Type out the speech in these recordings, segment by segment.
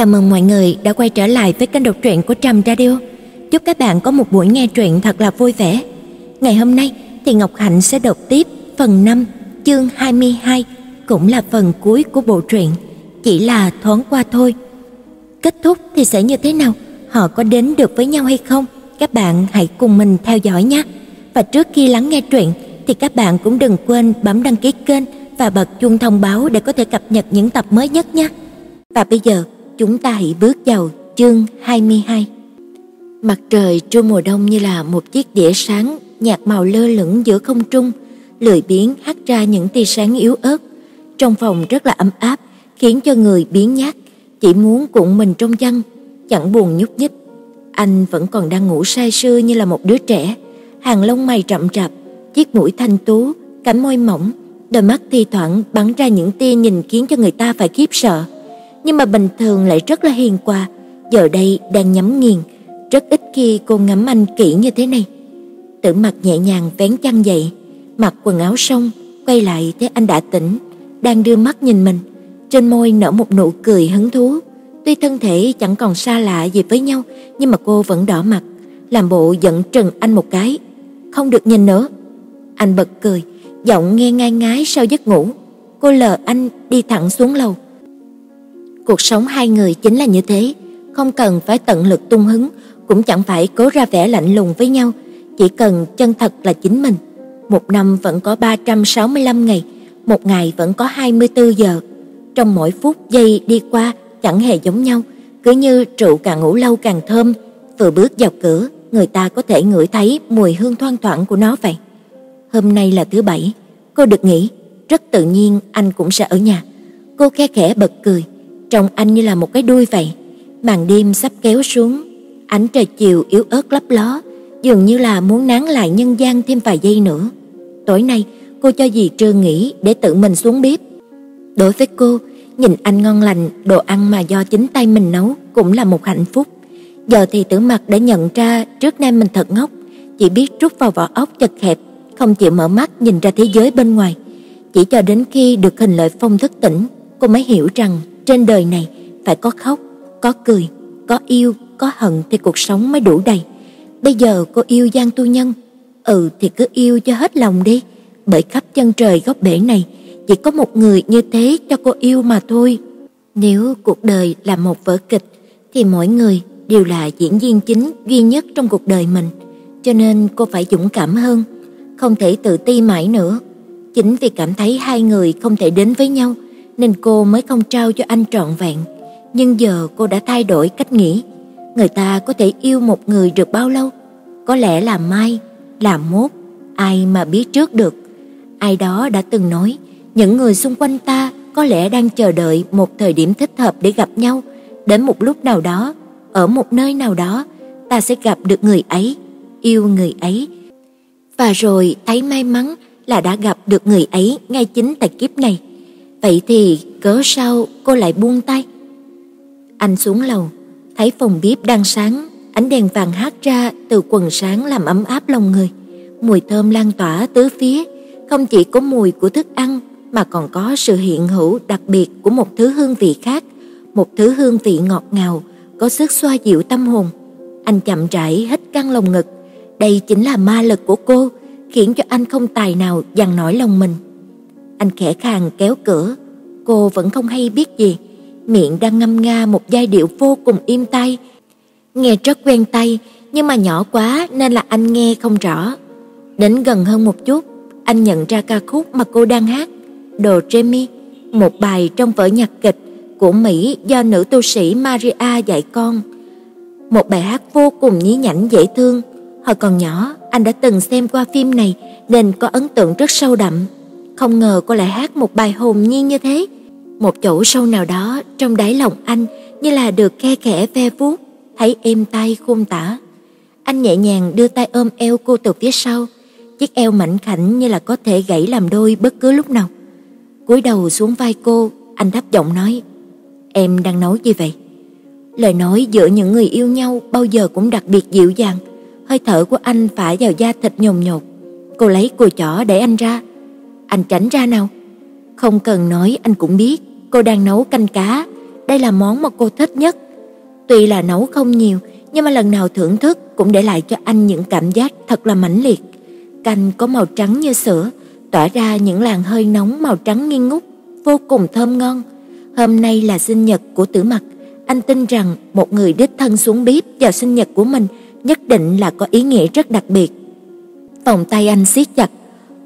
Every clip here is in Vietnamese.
Chào mừng mọi người đã quay trở lại với kênh đọc truyện của Trầm Radio. Chúc các bạn có một buổi nghe truyện thật là vui vẻ. Ngày hôm nay thì Ngọc Hạnh sẽ đọc tiếp phần 5, chương 22, cũng là phần cuối của bộ truyện, chỉ là thoáng qua thôi. Kết thúc thì sẽ như thế nào? Họ có đến được với nhau hay không? Các bạn hãy cùng mình theo dõi nhé. Và trước khi lắng nghe truyện thì các bạn cũng đừng quên bấm đăng ký kênh và bật chuông thông báo để có thể cập nhật những tập mới nhất nhé. Và bây giờ, chúng ta hãy bước vào chương 22. Mặt trời trưa mùa đông như là một chiếc đĩa sáng nhạt màu lơ lửng giữa không trung, lười biếng hắt ra những tia sáng yếu ớt. Trong phòng rất là ấm áp, khiến cho người biến nhát, chỉ muốn cuộn mình trong chăn, chẳng buồn nhúc nhích. Anh vẫn còn đang ngủ say sưa như là một đứa trẻ, hàng lông mày rậm rạp, chiếc mũi thanh tú, cánh môi mỏng, đôi mắt thi thoảng bắn ra những tia nhìn khiến cho người ta phải khiếp sợ nhưng mà bình thường lại rất là hiền hòa, giờ đây đang nhắm nghiền, rất ít khi cô ngắm anh kỹ như thế này. Tử Mặc nhẹ nhàng vén chăn dậy, mặc quần áo xong, quay lại thấy anh đã tỉnh, đang đưa mắt nhìn mình, trên môi nở một nụ cười hứng thú. Tuy thân thể chẳng còn xa lạ gì với nhau, nhưng mà cô vẫn đỏ mặt, làm bộ giận trừng anh một cái. Không được nhìn nữa. Anh bật cười, giọng nghe ngai ngái sau giấc ngủ. Cô lờ anh đi thẳng xuống lầu. Cuộc sống hai người chính là như thế, không cần phải tận lực tung hứng, cũng chẳng phải cố ra vẻ lạnh lùng với nhau, chỉ cần chân thật là chính mình. Một năm vẫn có 365 ngày, một ngày vẫn có 24 giờ. Trong mỗi phút giây đi qua chẳng hề giống nhau, cứ như rượu càng ngủ lâu càng thơm, vừa bước vào cửa, người ta có thể ngửi thấy mùi hương thoang thoảng của nó vậy. Hôm nay là thứ bảy, cô được nghỉ, rất tự nhiên anh cũng sẽ ở nhà. Cô khe khẽ bật cười, trông anh như là một cái đuôi vậy. Màn đêm sắp kéo xuống, ánh trời chiều yếu ớt lấp ló, dường như là muốn nán lại nhân gian thêm vài giây nữa. Tối nay, cô cho dì Trương nghỉ để tự mình xuống bếp. Đối với cô, nhìn anh ngon lành, đồ ăn mà do chính tay mình nấu cũng là một hạnh phúc. Giờ thì Tử Mặc đã nhận ra trước nay mình thật ngốc, chỉ biết rút vào vỏ ốc chật hẹp, không chịu mở mắt nhìn ra thế giới bên ngoài. Chỉ cho đến khi được hình lợi phong thức tỉnh, cô mới hiểu rằng trên đời này phải có khóc, có cười, có yêu, có hận thì cuộc sống mới đủ đầy. Bây giờ cô yêu Giang Tu Nhân, ừ thì cứ yêu cho hết lòng đi, bởi khắp chân trời góc bể này chỉ có một người như thế cho cô yêu mà thôi. Nếu cuộc đời là một vở kịch thì mỗi người đều là diễn viên chính duy nhất trong cuộc đời mình, cho nên cô phải dũng cảm hơn, không thể tự ti mãi nữa. Chính vì cảm thấy hai người không thể đến với nhau nên cô mới không trao cho anh trọn vẹn. Nhưng giờ cô đã thay đổi cách nghĩ. Người ta có thể yêu một người được bao lâu? Có lẽ là mai, là mốt, ai mà biết trước được. Ai đó đã từng nói, những người xung quanh ta có lẽ đang chờ đợi một thời điểm thích hợp để gặp nhau. Đến một lúc nào đó, ở một nơi nào đó, ta sẽ gặp được người ấy, yêu người ấy. Và rồi thấy may mắn là đã gặp được người ấy ngay chính tại kiếp này. Vậy thì cớ sao cô lại buông tay? Anh xuống lầu, thấy phòng bếp đang sáng, ánh đèn vàng hát ra từ quần sáng làm ấm áp lòng người. Mùi thơm lan tỏa tứ phía, không chỉ có mùi của thức ăn mà còn có sự hiện hữu đặc biệt của một thứ hương vị khác, một thứ hương vị ngọt ngào, có sức xoa dịu tâm hồn. Anh chậm rãi hít căng lồng ngực, đây chính là ma lực của cô, khiến cho anh không tài nào dằn nổi lòng mình. Anh khẽ khàng kéo cửa, cô vẫn không hay biết gì, miệng đang ngâm nga một giai điệu vô cùng im tay Nghe rất quen tai, nhưng mà nhỏ quá nên là anh nghe không rõ. Đến gần hơn một chút, anh nhận ra ca khúc mà cô đang hát, Đồ jemmy một bài trong vở nhạc kịch của Mỹ do nữ tu sĩ Maria dạy con. Một bài hát vô cùng nhí nhảnh dễ thương. Hồi còn nhỏ, anh đã từng xem qua phim này nên có ấn tượng rất sâu đậm. Không ngờ cô lại hát một bài hồn nhiên như thế. Một chỗ sâu nào đó trong đáy lòng anh như là được khe khẽ ve vuốt, thấy êm tay khôn tả. Anh nhẹ nhàng đưa tay ôm eo cô từ phía sau, chiếc eo mảnh khảnh như là có thể gãy làm đôi bất cứ lúc nào. Cúi đầu xuống vai cô, anh thấp giọng nói: "Em đang nói gì vậy?" Lời nói giữa những người yêu nhau bao giờ cũng đặc biệt dịu dàng, hơi thở của anh phả vào da thịt nhồn nhột. Cô lấy cùi chỏ để anh ra, anh tránh ra nào. Không cần nói anh cũng biết, cô đang nấu canh cá, đây là món mà cô thích nhất. Tuy là nấu không nhiều, nhưng mà lần nào thưởng thức cũng để lại cho anh những cảm giác thật là mãnh liệt. Canh có màu trắng như sữa, tỏa ra những làn hơi nóng màu trắng nghi ngút, vô cùng thơm ngon. Hôm nay là sinh nhật của Tử Mặc, anh tin rằng một người đích thân xuống bếp vào sinh nhật của mình nhất định là có ý nghĩa rất đặc biệt. Vòng tay anh siết chặt,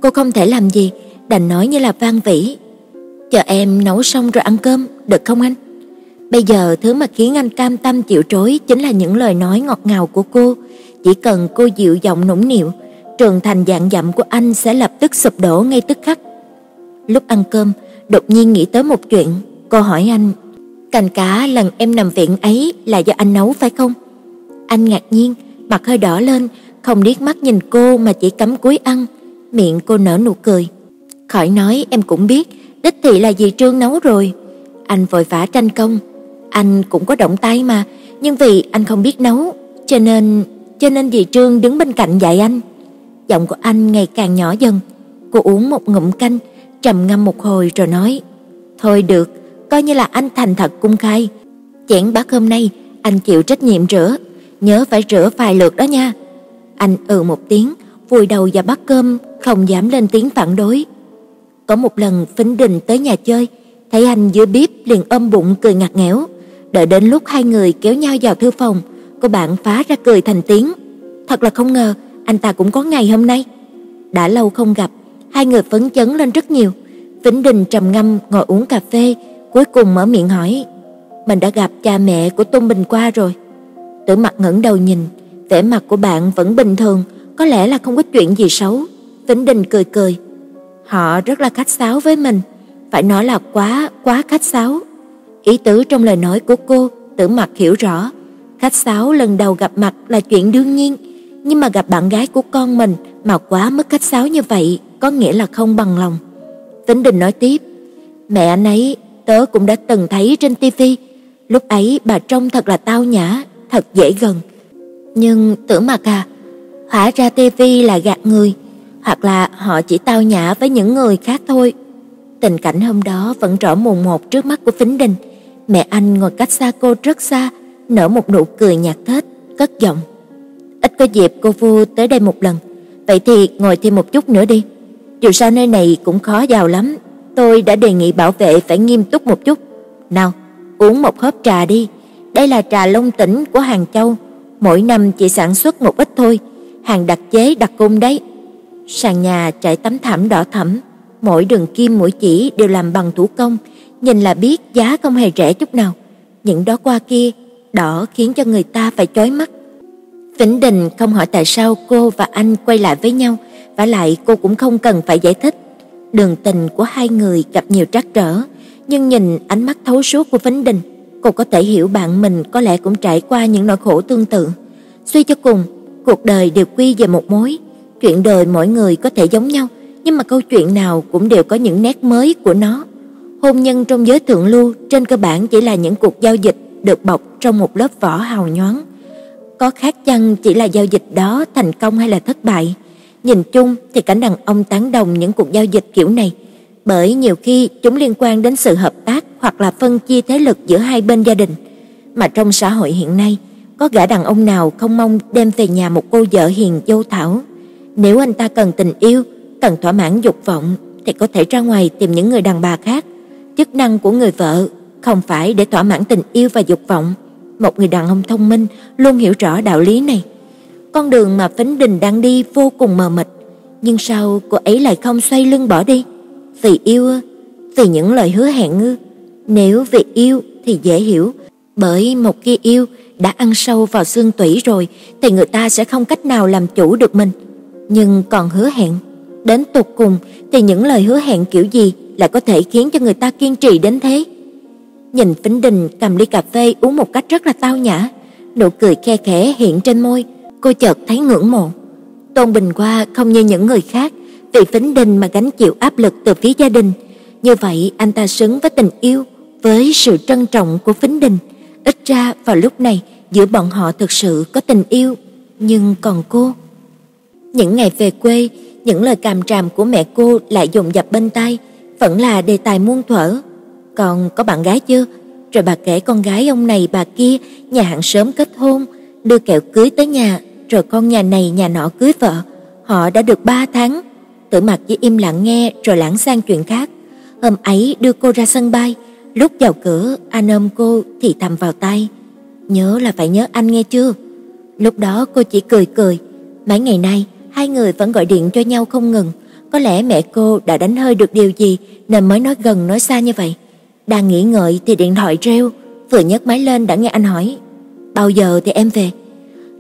cô không thể làm gì, đành nói như là vang vĩ "Chờ em nấu xong rồi ăn cơm, được không anh?" Bây giờ thứ mà khiến anh cam tâm chịu trối chính là những lời nói ngọt ngào của cô, chỉ cần cô dịu giọng nũng nịu, trường thành dạng dặm của anh sẽ lập tức sụp đổ ngay tức khắc. Lúc ăn cơm, đột nhiên nghĩ tới một chuyện, cô hỏi anh, cành cá lần em nằm viện ấy là do anh nấu phải không?" Anh ngạc nhiên, mặt hơi đỏ lên, không liếc mắt nhìn cô mà chỉ cắm cúi ăn, miệng cô nở nụ cười. "Khỏi nói em cũng biết, đích thị là dì Trương nấu rồi." Anh vội vã tranh công, anh cũng có động tay mà, nhưng vì anh không biết nấu, cho nên cho nên dì Trương đứng bên cạnh dạy anh. Giọng của anh ngày càng nhỏ dần. Cô uống một ngụm canh, trầm ngâm một hồi rồi nói: "Thôi được, coi như là anh thành thật cung khai. Chén bát hôm nay anh chịu trách nhiệm rửa, nhớ phải rửa vài lượt đó nha." Anh ừ một tiếng, vùi đầu vào bát cơm, không dám lên tiếng phản đối. Có một lần Vĩnh Đình tới nhà chơi, thấy anh dưới bếp liền ôm bụng cười ngặt nghẽo. Đợi đến lúc hai người kéo nhau vào thư phòng, cô bạn phá ra cười thành tiếng. Thật là không ngờ, anh ta cũng có ngày hôm nay. Đã lâu không gặp, hai người phấn chấn lên rất nhiều. Vĩnh Đình trầm ngâm ngồi uống cà phê, cuối cùng mở miệng hỏi: "Mình đã gặp cha mẹ của Tôn Bình qua rồi?" Tử Mặc ngẩng đầu nhìn, vẻ mặt của bạn vẫn bình thường, có lẽ là không có chuyện gì xấu. Vĩnh Đình cười cười. Họ rất là khách sáo với mình, phải nói là quá quá khách sáo. Ý tứ trong lời nói của cô, Tử Mặc hiểu rõ, khách sáo lần đầu gặp mặt là chuyện đương nhiên, nhưng mà gặp bạn gái của con mình mà quá mức khách sáo như vậy, có nghĩa là không bằng lòng. Vĩnh Đình nói tiếp, mẹ anh ấy tớ cũng đã từng thấy trên tivi, lúc ấy bà trông thật là tao nhã, thật dễ gần. Nhưng Tử Mặc à, hóa ra tivi là gạt người, hoặc là họ chỉ tao nhã với những người khác thôi. Tình cảnh hôm đó vẫn rõ mồn một trước mắt của Phính Đình. Mẹ anh ngồi cách xa cô rất xa, nở một nụ cười nhạt thết, cất giọng. Ít có dịp cô Vu tới đây một lần, vậy thì ngồi thêm một chút nữa đi. Dù sao nơi này cũng khó vào lắm, tôi đã đề nghị bảo vệ phải nghiêm túc một chút. Nào, uống một hớp trà đi. Đây là trà Long Tỉnh của Hàng Châu, mỗi năm chỉ sản xuất một ít thôi, hàng đặc chế đặc cung đấy. Sàn nhà trải tấm thảm đỏ thẫm, mỗi đường kim mũi chỉ đều làm bằng thủ công, nhìn là biết giá không hề rẻ chút nào. Những đó qua kia đỏ khiến cho người ta phải chói mắt. Vĩnh Đình không hỏi tại sao cô và anh quay lại với nhau, và lại cô cũng không cần phải giải thích. Đường tình của hai người gặp nhiều trắc trở, nhưng nhìn ánh mắt thấu suốt của Vĩnh Đình, cô có thể hiểu bạn mình có lẽ cũng trải qua những nỗi khổ tương tự. Suy cho cùng, cuộc đời đều quy về một mối, chuyện đời mỗi người có thể giống nhau, nhưng mà câu chuyện nào cũng đều có những nét mới của nó. Hôn nhân trong giới thượng lưu trên cơ bản chỉ là những cuộc giao dịch được bọc trong một lớp vỏ hào nhoáng. Có khác chăng chỉ là giao dịch đó thành công hay là thất bại? Nhìn chung thì cảnh đàn ông tán đồng những cuộc giao dịch kiểu này, bởi nhiều khi chúng liên quan đến sự hợp tác hoặc là phân chia thế lực giữa hai bên gia đình. Mà trong xã hội hiện nay, có gã đàn ông nào không mong đem về nhà một cô vợ hiền dâu thảo. Nếu anh ta cần tình yêu, cần thỏa mãn dục vọng thì có thể ra ngoài tìm những người đàn bà khác. Chức năng của người vợ không phải để thỏa mãn tình yêu và dục vọng. Một người đàn ông thông minh luôn hiểu rõ đạo lý này. Con đường mà Phính Đình đang đi vô cùng mờ mịt, nhưng sao cô ấy lại không xoay lưng bỏ đi? Vì yêu ư? Vì những lời hứa hẹn ư? Nếu vì yêu thì dễ hiểu, bởi một khi yêu đã ăn sâu vào xương tủy rồi thì người ta sẽ không cách nào làm chủ được mình. Nhưng còn hứa hẹn, đến tột cùng thì những lời hứa hẹn kiểu gì lại có thể khiến cho người ta kiên trì đến thế? Nhìn Vĩnh Đình cầm ly cà phê uống một cách rất là tao nhã, nụ cười khe khẽ hiện trên môi, cô chợt thấy ngưỡng mộ. Tôn Bình qua không như những người khác, vì Vĩnh Đình mà gánh chịu áp lực từ phía gia đình, như vậy anh ta xứng với tình yêu, với sự trân trọng của Vĩnh Đình. Ít ra vào lúc này giữa bọn họ thực sự có tình yêu, nhưng còn cô. Những ngày về quê, những lời càm tràm của mẹ cô lại dồn dập bên tai, vẫn là đề tài muôn thuở. Còn có bạn gái chưa? rồi bà kể con gái ông này bà kia nhà hàng sớm kết hôn, đưa kẹo cưới tới nhà, rồi con nhà này nhà nọ cưới vợ. Họ đã được 3 tháng. Tử Mặc chỉ im lặng nghe rồi lãng sang chuyện khác. Hôm ấy đưa cô ra sân bay, lúc vào cửa anh ôm cô thì thầm vào tay, "Nhớ là phải nhớ anh nghe chưa?" Lúc đó cô chỉ cười cười, mấy ngày nay hai người vẫn gọi điện cho nhau không ngừng, có lẽ mẹ cô đã đánh hơi được điều gì nên mới nói gần nói xa như vậy. Đang nghĩ ngợi thì điện thoại reo, vừa nhấc máy lên đã nghe anh hỏi: "Bao giờ thì em về?"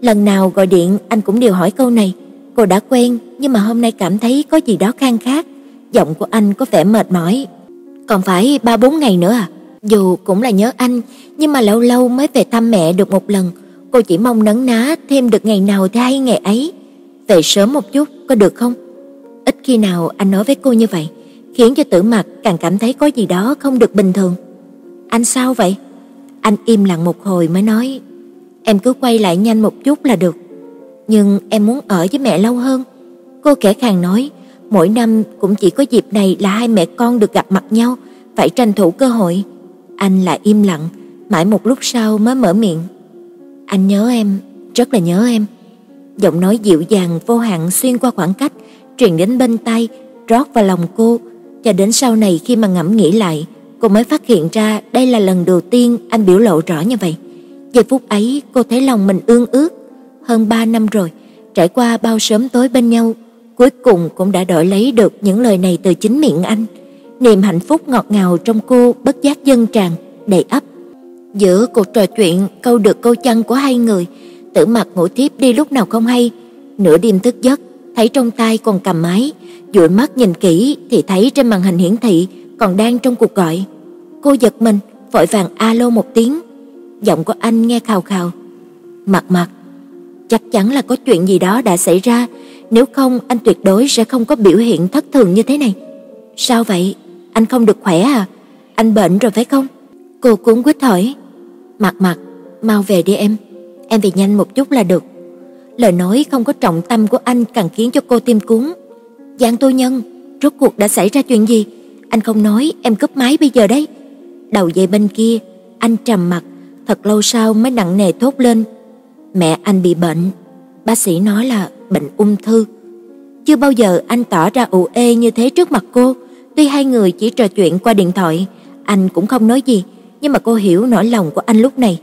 Lần nào gọi điện anh cũng đều hỏi câu này, cô đã quen nhưng mà hôm nay cảm thấy có gì đó khang khác, giọng của anh có vẻ mệt mỏi. "Còn phải 3 4 ngày nữa à?" Dù cũng là nhớ anh, nhưng mà lâu lâu mới về thăm mẹ được một lần, cô chỉ mong nấn ná thêm được ngày nào thì hay ngày ấy. Về sớm một chút có được không? Ít khi nào anh nói với cô như vậy, khiến cho Tử Mặc càng cảm thấy có gì đó không được bình thường. Anh sao vậy? Anh im lặng một hồi mới nói, em cứ quay lại nhanh một chút là được. Nhưng em muốn ở với mẹ lâu hơn. Cô kẻ khàng nói, mỗi năm cũng chỉ có dịp này là hai mẹ con được gặp mặt nhau, phải tranh thủ cơ hội. Anh lại im lặng, mãi một lúc sau mới mở miệng. Anh nhớ em, rất là nhớ em. Giọng nói dịu dàng vô hạn xuyên qua khoảng cách, truyền đến bên tai, rót vào lòng cô, cho đến sau này khi mà ngẫm nghĩ lại, cô mới phát hiện ra đây là lần đầu tiên anh biểu lộ rõ như vậy. Giây phút ấy, cô thấy lòng mình ương ước hơn 3 năm rồi, trải qua bao sớm tối bên nhau, cuối cùng cũng đã đổi lấy được những lời này từ chính miệng anh. Niềm hạnh phúc ngọt ngào trong cô bất giác dâng tràn, đầy ắp. Giữa cuộc trò chuyện câu được câu chăng của hai người, Tử Mặc ngủ tiếp đi lúc nào không hay, nửa đêm thức giấc, thấy trong tay còn cầm máy, dụi mắt nhìn kỹ thì thấy trên màn hình hiển thị còn đang trong cuộc gọi. Cô giật mình, vội vàng alo một tiếng. Giọng của anh nghe khào khào. "Mặt mặt, chắc chắn là có chuyện gì đó đã xảy ra, nếu không anh tuyệt đối sẽ không có biểu hiện thất thường như thế này." "Sao vậy? Anh không được khỏe à? Anh bệnh rồi phải không?" Cô cuống quýt hỏi. "Mặt mặt, mau về đi em, em về nhanh một chút là được." Lời nói không có trọng tâm của anh càng khiến cho cô tim cuốn. Giang Tô Nhân, rốt cuộc đã xảy ra chuyện gì? Anh không nói, em cúp máy bây giờ đấy. Đầu dây bên kia, anh trầm mặt, thật lâu sau mới nặng nề thốt lên. Mẹ anh bị bệnh, bác sĩ nói là bệnh ung thư. Chưa bao giờ anh tỏ ra ủ ê như thế trước mặt cô, tuy hai người chỉ trò chuyện qua điện thoại, anh cũng không nói gì, nhưng mà cô hiểu nỗi lòng của anh lúc này.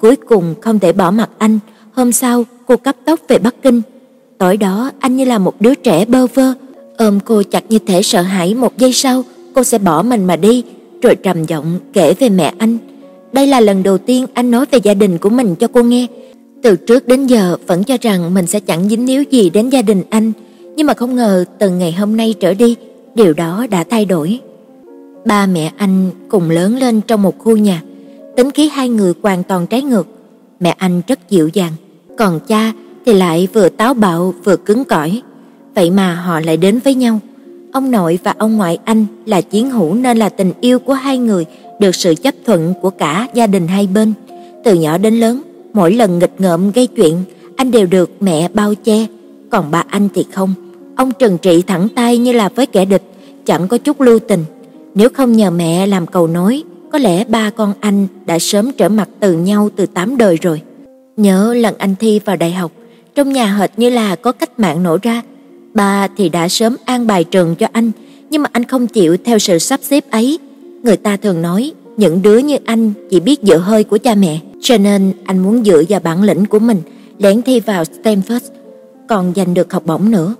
Cuối cùng không thể bỏ mặc anh, hôm sau cô cấp tốc về Bắc Kinh. Tối đó anh như là một đứa trẻ bơ vơ, ôm cô chặt như thể sợ hãi một giây sau cô sẽ bỏ mình mà đi, rồi trầm giọng kể về mẹ anh. Đây là lần đầu tiên anh nói về gia đình của mình cho cô nghe. Từ trước đến giờ vẫn cho rằng mình sẽ chẳng dính líu gì đến gia đình anh, nhưng mà không ngờ từ ngày hôm nay trở đi, điều đó đã thay đổi. Ba mẹ anh cùng lớn lên trong một khu nhà, tính khí hai người hoàn toàn trái ngược. Mẹ anh rất dịu dàng, còn cha thì lại vừa táo bạo vừa cứng cỏi. Vậy mà họ lại đến với nhau. Ông nội và ông ngoại anh là chiến hữu nên là tình yêu của hai người được sự chấp thuận của cả gia đình hai bên. Từ nhỏ đến lớn, mỗi lần nghịch ngợm gây chuyện, anh đều được mẹ bao che, còn bà anh thì không. Ông trừng trị thẳng tay như là với kẻ địch, chẳng có chút lưu tình. Nếu không nhờ mẹ làm cầu nối, có lẽ ba con anh đã sớm trở mặt từ nhau từ tám đời rồi. Nhớ lần anh thi vào đại học, trong nhà hệt như là có cách mạng nổ ra. Ba thì đã sớm an bài trường cho anh, nhưng mà anh không chịu theo sự sắp xếp ấy. Người ta thường nói, những đứa như anh chỉ biết dựa hơi của cha mẹ, cho nên anh muốn dựa vào bản lĩnh của mình, lén thi vào Stanford, còn giành được học bổng nữa.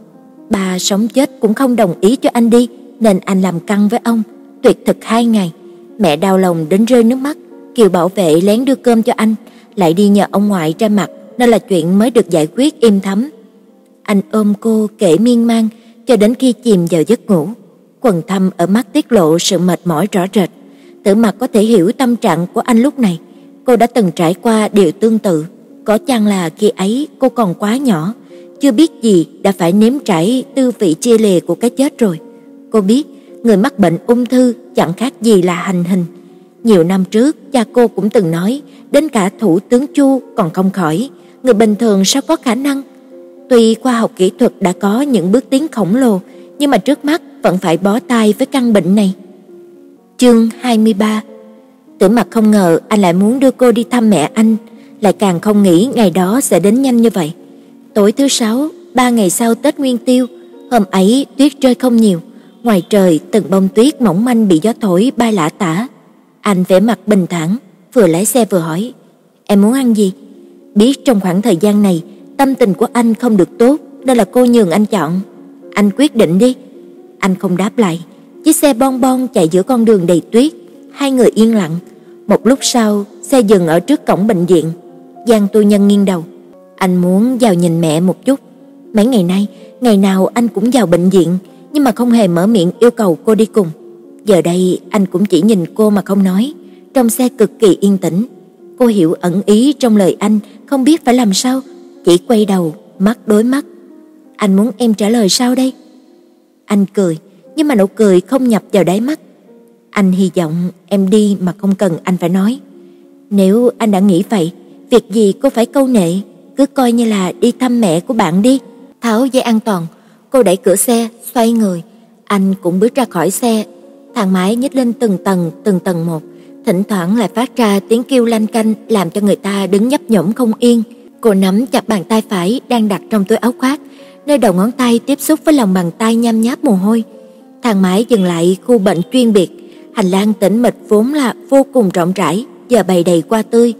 Ba sống chết cũng không đồng ý cho anh đi, nên anh làm căng với ông, tuyệt thực hai ngày. Mẹ đau lòng đến rơi nước mắt, Kiều bảo vệ lén đưa cơm cho anh, lại đi nhờ ông ngoại ra mặt, nên là chuyện mới được giải quyết im thấm. Anh ôm cô kể miên man cho đến khi chìm vào giấc ngủ. Quần thâm ở mắt tiết lộ sự mệt mỏi rõ rệt. Tử Mặc có thể hiểu tâm trạng của anh lúc này. Cô đã từng trải qua điều tương tự, có chăng là khi ấy cô còn quá nhỏ, chưa biết gì đã phải nếm trải tư vị chia lìa của cái chết rồi. Cô biết, người mắc bệnh ung thư chẳng khác gì là hành hình. Nhiều năm trước, cha cô cũng từng nói, đến cả thủ tướng Chu còn không khỏi, người bình thường sao có khả năng. Tuy khoa học kỹ thuật đã có những bước tiến khổng lồ, nhưng mà trước mắt vẫn phải bó tay với căn bệnh này. Chương 23 Tử mặt không ngờ anh lại muốn đưa cô đi thăm mẹ anh, lại càng không nghĩ ngày đó sẽ đến nhanh như vậy. Tối thứ sáu, ba ngày sau Tết Nguyên Tiêu, hôm ấy tuyết rơi không nhiều, ngoài trời từng bông tuyết mỏng manh bị gió thổi bay lả tả. Anh vẻ mặt bình thản, vừa lái xe vừa hỏi: "Em muốn ăn gì?" Biết trong khoảng thời gian này, tâm tình của anh không được tốt, nên là cô nhường anh chọn. Anh quyết định đi. Anh không đáp lại. Chiếc xe bon bon chạy giữa con đường đầy tuyết, hai người yên lặng. Một lúc sau, xe dừng ở trước cổng bệnh viện. Giang Tu Nhân nghiêng đầu. Anh muốn vào nhìn mẹ một chút. Mấy ngày nay, ngày nào anh cũng vào bệnh viện, nhưng mà không hề mở miệng yêu cầu cô đi cùng. Giờ đây anh cũng chỉ nhìn cô mà không nói. Trong xe cực kỳ yên tĩnh. Cô hiểu ẩn ý trong lời anh, không biết phải làm sao, chỉ quay đầu, mắt đối mắt. Anh muốn em trả lời sao đây? Anh cười, nhưng mà nụ cười không nhập vào đáy mắt. Anh hy vọng em đi mà không cần anh phải nói. Nếu anh đã nghĩ vậy, việc gì cô phải câu nệ, cứ coi như là đi thăm mẹ của bạn đi. Tháo dây an toàn, cô đẩy cửa xe, xoay người, anh cũng bước ra khỏi xe. Thang máy nhích lên từng tầng, từng tầng một, thỉnh thoảng lại phát ra tiếng kêu lanh canh làm cho người ta đứng nhấp nhổm không yên. Cô nắm chặt bàn tay phải đang đặt trong túi áo khoác, nơi đầu ngón tay tiếp xúc với lòng bàn tay nhăm nháp mồ hôi. Thang máy dừng lại khu bệnh chuyên biệt, hành lang tĩnh mịch vốn là vô cùng rộng rãi, giờ bày đầy qua tươi.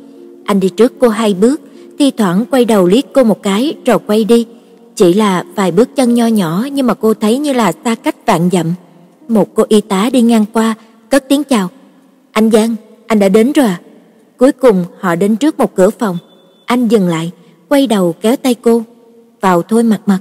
Anh đi trước cô hai bước, thi thoảng quay đầu liếc cô một cái rồi quay đi. Chỉ là vài bước chân nho nhỏ nhưng mà cô thấy như là xa cách vạn dặm. Một cô y tá đi ngang qua, cất tiếng chào. "Anh Giang, anh đã đến rồi à?" Cuối cùng họ đến trước một cửa phòng. Anh dừng lại, quay đầu kéo tay cô. "Vào thôi Mặt Mặt."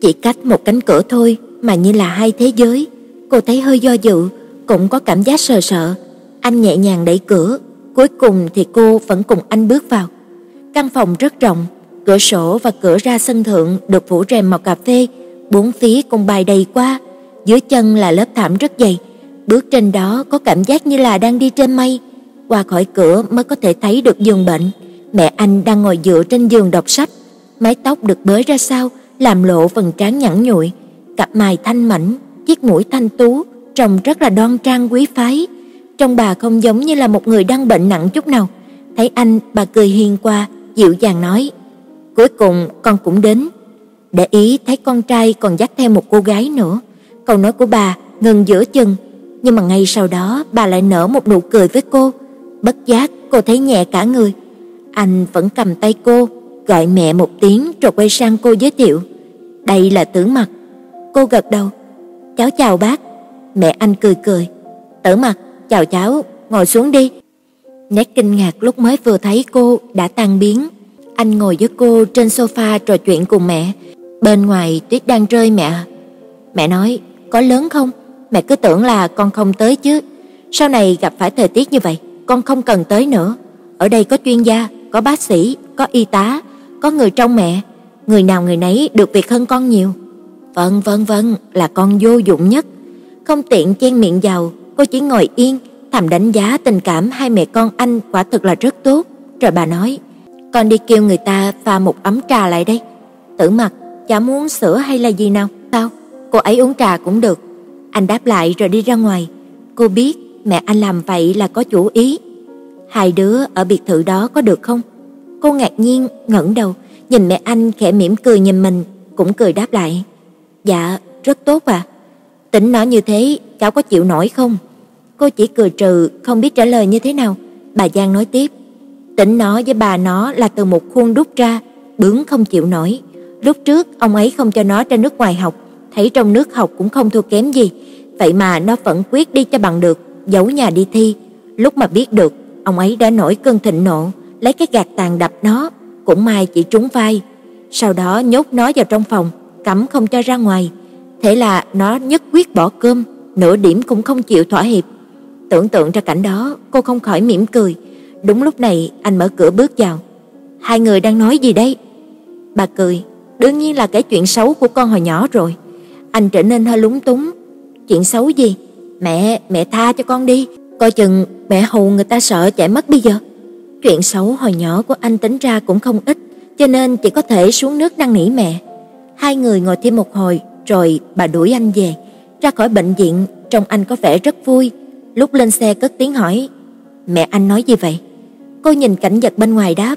Chỉ cách một cánh cửa thôi mà như là hai thế giới. Cô thấy hơi do dự, cũng có cảm giác sợ sợ. Anh nhẹ nhàng đẩy cửa, cuối cùng thì cô vẫn cùng anh bước vào. Căn phòng rất rộng, cửa sổ và cửa ra sân thượng được phủ rèm màu cà phê, bốn phía cùng bài đầy qua, dưới chân là lớp thảm rất dày, bước trên đó có cảm giác như là đang đi trên mây. Qua khỏi cửa mới có thể thấy được giường bệnh, mẹ anh đang ngồi dựa trên giường đọc sách, mái tóc được bới ra sau, làm lộ phần trán nhẵn nhụi, cặp mày thanh mảnh, chiếc mũi thanh tú, trông rất là đoan trang quý phái. Trông bà không giống như là một người đang bệnh nặng chút nào. Thấy anh, bà cười hiền qua, dịu dàng nói: "Cuối cùng con cũng đến." Để ý thấy con trai còn dắt theo một cô gái nữa. Câu nói của bà ngừng giữa chừng, nhưng mà ngay sau đó bà lại nở một nụ cười với cô. Bất giác cô thấy nhẹ cả người. Anh vẫn cầm tay cô, gọi mẹ một tiếng rồi quay sang cô giới thiệu. Đây là Tử Mặc. Cô gật đầu. Cháu chào bác. Mẹ anh cười cười. Tử Mặc, chào cháu, ngồi xuống đi. Nét kinh ngạc lúc mới vừa thấy cô đã tan biến. Anh ngồi với cô trên sofa trò chuyện cùng mẹ. Bên ngoài tuyết đang rơi mẹ. Mẹ nói, có lớn không? Mẹ cứ tưởng là con không tới chứ. Sau này gặp phải thời tiết như vậy, con không cần tới nữa. Ở đây có chuyên gia, có bác sĩ, có y tá, có người trong mẹ, người nào người nấy được việc hơn con nhiều. Vâng vâng vâng, là con vô dụng nhất. Không tiện chen miệng vào, cô chỉ ngồi yên, thầm đánh giá tình cảm hai mẹ con anh quả thực là rất tốt. Rồi bà nói, con đi kêu người ta pha một ấm trà lại đây. Tử mặt, chả muốn sữa hay là gì nào? Sao? Cô ấy uống trà cũng được. Anh đáp lại rồi đi ra ngoài. Cô biết mẹ anh làm vậy là có chủ ý. Hai đứa ở biệt thự đó có được không? Cô ngạc nhiên ngẩng đầu, nhìn mẹ anh khẽ mỉm cười nhìn mình, cũng cười đáp lại. Dạ, rất tốt à. Tính nó như thế, cháu có chịu nổi không? Cô chỉ cười trừ, không biết trả lời như thế nào. Bà Giang nói tiếp. Tính nó với bà nó là từ một khuôn đúc ra, bướng không chịu nổi. Lúc trước ông ấy không cho nó ra nước ngoài học, thấy trong nước học cũng không thua kém gì, vậy mà nó vẫn quyết đi cho bằng được, giấu nhà đi thi. Lúc mà biết được, ông ấy đã nổi cơn thịnh nộ, lấy cái gạt tàn đập nó, cũng may chỉ trúng vai. Sau đó nhốt nó vào trong phòng, cấm không cho ra ngoài. Thế là nó nhất quyết bỏ cơm, nửa điểm cũng không chịu thỏa hiệp. Tưởng tượng ra cảnh đó, cô không khỏi mỉm cười. Đúng lúc này, anh mở cửa bước vào. Hai người đang nói gì đây? Bà cười, đương nhiên là cái chuyện xấu của con hồi nhỏ rồi. Anh trở nên hơi lúng túng. Chuyện xấu gì? Mẹ, mẹ tha cho con đi, coi chừng mẹ hù người ta sợ chạy mất bây giờ. Chuyện xấu hồi nhỏ của anh tính ra cũng không ít, cho nên chỉ có thể xuống nước năn nỉ mẹ. Hai người ngồi thêm một hồi, rồi bà đuổi anh về. Ra khỏi bệnh viện, trông anh có vẻ rất vui. Lúc lên xe cất tiếng hỏi, Mẹ anh nói gì vậy? Cô nhìn cảnh vật bên ngoài đáp,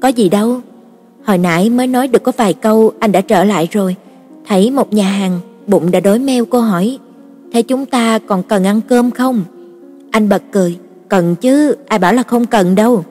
có gì đâu. Hồi nãy mới nói được có vài câu anh đã trở lại rồi. Thấy một nhà hàng, bụng đã đói meo cô hỏi, thế chúng ta còn cần ăn cơm không? Anh bật cười, cần chứ, ai bảo là không cần đâu.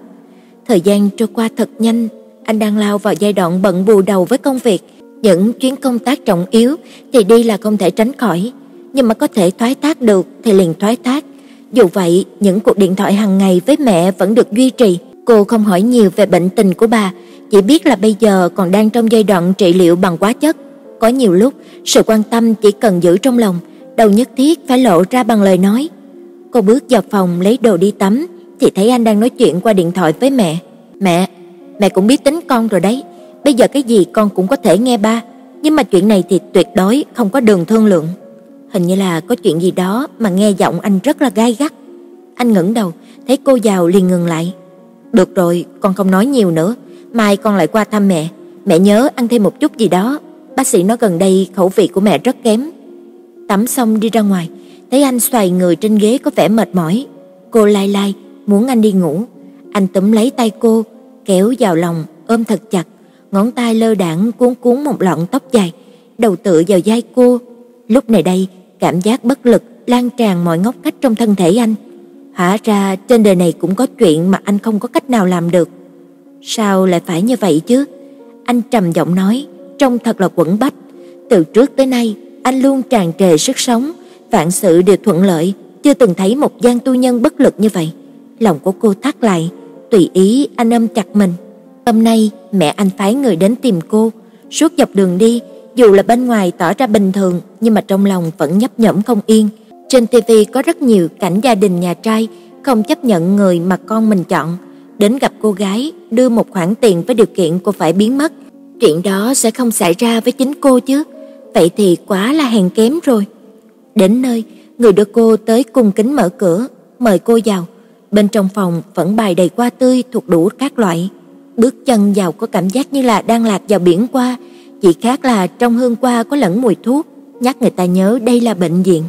Thời gian trôi qua thật nhanh, anh đang lao vào giai đoạn bận bù đầu với công việc, những chuyến công tác trọng yếu thì đi là không thể tránh khỏi, nhưng mà có thể thoái thác được thì liền thoái thác. Dù vậy, những cuộc điện thoại hàng ngày với mẹ vẫn được duy trì. Cô không hỏi nhiều về bệnh tình của bà, chỉ biết là bây giờ còn đang trong giai đoạn trị liệu bằng hóa chất. Có nhiều lúc, sự quan tâm chỉ cần giữ trong lòng, đâu nhất thiết phải lộ ra bằng lời nói. Cô bước vào phòng lấy đồ đi tắm thì thấy anh đang nói chuyện qua điện thoại với mẹ. "Mẹ, mẹ cũng biết tính con rồi đấy, bây giờ cái gì con cũng có thể nghe ba, nhưng mà chuyện này thì tuyệt đối không có đường thương lượng." Hình như là có chuyện gì đó mà nghe giọng anh rất là gai gắt. Anh ngẩng đầu, thấy cô vào liền ngừng lại. "Được rồi, con không nói nhiều nữa, mai con lại qua thăm mẹ, mẹ nhớ ăn thêm một chút gì đó, bác sĩ nói gần đây khẩu vị của mẹ rất kém." Tắm xong đi ra ngoài, thấy anh xoay người trên ghế có vẻ mệt mỏi. Cô lai lai muốn anh đi ngủ. Anh túm lấy tay cô, kéo vào lòng, ôm thật chặt, ngón tay lơ đãng cuốn cuốn một lọn tóc dài, đầu tựa vào vai cô. Lúc này đây, cảm giác bất lực lan tràn mọi ngóc ngách trong thân thể anh. Hóa ra trên đời này cũng có chuyện mà anh không có cách nào làm được. Sao lại phải như vậy chứ? Anh trầm giọng nói, trông thật là quẩn bách. Từ trước tới nay, anh luôn tràn trề sức sống, vạn sự đều thuận lợi, chưa từng thấy một gian tu nhân bất lực như vậy. Lòng của cô thắt lại, tùy ý anh ôm chặt mình. Hôm nay mẹ anh phái người đến tìm cô, suốt dọc đường đi, dù là bên ngoài tỏ ra bình thường nhưng mà trong lòng vẫn nhấp nhẫm không yên. Trên TV có rất nhiều cảnh gia đình nhà trai không chấp nhận người mà con mình chọn, đến gặp cô gái đưa một khoản tiền với điều kiện cô phải biến mất. Chuyện đó sẽ không xảy ra với chính cô chứ. Vậy thì quá là hèn kém rồi. Đến nơi, người đưa cô tới cung kính mở cửa, mời cô vào. Bên trong phòng vẫn bày đầy hoa tươi thuộc đủ các loại. Bước chân vào có cảm giác như là đang lạc vào biển qua, chỉ khác là trong hương qua có lẫn mùi thuốc, nhắc người ta nhớ đây là bệnh viện.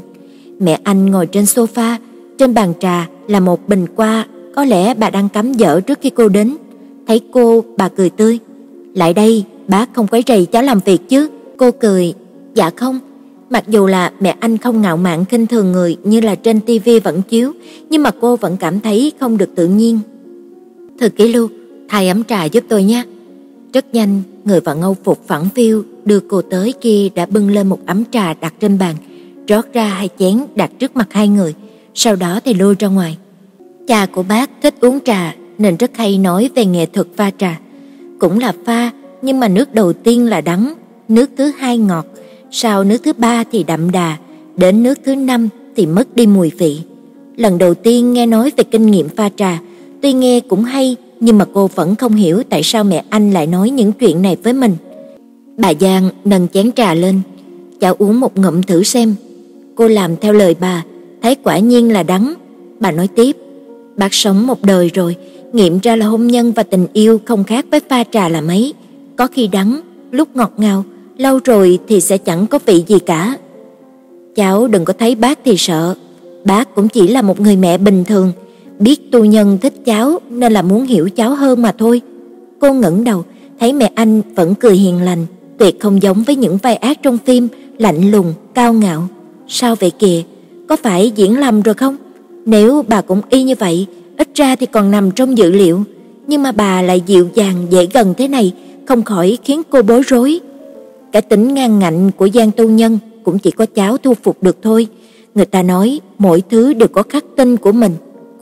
Mẹ anh ngồi trên sofa, trên bàn trà là một bình hoa, có lẽ bà đang cắm dở trước khi cô đến. Thấy cô, bà cười tươi. "Lại đây, bác không quấy rầy cháu làm việc chứ?" Cô cười, "Dạ không." Mặc dù là mẹ anh không ngạo mạn khinh thường người như là trên tivi vẫn chiếu, nhưng mà cô vẫn cảm thấy không được tự nhiên. Thư ký Lưu, thay ấm trà giúp tôi nhé. Rất nhanh, người và ngâu phục phẳng phiu đưa cô tới kia đã bưng lên một ấm trà đặt trên bàn, rót ra hai chén đặt trước mặt hai người, sau đó thì lôi ra ngoài. Cha của bác thích uống trà nên rất hay nói về nghệ thuật pha trà. Cũng là pha, nhưng mà nước đầu tiên là đắng, nước thứ hai ngọt, sau nước thứ ba thì đậm đà, đến nước thứ năm thì mất đi mùi vị. Lần đầu tiên nghe nói về kinh nghiệm pha trà, tuy nghe cũng hay, nhưng mà cô vẫn không hiểu tại sao mẹ anh lại nói những chuyện này với mình. Bà Giang nâng chén trà lên, "Cháu uống một ngụm thử xem." Cô làm theo lời bà, thấy quả nhiên là đắng. Bà nói tiếp, "Bác sống một đời rồi, nghiệm ra là hôn nhân và tình yêu không khác với pha trà là mấy, có khi đắng, lúc ngọt ngào, lâu rồi thì sẽ chẳng có vị gì cả. Cháu đừng có thấy bác thì sợ, bác cũng chỉ là một người mẹ bình thường, biết tu nhân thích cháu nên là muốn hiểu cháu hơn mà thôi. Cô ngẩng đầu, thấy mẹ anh vẫn cười hiền lành, tuyệt không giống với những vai ác trong phim, lạnh lùng, cao ngạo. Sao vậy kìa, có phải diễn lầm rồi không? Nếu bà cũng y như vậy, ít ra thì còn nằm trong dự liệu, nhưng mà bà lại dịu dàng dễ gần thế này, không khỏi khiến cô bối rối. Cái tính ngang ngạnh của Giang tu nhân cũng chỉ có cháu thu phục được thôi. Người ta nói mỗi thứ đều có khắc tinh của mình,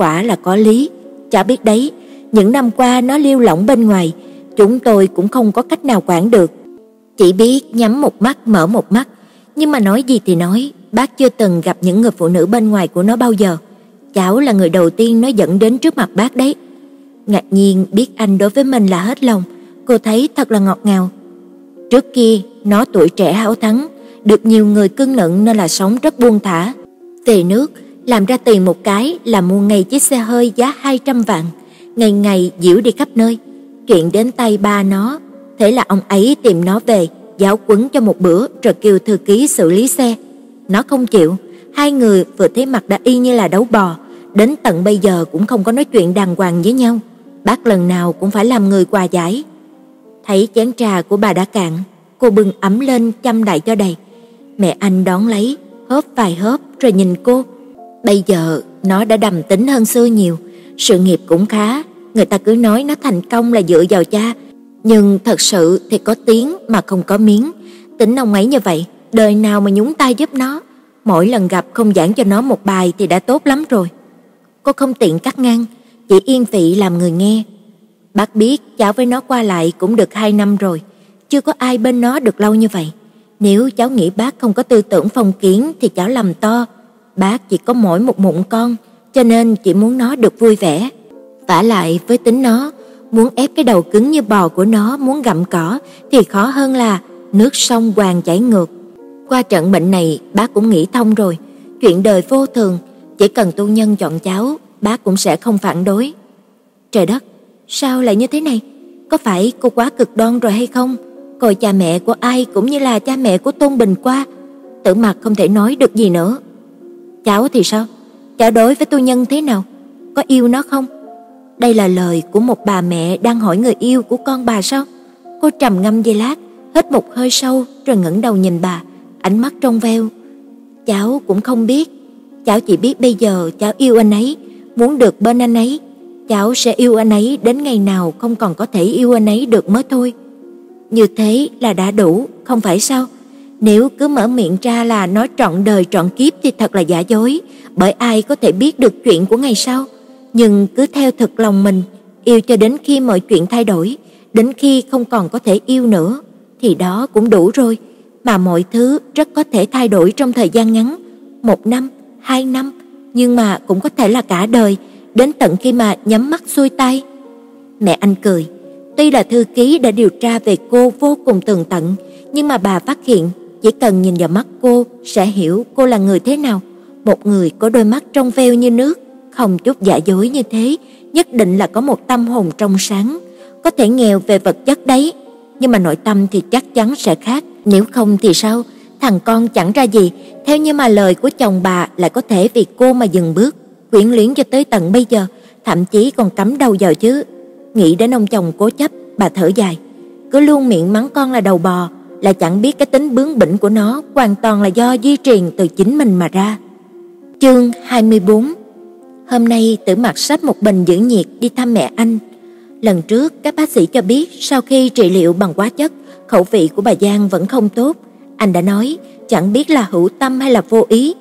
quả là có lý. Cháu biết đấy, những năm qua nó lưu lỏng bên ngoài, chúng tôi cũng không có cách nào quản được. Chỉ biết nhắm một mắt mở một mắt, nhưng mà nói gì thì nói, bác chưa từng gặp những người phụ nữ bên ngoài của nó bao giờ. Cháu là người đầu tiên nó dẫn đến trước mặt bác đấy. Ngạc nhiên biết anh đối với mình là hết lòng, cô thấy thật là ngọt ngào. Trước kia, nó tuổi trẻ háo thắng, được nhiều người cưng nựng nên là sống rất buông thả. Về nước, làm ra tiền một cái là mua ngay chiếc xe hơi giá 200 vạn, ngày ngày diễu đi khắp nơi. Chuyện đến tay ba nó, thế là ông ấy tìm nó về, giáo quấn cho một bữa rồi kêu thư ký xử lý xe. Nó không chịu, hai người vừa thấy mặt đã y như là đấu bò, đến tận bây giờ cũng không có nói chuyện đàng hoàng với nhau. Bác lần nào cũng phải làm người quà giải. Thấy chén trà của bà đã cạn, cô bưng ấm lên chăm đại cho đầy. Mẹ anh đón lấy, hớp vài hớp rồi nhìn cô. Bây giờ nó đã đầm tính hơn xưa nhiều, sự nghiệp cũng khá, người ta cứ nói nó thành công là dựa vào cha, nhưng thật sự thì có tiếng mà không có miếng. Tính ông ấy như vậy, đời nào mà nhúng tay giúp nó, mỗi lần gặp không giảng cho nó một bài thì đã tốt lắm rồi. Cô không tiện cắt ngang, chỉ yên vị làm người nghe. Bác biết cháu với nó qua lại cũng được hai năm rồi, chưa có ai bên nó được lâu như vậy. Nếu cháu nghĩ bác không có tư tưởng phong kiến thì cháu lầm to. Bác chỉ có mỗi một mụn con, cho nên chỉ muốn nó được vui vẻ. Vả lại với tính nó, muốn ép cái đầu cứng như bò của nó muốn gặm cỏ thì khó hơn là nước sông hoàng chảy ngược. Qua trận bệnh này, bác cũng nghĩ thông rồi, chuyện đời vô thường, chỉ cần tu nhân chọn cháu, bác cũng sẽ không phản đối. Trời đất, sao lại như thế này? Có phải cô quá cực đoan rồi hay không? Coi cha mẹ của ai cũng như là cha mẹ của Tôn Bình qua, Tử Mặc không thể nói được gì nữa. Cháu thì sao? Cháu đối với tu nhân thế nào? Có yêu nó không? Đây là lời của một bà mẹ đang hỏi người yêu của con bà sao? Cô trầm ngâm giây lát, hít một hơi sâu rồi ngẩng đầu nhìn bà, ánh mắt trong veo. Cháu cũng không biết, cháu chỉ biết bây giờ cháu yêu anh ấy, muốn được bên anh ấy, cháu sẽ yêu anh ấy đến ngày nào không còn có thể yêu anh ấy được mới thôi. Như thế là đã đủ, không phải sao? Nếu cứ mở miệng ra là nói trọn đời trọn kiếp thì thật là giả dối, bởi ai có thể biết được chuyện của ngày sau. Nhưng cứ theo thực lòng mình, yêu cho đến khi mọi chuyện thay đổi, đến khi không còn có thể yêu nữa, thì đó cũng đủ rồi. Mà mọi thứ rất có thể thay đổi trong thời gian ngắn, một năm, hai năm, nhưng mà cũng có thể là cả đời, đến tận khi mà nhắm mắt xuôi tay. Mẹ anh cười, tuy là thư ký đã điều tra về cô vô cùng tường tận, nhưng mà bà phát hiện chỉ cần nhìn vào mắt cô sẽ hiểu cô là người thế nào, một người có đôi mắt trong veo như nước, không chút giả dối như thế, nhất định là có một tâm hồn trong sáng, có thể nghèo về vật chất đấy, nhưng mà nội tâm thì chắc chắn sẽ khác, nếu không thì sao? Thằng con chẳng ra gì, theo như mà lời của chồng bà lại có thể vì cô mà dừng bước, quyến luyến cho tới tận bây giờ, thậm chí còn cắm đầu vào chứ. Nghĩ đến ông chồng cố chấp, bà thở dài, cứ luôn miệng mắng con là đầu bò, là chẳng biết cái tính bướng bỉnh của nó hoàn toàn là do di truyền từ chính mình mà ra. Chương 24 Hôm nay Tử Mặc sách một bình dưỡng nhiệt đi thăm mẹ anh. Lần trước các bác sĩ cho biết sau khi trị liệu bằng hóa chất, khẩu vị của bà Giang vẫn không tốt. Anh đã nói chẳng biết là hữu tâm hay là vô ý.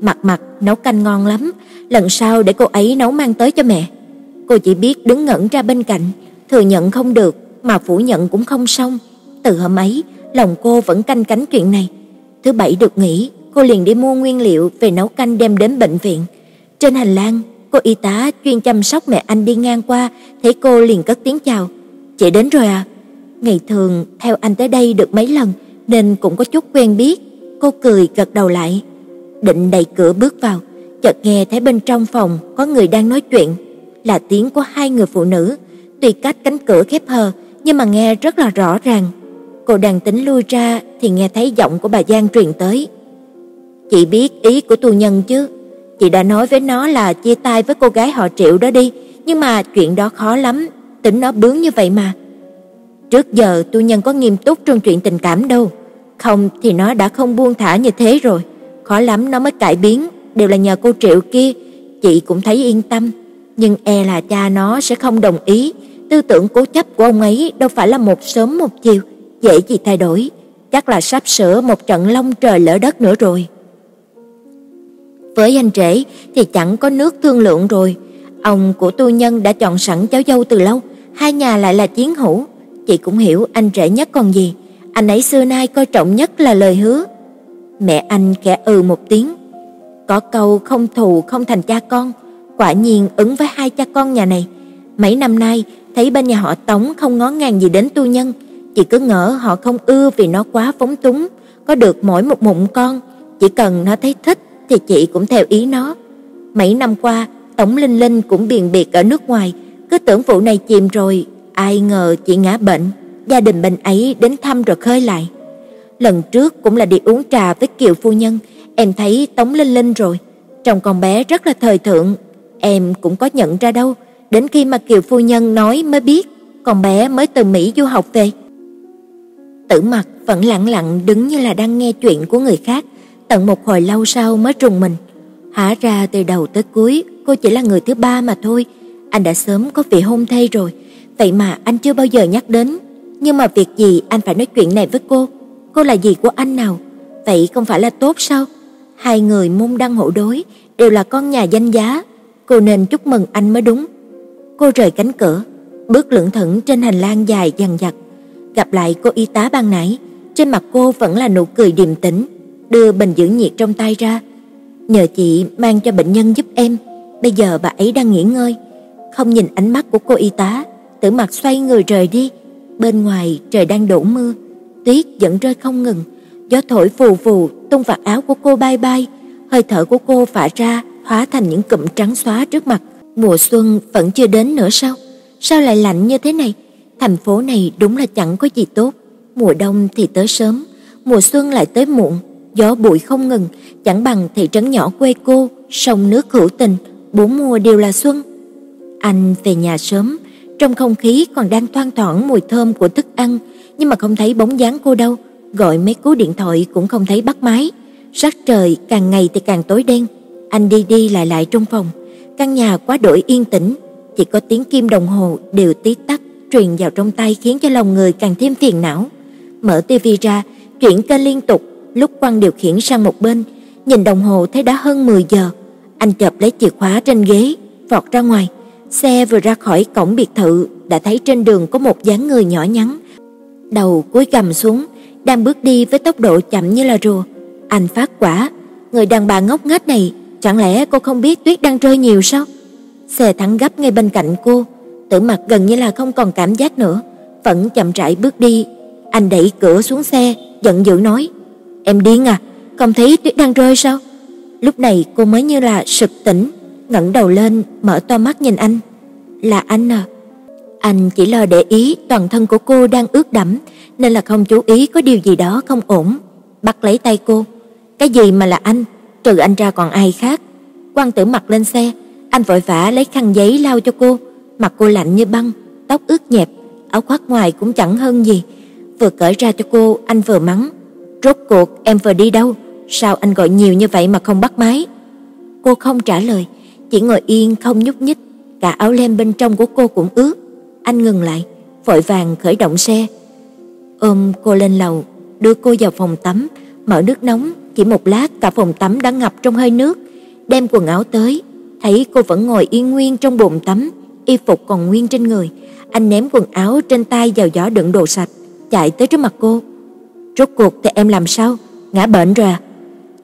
Mặt mặt nấu canh ngon lắm, lần sau để cô ấy nấu mang tới cho mẹ. Cô chỉ biết đứng ngẩn ra bên cạnh, thừa nhận không được mà phủ nhận cũng không xong. Từ hôm ấy, lòng cô vẫn canh cánh chuyện này. Thứ bảy được nghỉ, cô liền đi mua nguyên liệu về nấu canh đem đến bệnh viện. Trên hành lang, cô y tá chuyên chăm sóc mẹ anh đi ngang qua, thấy cô liền cất tiếng chào. "Chị đến rồi à?" Ngày thường theo anh tới đây được mấy lần nên cũng có chút quen biết. Cô cười gật đầu lại, định đẩy cửa bước vào, chợt nghe thấy bên trong phòng có người đang nói chuyện, là tiếng của hai người phụ nữ, tuy cách cánh cửa khép hờ nhưng mà nghe rất là rõ ràng. Cô đang tính lui ra thì nghe thấy giọng của bà Giang truyền tới. "Chị biết ý của tu nhân chứ?" Chị đã nói với nó là chia tay với cô gái họ Triệu đó đi, nhưng mà chuyện đó khó lắm, tính nó bướng như vậy mà. Trước giờ tu nhân có nghiêm túc trong chuyện tình cảm đâu, không thì nó đã không buông thả như thế rồi, khó lắm nó mới cải biến, đều là nhờ cô Triệu kia, chị cũng thấy yên tâm, nhưng e là cha nó sẽ không đồng ý, tư tưởng cố chấp của ông ấy đâu phải là một sớm một chiều, dễ gì thay đổi, chắc là sắp sửa một trận long trời lỡ đất nữa rồi. Với anh rể thì chẳng có nước thương lượng rồi. Ông của tu nhân đã chọn sẵn cháu dâu từ lâu, hai nhà lại là chiến hữu, chị cũng hiểu anh rể nhất còn gì. Anh ấy xưa nay coi trọng nhất là lời hứa. Mẹ anh khẽ ừ một tiếng. Có câu không thù không thành cha con, quả nhiên ứng với hai cha con nhà này. Mấy năm nay thấy bên nhà họ Tống không ngó ngàng gì đến tu nhân, chị cứ ngỡ họ không ưa vì nó quá phóng túng, có được mỗi một mụn con, chỉ cần nó thấy thích thì chị cũng theo ý nó. Mấy năm qua, Tổng Linh Linh cũng biền biệt ở nước ngoài, cứ tưởng vụ này chìm rồi, ai ngờ chị ngã bệnh, gia đình bên ấy đến thăm rồi khơi lại. Lần trước cũng là đi uống trà với Kiều phu nhân, em thấy Tống Linh Linh rồi, trông con bé rất là thời thượng, Em cũng có nhận ra đâu, đến khi mà Kiều phu nhân nói mới biết, con bé mới từ Mỹ du học về. Tử Mặc vẫn lặng lặng đứng như là đang nghe chuyện của người khác, tận một hồi lâu sau mới trùng mình. Hóa ra từ đầu tới cuối cô chỉ là người thứ ba mà thôi, anh đã sớm có vị hôn thê rồi, vậy mà anh chưa bao giờ nhắc đến. Nhưng mà việc gì anh phải nói chuyện này với cô? Cô là gì của anh nào? Vậy không phải là tốt sao? Hai người môn đăng hộ đối, đều là con nhà danh giá, cô nên chúc mừng anh mới đúng. Cô rời cánh cửa, bước lững thững trên hành lang dài dằng dặc, gặp lại cô y tá ban nãy, trên mặt cô vẫn là nụ cười điềm tĩnh, đưa bình giữ nhiệt trong tay ra. "Nhờ chị mang cho bệnh nhân giúp em, bây giờ bà ấy đang nghỉ ngơi." Không nhìn ánh mắt của cô y tá, Tử Mặc xoay người rời đi. Bên ngoài trời đang đổ mưa, tuyết vẫn rơi không ngừng, gió thổi phù phù tung vạt áo của cô bay bay, hơi thở của cô phả ra hóa thành những cụm trắng xóa trước mặt. Mùa xuân vẫn chưa đến nữa sao? Sao lại lạnh như thế này? Thành phố này đúng là chẳng có gì tốt. Mùa đông thì tới sớm, mùa xuân lại tới muộn, gió bụi không ngừng, chẳng bằng thị trấn nhỏ quê cô, sông nước hữu tình, bốn mùa đều là xuân. Anh về nhà sớm, trong không khí còn đang thoang thoảng mùi thơm của thức ăn, nhưng mà không thấy bóng dáng cô đâu, gọi mấy cú điện thoại cũng không thấy bắt máy. Sắc trời càng ngày thì càng tối đen. Anh đi đi lại lại trong phòng, căn nhà quá đổi yên tĩnh, chỉ có tiếng kim đồng hồ đều tí tách truyền vào trong tay khiến cho lòng người càng thêm phiền não. Mở tivi ra, chuyển kênh liên tục, lúc quăng điều khiển sang một bên, nhìn đồng hồ thấy đã hơn 10 giờ. Anh chợp lấy chìa khóa trên ghế, vọt ra ngoài. Xe vừa ra khỏi cổng biệt thự đã thấy trên đường có một dáng người nhỏ nhắn, đầu cúi gằm xuống, đang bước đi với tốc độ chậm như là rùa. Anh phát quả, người đàn bà ngốc nghếch này, chẳng lẽ cô không biết tuyết đang rơi nhiều sao? Xe thẳng gấp ngay bên cạnh cô, Tử mặt gần như là không còn cảm giác nữa, vẫn chậm rãi bước đi. Anh đẩy cửa xuống xe, giận dữ nói: "Em điên à, không thấy tuyết đang rơi sao?" Lúc này cô mới như là sực tỉnh, ngẩng đầu lên, mở to mắt nhìn anh. "Là anh à?" Anh chỉ lo để ý toàn thân của cô đang ướt đẫm, nên là không chú ý có điều gì đó không ổn. Bắt lấy tay cô. "Cái gì mà là anh? Trừ anh ra còn ai khác?" Quan Tử mặt lên xe, anh vội vã lấy khăn giấy lau cho cô, mặt cô lạnh như băng, tóc ướt nhẹp, áo khoác ngoài cũng chẳng hơn gì. Vừa cởi ra cho cô, anh vừa mắng, "Rốt cuộc em vừa đi đâu? Sao anh gọi nhiều như vậy mà không bắt máy?" Cô không trả lời, chỉ ngồi yên không nhúc nhích, cả áo len bên trong của cô cũng ướt. Anh ngừng lại, vội vàng khởi động xe. Ôm cô lên lầu, đưa cô vào phòng tắm, mở nước nóng, chỉ một lát cả phòng tắm đã ngập trong hơi nước, đem quần áo tới, thấy cô vẫn ngồi yên nguyên trong bồn tắm, y phục còn nguyên trên người, anh ném quần áo trên tay vào giỏ đựng đồ sạch, chạy tới trước mặt cô. "Rốt cuộc thì em làm sao? Ngã bệnh rồi à?"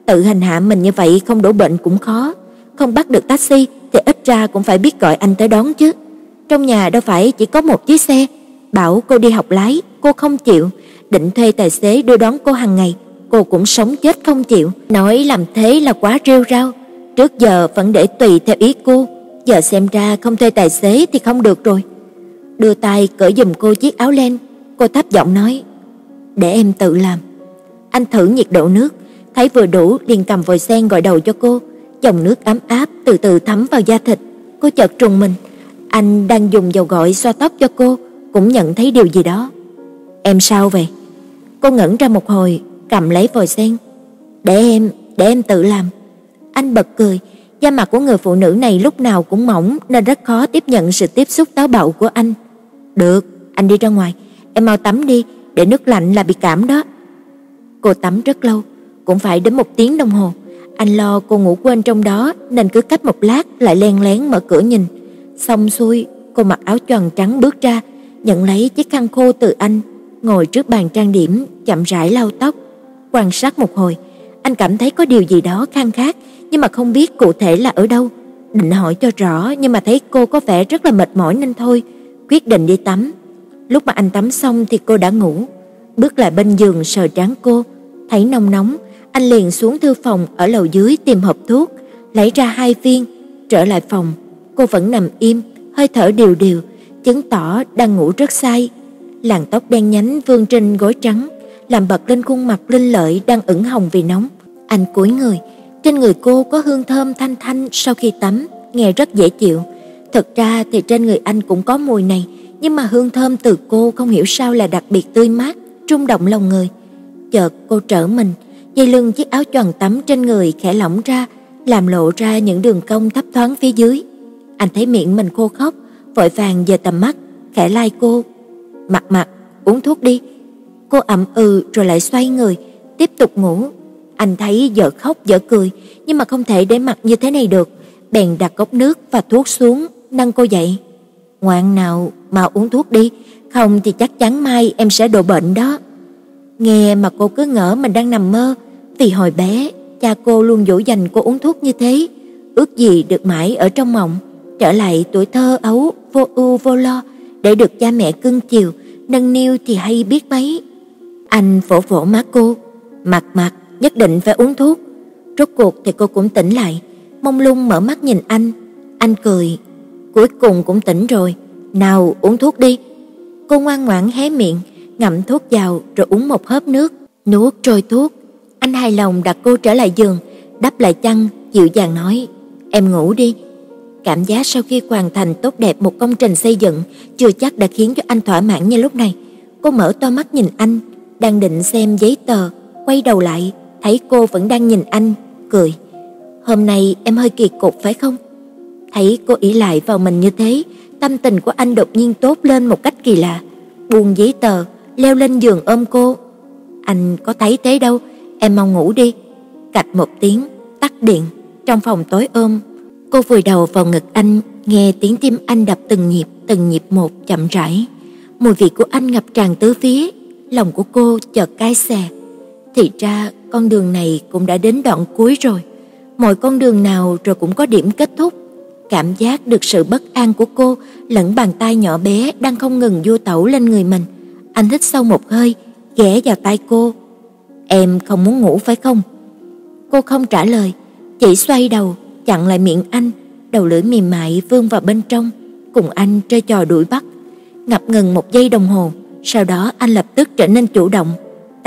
Tự hành hạ mình như vậy không đổ bệnh cũng khó, không bắt được taxi thì ít ra cũng phải biết gọi anh tới đón chứ. Trong nhà đâu phải chỉ có một chiếc xe, bảo cô đi học lái, cô không chịu, định thuê tài xế đưa đón cô hàng ngày, cô cũng sống chết không chịu, nói làm thế là quá rêu rao. Trước giờ vẫn để tùy theo ý cô, giờ xem ra không thuê tài xế thì không được rồi. Đưa tay cởi giùm cô chiếc áo len, cô thấp giọng nói: "Để em tự làm." Anh thử nhiệt độ nước, thấy vừa đủ liền cầm vòi sen gọi đầu cho cô, dòng nước ấm áp từ từ thấm vào da thịt. Cô chợt trùng mình, anh đang dùng dầu gội xoa tóc cho cô, cũng nhận thấy điều gì đó. "Em sao vậy?" Cô ngẩn ra một hồi, cầm lấy vòi sen. "Để em, để em tự làm." Anh bật cười, da mặt của người phụ nữ này lúc nào cũng mỏng nên rất khó tiếp nhận sự tiếp xúc táo bạo của anh. "Được, anh đi ra ngoài, em mau tắm đi, để nước lạnh là bị cảm đó." Cô tắm rất lâu, cũng phải đến một tiếng đồng hồ. Anh lo cô ngủ quên trong đó nên cứ cách một lát lại len lén mở cửa nhìn. Xong xuôi, cô mặc áo choàng trắng bước ra, nhận lấy chiếc khăn khô từ anh, ngồi trước bàn trang điểm, chậm rãi lau tóc. Quan sát một hồi, anh cảm thấy có điều gì đó khang khác, nhưng mà không biết cụ thể là ở đâu. Định hỏi cho rõ nhưng mà thấy cô có vẻ rất là mệt mỏi nên thôi, quyết định đi tắm. Lúc mà anh tắm xong thì cô đã ngủ. Bước lại bên giường sờ trán cô, thấy nóng nóng, anh liền xuống thư phòng ở lầu dưới tìm hộp thuốc, lấy ra hai viên, trở lại phòng. Cô vẫn nằm im, hơi thở đều đều, chứng tỏ đang ngủ rất say. Làn tóc đen nhánh vương trên gối trắng, làm bật lên khuôn mặt linh lợi đang ửng hồng vì nóng. Anh cúi người, trên người cô có hương thơm thanh thanh sau khi tắm, nghe rất dễ chịu. thật ra thì trên người anh cũng có mùi này, nhưng mà hương thơm từ cô không hiểu sao là đặc biệt tươi mát, rung động lòng người. Chợt cô trở mình, dây lưng chiếc áo choàng tắm trên người khẽ lỏng ra, làm lộ ra những đường cong thấp thoáng phía dưới. Anh thấy miệng mình khô khốc, vội vàng giơ tầm mắt, khẽ lai cô. "Mặt mặt, uống thuốc đi." Cô ậm ừ rồi lại xoay người, tiếp tục ngủ. Anh thấy dở khóc dở cười, nhưng mà không thể để mặt như thế này được, bèn đặt cốc nước và thuốc xuống, nâng cô dậy. "Ngoan nào, mau uống thuốc đi, không thì chắc chắn mai em sẽ đổ bệnh đó." Nghe mà cô cứ ngỡ mình đang nằm mơ, vì hồi bé cha cô luôn dỗ dành cô uống thuốc như thế, ước gì được mãi ở trong mộng, trở lại tuổi thơ ấu vô ưu vô lo để được cha mẹ cưng chiều, nâng niu thì hay biết mấy. Anh vỗ vỗ má cô, "Mặt mặt, nhất định phải uống thuốc." Rốt cuộc thì cô cũng tỉnh lại, mông lung mở mắt nhìn anh. Anh cười, "Cuối cùng cũng tỉnh rồi, nào uống thuốc đi." Cô ngoan ngoãn hé miệng, ngậm thuốc vào rồi uống một hớp nước, nuốt trôi thuốc. Anh hài lòng đặt cô trở lại giường, đắp lại chăn, dịu dàng nói: "Em ngủ đi." Cảm giác sau khi hoàn thành tốt đẹp một công trình xây dựng chưa chắc đã khiến cho anh thỏa mãn như lúc này. Cô mở to mắt nhìn anh, đang định xem giấy tờ, quay đầu lại, thấy cô vẫn đang nhìn anh, cười. "Hôm nay em hơi kỳ cục phải không?" Thấy cô ỷ lại vào mình như thế, tâm tình của anh đột nhiên tốt lên một cách kỳ lạ. Buông giấy tờ, leo lên giường ôm cô. "Anh có thấy thế đâu, em mau ngủ đi." Cạch một tiếng, tắt điện, trong phòng tối ôm, cô vùi đầu vào ngực anh, nghe tiếng tim anh đập từng nhịp, từng nhịp một chậm rãi. Mùi vị của anh ngập tràn tứ phía, lòng của cô chợt cay xè. Thì ra con đường này cũng đã đến đoạn cuối rồi. Mọi con đường nào rồi cũng có điểm kết thúc. Cảm giác được sự bất an của cô lẫn bàn tay nhỏ bé đang không ngừng vô tẩu lên người mình. Anh hít sâu một hơi, ghé vào tai cô. "Em không muốn ngủ phải không?" Cô không trả lời, chỉ xoay đầu, chặn lại miệng anh, đầu lưỡi mềm mại vươn vào bên trong, cùng anh chơi trò đuổi bắt. Ngập ngừng một giây đồng hồ, sau đó anh lập tức trở nên chủ động,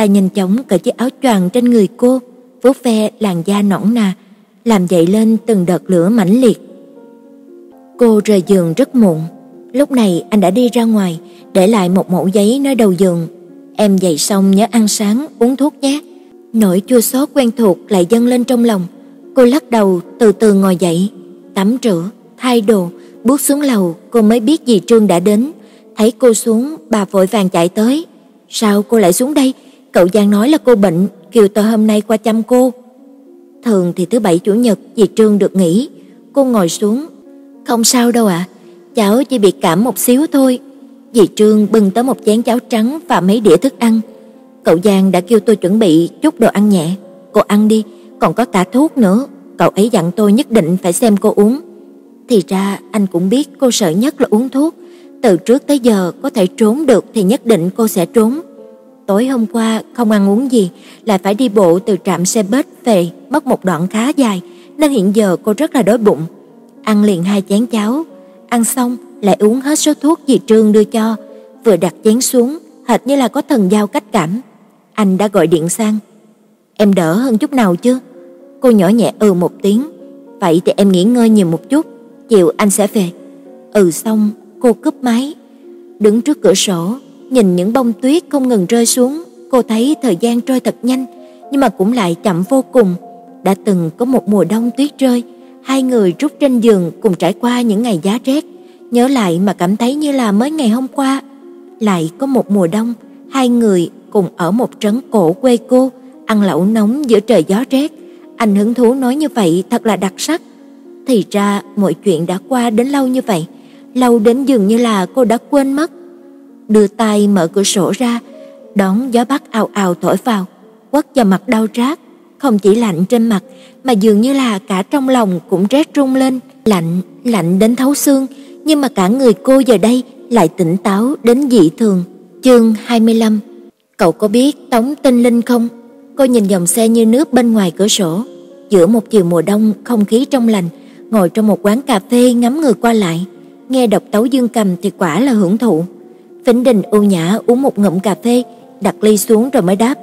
ta nhanh chóng cởi chiếc áo choàng trên người cô, vuốt ve làn da nõn nà, làm dậy lên từng đợt lửa mãnh liệt. Cô rời giường rất muộn, lúc này anh đã đi ra ngoài, để lại một mẩu giấy nơi đầu giường. Em dậy xong nhớ ăn sáng, uống thuốc nhé. Nỗi chua xót quen thuộc lại dâng lên trong lòng. Cô lắc đầu, từ từ ngồi dậy, tắm rửa, thay đồ, bước xuống lầu, cô mới biết dì Trương đã đến. Thấy cô xuống, bà vội vàng chạy tới. "Sao cô lại xuống đây? Cậu Giang nói là cô bệnh, kêu tôi hôm nay qua chăm cô." Thường thì thứ bảy chủ nhật dì Trương được nghỉ. Cô ngồi xuống. "Không sao đâu ạ, cháu chỉ bị cảm một xíu thôi." Dì Trương bưng tới một chén cháo trắng và mấy đĩa thức ăn. "Cậu Giang đã kêu tôi chuẩn bị chút đồ ăn nhẹ, cô ăn đi, còn có cả thuốc nữa, cậu ấy dặn tôi nhất định phải xem cô uống." Thì ra anh cũng biết cô sợ nhất là uống thuốc, từ trước tới giờ có thể trốn được thì nhất định cô sẽ trốn. Tối hôm qua không ăn uống gì, lại phải đi bộ từ trạm xe bus về, mất một đoạn khá dài, nên hiện giờ cô rất là đói bụng. Ăn liền hai chén cháo, ăn xong lại uống hết số thuốc dì Trương đưa cho, vừa đặt chén xuống, hệt như là có thần giao cách cảm. Anh đã gọi điện sang. "Em đỡ hơn chút nào chưa?" Cô nhỏ nhẹ ừ một tiếng. "Vậy thì em nghỉ ngơi nhiều một chút, chiều anh sẽ về." Ừ xong, cô cúp máy. Đứng trước cửa sổ, nhìn những bông tuyết không ngừng rơi xuống, cô thấy thời gian trôi thật nhanh, nhưng mà cũng lại chậm vô cùng. Đã từng có một mùa đông tuyết rơi, hai người rút trên giường cùng trải qua những ngày giá rét, nhớ lại mà cảm thấy như là mới ngày hôm qua. Lại có một mùa đông, hai người cùng ở một trấn cổ quê cô, ăn lẩu nóng giữa trời gió rét. Anh hứng thú nói như vậy thật là đặc sắc. Thì ra mọi chuyện đã qua đến lâu như vậy, lâu đến dường như là cô đã quên mất. Đưa tay mở cửa sổ ra, đón gió bắc ào ào thổi vào, quất vào mặt đau rát, không chỉ lạnh trên mặt mà dường như là cả trong lòng cũng rét run lên, lạnh, lạnh đến thấu xương, nhưng mà cả người cô giờ đây lại tỉnh táo đến dị thường. Chương 25. Cậu có biết Tống Tinh Linh không? Cô nhìn dòng xe như nước bên ngoài cửa sổ, giữa một chiều mùa đông không khí trong lành, ngồi trong một quán cà phê ngắm người qua lại, nghe độc tấu dương cầm thì quả là hưởng thụ. Vĩnh Đình ưu nhã uống một ngụm cà phê, đặt ly xuống rồi mới đáp,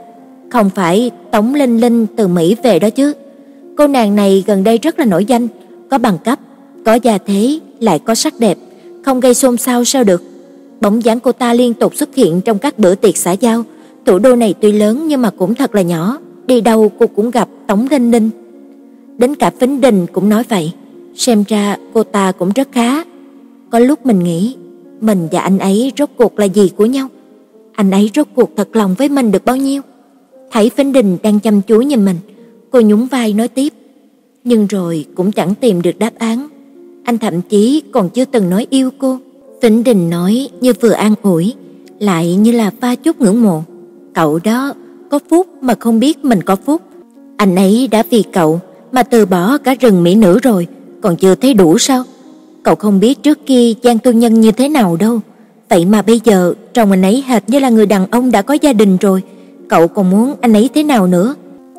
"Không phải Tống Linh Linh từ Mỹ về đó chứ? Cô nàng này gần đây rất là nổi danh, có bằng cấp, có gia thế, lại có sắc đẹp, không gây xôn xao sao được. Bóng dáng cô ta liên tục xuất hiện trong các bữa tiệc xã giao, thủ đô này tuy lớn nhưng mà cũng thật là nhỏ, đi đâu cô cũng gặp Tống Linh Linh. Đến cả Vĩnh Đình cũng nói vậy, xem ra cô ta cũng rất khá. Có lúc mình nghĩ, mình và anh ấy rốt cuộc là gì của nhau? Anh ấy rốt cuộc thật lòng với mình được bao nhiêu? Thấy Phính Đình đang chăm chú nhìn mình, cô nhún vai nói tiếp, nhưng rồi cũng chẳng tìm được đáp án. Anh thậm chí còn chưa từng nói yêu cô. Phính Đình nói như vừa an ủi, lại như là pha chút ngưỡng mộ. Cậu đó có phúc mà không biết mình có phúc. Anh ấy đã vì cậu mà từ bỏ cả rừng mỹ nữ rồi, còn chưa thấy đủ sao? Cậu không biết trước kia Giang Tu Nhân như thế nào đâu. Vậy mà bây giờ trông anh ấy hệt như là người đàn ông đã có gia đình rồi, cậu còn muốn anh ấy thế nào nữa?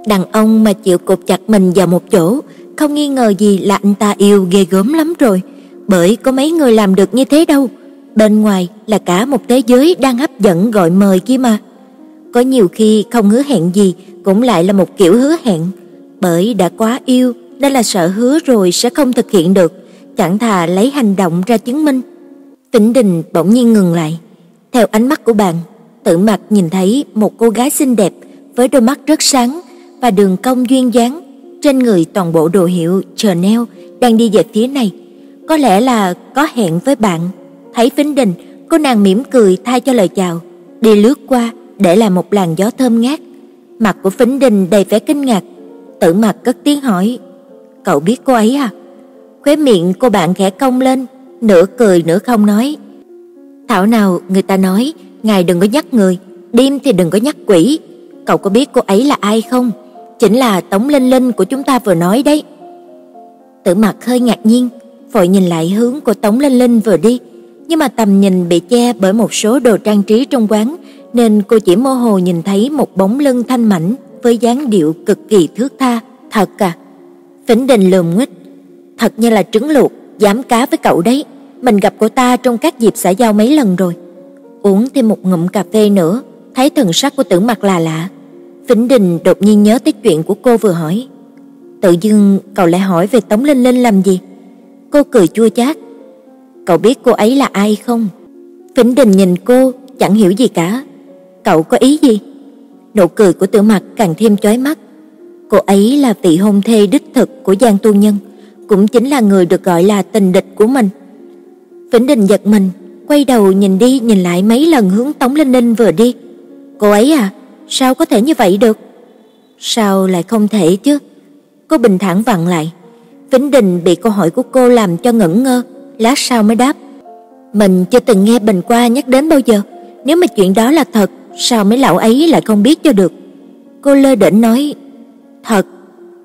Đàn ông mà chịu cột chặt mình vào một chỗ, không nghi ngờ gì là anh ta yêu ghê gớm lắm rồi, bởi có mấy người làm được như thế đâu. Bên ngoài là cả một thế giới đang hấp dẫn gọi mời kia mà. Có nhiều khi không hứa hẹn gì cũng lại là một kiểu hứa hẹn, bởi đã quá yêu nên là sợ hứa rồi sẽ không thực hiện được, chẳng thà lấy hành động ra chứng minh. Vĩnh Đình bỗng nhiên ngừng lại. Theo ánh mắt của bạn, Tử Mặc nhìn thấy một cô gái xinh đẹp với đôi mắt rất sáng và đường cong duyên dáng, trên người toàn bộ đồ hiệu Chanel đang đi về phía này. Có lẽ là có hẹn với bạn. Thấy Vĩnh Đình, cô nàng mỉm cười thay cho lời chào, đi lướt qua để lại một làn gió thơm ngát. Mặt của Vĩnh Đình đầy vẻ kinh ngạc. Tử Mặc cất tiếng hỏi: "Cậu biết cô ấy à?" Khóe miệng cô bạn khẽ cong lên, nửa cười nửa không nói. Thảo nào người ta nói, ngài đừng có nhắc người, đêm thì đừng có nhắc quỷ. Cậu có biết cô ấy là ai không? Chính là Tống Linh Linh của chúng ta vừa nói đấy. Tử Mặc hơi ngạc nhiên, vội nhìn lại hướng của Tống Linh Linh vừa đi, nhưng mà tầm nhìn bị che bởi một số đồ trang trí trong quán, nên cô chỉ mơ hồ nhìn thấy một bóng lưng thanh mảnh với dáng điệu cực kỳ thước tha. Thật à? Vĩnh Đình lườm nguýt, thật như là trứng luộc, dám cá với cậu đấy. Mình gặp cô ta trong các dịp xã giao mấy lần rồi. Uống thêm một ngụm cà phê nữa, thấy thần sắc của Tử Mặc là lạ. Vĩnh Đình đột nhiên nhớ tới chuyện của cô vừa hỏi. Tự dưng cậu lại hỏi về Tống Linh Linh làm gì? Cô cười chua chát. Cậu biết cô ấy là ai không? Vĩnh Đình nhìn cô, chẳng hiểu gì cả. Cậu có ý gì? Nụ cười của Tử Mặc càng thêm chói mắt. Cô ấy là vị hôn thê đích thực của Giang Tu Nhân cũng chính là người được gọi là tình địch của mình. Vĩnh Đình giật mình, quay đầu nhìn đi nhìn lại mấy lần hướng Tống Linh Linh vừa đi. Cô ấy à, sao có thể như vậy được? Sao lại không thể chứ? Cô bình thản vặn lại. Vĩnh Đình bị câu hỏi của cô làm cho ngẩn ngơ, lát sau mới đáp. Mình chưa từng nghe Bình Qua nhắc đến bao giờ, nếu mà chuyện đó là thật, sao mấy lão ấy lại không biết cho được? Cô lơ đễnh nói, "Thật,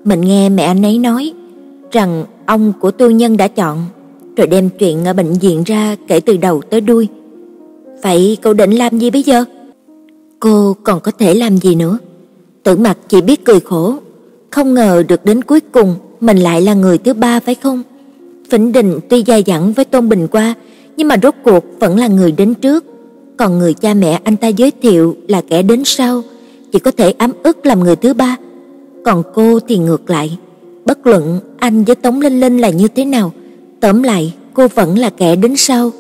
mình nghe mẹ anh ấy nói rằng ông của tu nhân đã chọn, rồi đem chuyện ở bệnh viện ra kể từ đầu tới đuôi. Vậy cậu định làm gì bây giờ? Cô còn có thể làm gì nữa? Tử Mặc chỉ biết cười khổ, không ngờ được đến cuối cùng mình lại là người thứ ba phải không? Vĩnh Đình tuy dai dẳng với Tôn Bình qua, nhưng mà rốt cuộc vẫn là người đến trước, còn người cha mẹ anh ta giới thiệu là kẻ đến sau, chỉ có thể ấm ức làm người thứ ba. Còn cô thì ngược lại, Bất luận anh với Tống Linh Linh là như thế nào, tóm lại cô vẫn là kẻ đến sau.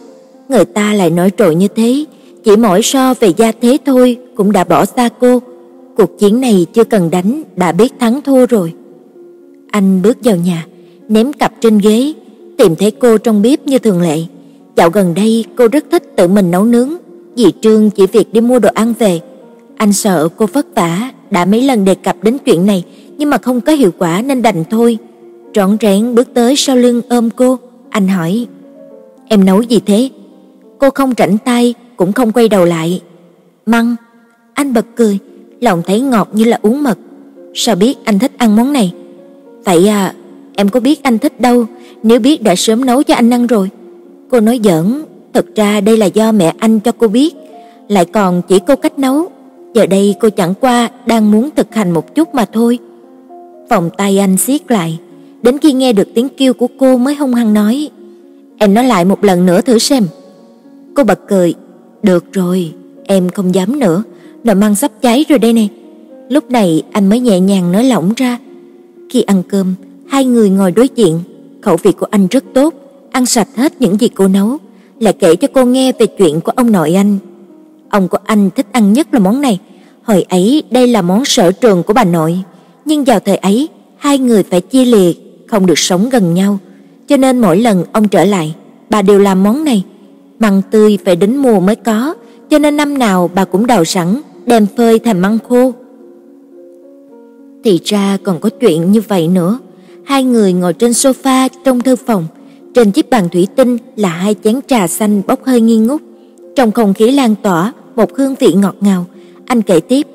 Người ta lại nói trội như thế, chỉ mỗi so về gia thế thôi cũng đã bỏ xa cô. Cuộc chiến này chưa cần đánh đã biết thắng thua rồi. Anh bước vào nhà, ném cặp trên ghế, tìm thấy cô trong bếp như thường lệ. Dạo gần đây cô rất thích tự mình nấu nướng, dì Trương chỉ việc đi mua đồ ăn về. Anh sợ cô vất vả, đã mấy lần đề cập đến chuyện này nhưng mà không có hiệu quả nên đành thôi. Trọn rẽn bước tới sau lưng ôm cô, anh hỏi: "Em nấu gì thế?" Cô không rảnh tay, cũng không quay đầu lại. "Măng." Anh bật cười, lòng thấy ngọt như là uống mật. "Sao biết anh thích ăn món này?" "Vậy à, em có biết anh thích đâu, nếu biết đã sớm nấu cho anh ăn rồi." Cô nói giỡn, thật ra đây là do mẹ anh cho cô biết, lại còn chỉ cô cách nấu. Giờ đây cô chẳng qua đang muốn thực hành một chút mà thôi. Vòng tay anh siết lại, đến khi nghe được tiếng kêu của cô mới hung hăng nói: "Em nói lại một lần nữa thử xem." Cô bật cười, "Được rồi, em không dám nữa, nồi măng sắp cháy rồi đây nè." Lúc này anh mới nhẹ nhàng nói lỏng ra. Khi ăn cơm, hai người ngồi đối diện, khẩu vị của anh rất tốt, ăn sạch hết những gì cô nấu, lại kể cho cô nghe về chuyện của ông nội anh. Ông của anh thích ăn nhất là món này, hồi ấy đây là món sở trường của bà nội, nhưng vào thời ấy, hai người phải chia liệt, không được sống gần nhau, cho nên mỗi lần ông trở lại, bà đều làm món này. Măng tươi phải đến mùa mới có, cho nên năm nào bà cũng đào sẵn, đem phơi thành măng khô. Thì ra còn có chuyện như vậy nữa. Hai người ngồi trên sofa trong thư phòng, trên chiếc bàn thủy tinh là hai chén trà xanh bốc hơi nghi ngút. Trong không khí lan tỏa một hương vị ngọt ngào, anh kể tiếp.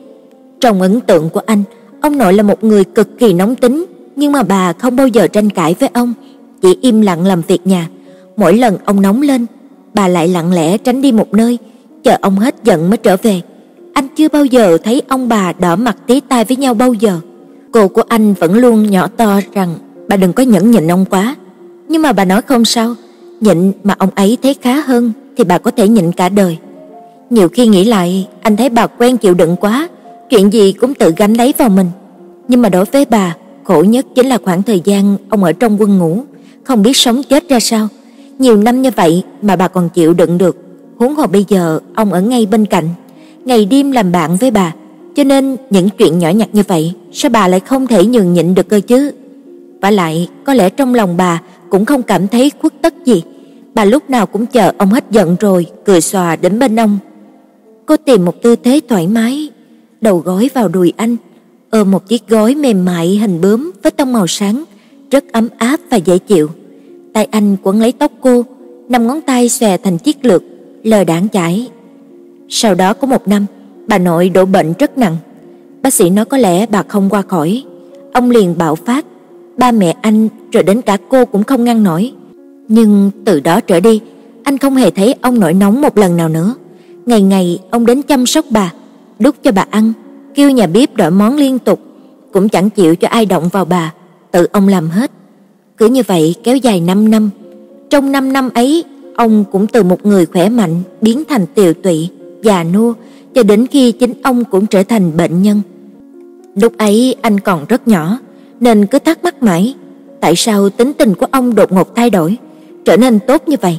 Trong ấn tượng của anh, ông nội là một người cực kỳ nóng tính, nhưng mà bà không bao giờ tranh cãi với ông, chỉ im lặng làm việc nhà. Mỗi lần ông nóng lên, bà lại lặng lẽ tránh đi một nơi, chờ ông hết giận mới trở về. Anh chưa bao giờ thấy ông bà đỏ mặt tí tai với nhau bao giờ. Cô của anh vẫn luôn nhỏ to rằng bà đừng có nhẫn nhịn ông quá. Nhưng mà bà nói không sao, nhịn mà ông ấy thấy khá hơn thì bà có thể nhịn cả đời. Nhiều khi nghĩ lại, anh thấy bà quen chịu đựng quá, chuyện gì cũng tự gánh lấy vào mình. Nhưng mà đối với bà, khổ nhất chính là khoảng thời gian ông ở trong quân ngũ, không biết sống chết ra sao. Nhiều năm như vậy mà bà còn chịu đựng được, huống hồ bây giờ ông ở ngay bên cạnh, ngày đêm làm bạn với bà, cho nên những chuyện nhỏ nhặt như vậy, sao bà lại không thể nhường nhịn được cơ chứ? Và lại, có lẽ trong lòng bà cũng không cảm thấy khuất tất gì. Bà lúc nào cũng chờ ông hết giận rồi, cười xòa đến bên ông. Cô tìm một tư thế thoải mái, đầu gối vào đùi anh, ôm một chiếc gối mềm mại hình bướm với tông màu sáng, rất ấm áp và dễ chịu. Tay anh quấn lấy tóc cô, năm ngón tay xòe thành chiếc lược, lờ đãng chảy. Sau đó có một năm, bà nội đổ bệnh rất nặng. Bác sĩ nói có lẽ bà không qua khỏi. Ông liền bạo phát, ba mẹ anh rồi đến cả cô cũng không ngăn nổi. Nhưng từ đó trở đi, anh không hề thấy ông nổi nóng một lần nào nữa. Ngày ngày ông đến chăm sóc bà, đút cho bà ăn, kêu nhà bếp đổi món liên tục, cũng chẳng chịu cho ai động vào bà, tự ông làm hết. Cứ như vậy kéo dài 5 năm. Trong 5 năm ấy, ông cũng từ một người khỏe mạnh biến thành tiều tụy, già nua, cho đến khi chính ông cũng trở thành bệnh nhân. Lúc ấy anh còn rất nhỏ, nên cứ thắc mắc mãi, tại sao tính tình của ông đột ngột thay đổi, trở nên tốt như vậy?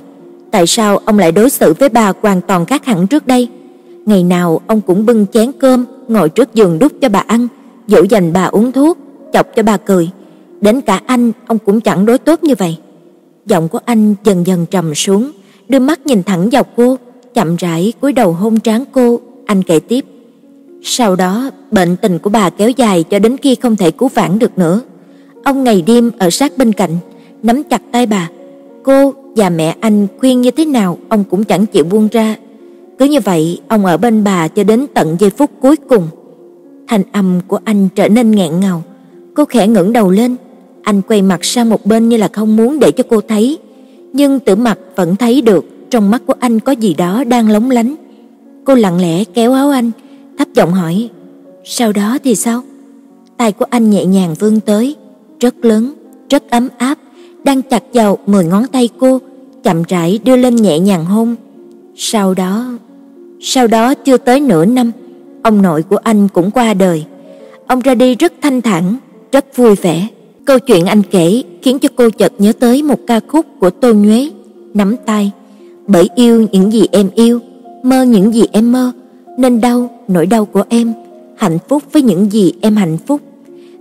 Tại sao ông lại đối xử với bà hoàn toàn khác hẳn trước đây? Ngày nào ông cũng bưng chén cơm, ngồi trước giường đút cho bà ăn, dỗ dành bà uống thuốc, chọc cho bà cười. Đến cả anh, ông cũng chẳng đối tốt như vậy. Giọng của anh dần dần trầm xuống, đưa mắt nhìn thẳng vào cô, chậm rãi cúi đầu hôn trán cô, anh kể tiếp. Sau đó, bệnh tình của bà kéo dài cho đến khi không thể cứu vãn được nữa. Ông ngày đêm ở sát bên cạnh, nắm chặt tay bà. Cô và mẹ anh khuyên như thế nào ông cũng chẳng chịu buông ra. Cứ như vậy, ông ở bên bà cho đến tận giây phút cuối cùng. Thanh âm của anh trở nên nghẹn ngào. Cô khẽ ngẩng đầu lên, anh quay mặt sang một bên như là không muốn để cho cô thấy, nhưng Tử Mặc vẫn thấy được trong mắt của anh có gì đó đang lóng lánh. Cô lặng lẽ kéo áo anh, thấp giọng hỏi: "Sau đó thì sao?" Tay của anh nhẹ nhàng vươn tới, rất lớn, rất ấm áp, đang chặt vào mười ngón tay cô, chậm rãi đưa lên nhẹ nhàng hôn. Sau đó, sau đó chưa tới nửa năm, ông nội của anh cũng qua đời. Ông ra đi rất thanh thản, rất vui vẻ. Câu chuyện anh kể khiến cho cô chợt nhớ tới một ca khúc của Tô Nhuế, nắm tay, bởi yêu những gì em yêu, mơ những gì em mơ, nên đau nỗi đau của em, hạnh phúc với những gì em hạnh phúc.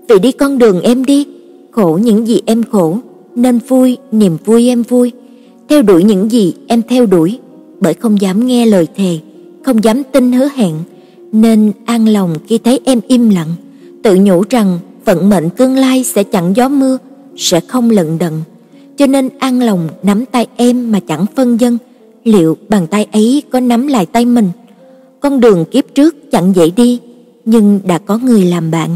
Vì đi con đường em đi, khổ những gì em khổ, nên vui niềm vui em vui, theo đuổi những gì em theo đuổi, bởi không dám nghe lời thề, không dám tin hứa hẹn, nên an lòng khi thấy em im lặng, tự nhủ rằng vận mệnh tương lai sẽ chẳng gió mưa, sẽ không lận đận, cho nên an lòng nắm tay em mà chẳng phân dân, liệu bàn tay ấy có nắm lại tay mình? Con đường kiếp trước chẳng dễ đi, nhưng đã có người làm bạn.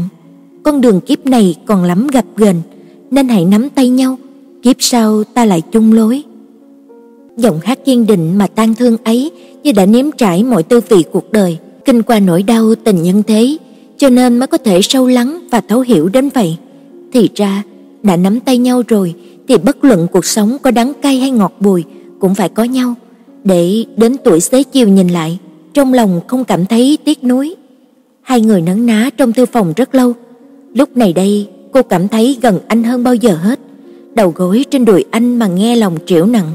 Con đường kiếp này còn lắm gặp ghềnh, nên hãy nắm tay nhau, kiếp sau ta lại chung lối. Giọng hát kiên định mà tang thương ấy như đã nếm trải mọi tư vị cuộc đời, kinh qua nỗi đau tình nhân thế, cho nên mới có thể sâu lắng và thấu hiểu đến vậy. Thì ra, đã nắm tay nhau rồi thì bất luận cuộc sống có đắng cay hay ngọt bùi cũng phải có nhau, để đến tuổi xế chiều nhìn lại, trong lòng không cảm thấy tiếc nuối. Hai người nấn ná trong thư phòng rất lâu. Lúc này đây, cô cảm thấy gần anh hơn bao giờ hết. đầu gối trên đùi anh mà nghe lòng triểu nặng.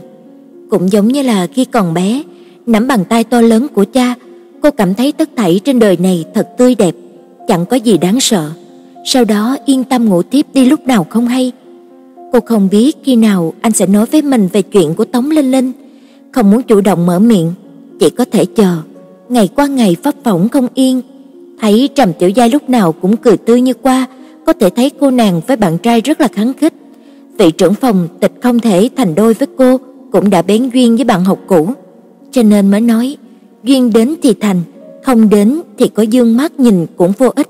Cũng giống như là khi còn bé, nắm bàn tay to lớn của cha, cô cảm thấy tất thảy trên đời này thật tươi đẹp, chẳng có gì đáng sợ. Sau đó yên tâm ngủ tiếp đi lúc nào không hay. Cô không biết khi nào anh sẽ nói với mình về chuyện của Tống Linh Linh, không muốn chủ động mở miệng, chỉ có thể chờ. Ngày qua ngày pháp phỏng không yên, thấy Trầm Tiểu Giai lúc nào cũng cười tươi như qua, có thể thấy cô nàng với bạn trai rất là kháng khích. Vị trưởng phòng tịch không thể thành đôi với cô, cũng đã bén duyên với bạn học cũ, cho nên mới nói, duyên đến thì thành, không đến thì có dương mắt nhìn cũng vô ích.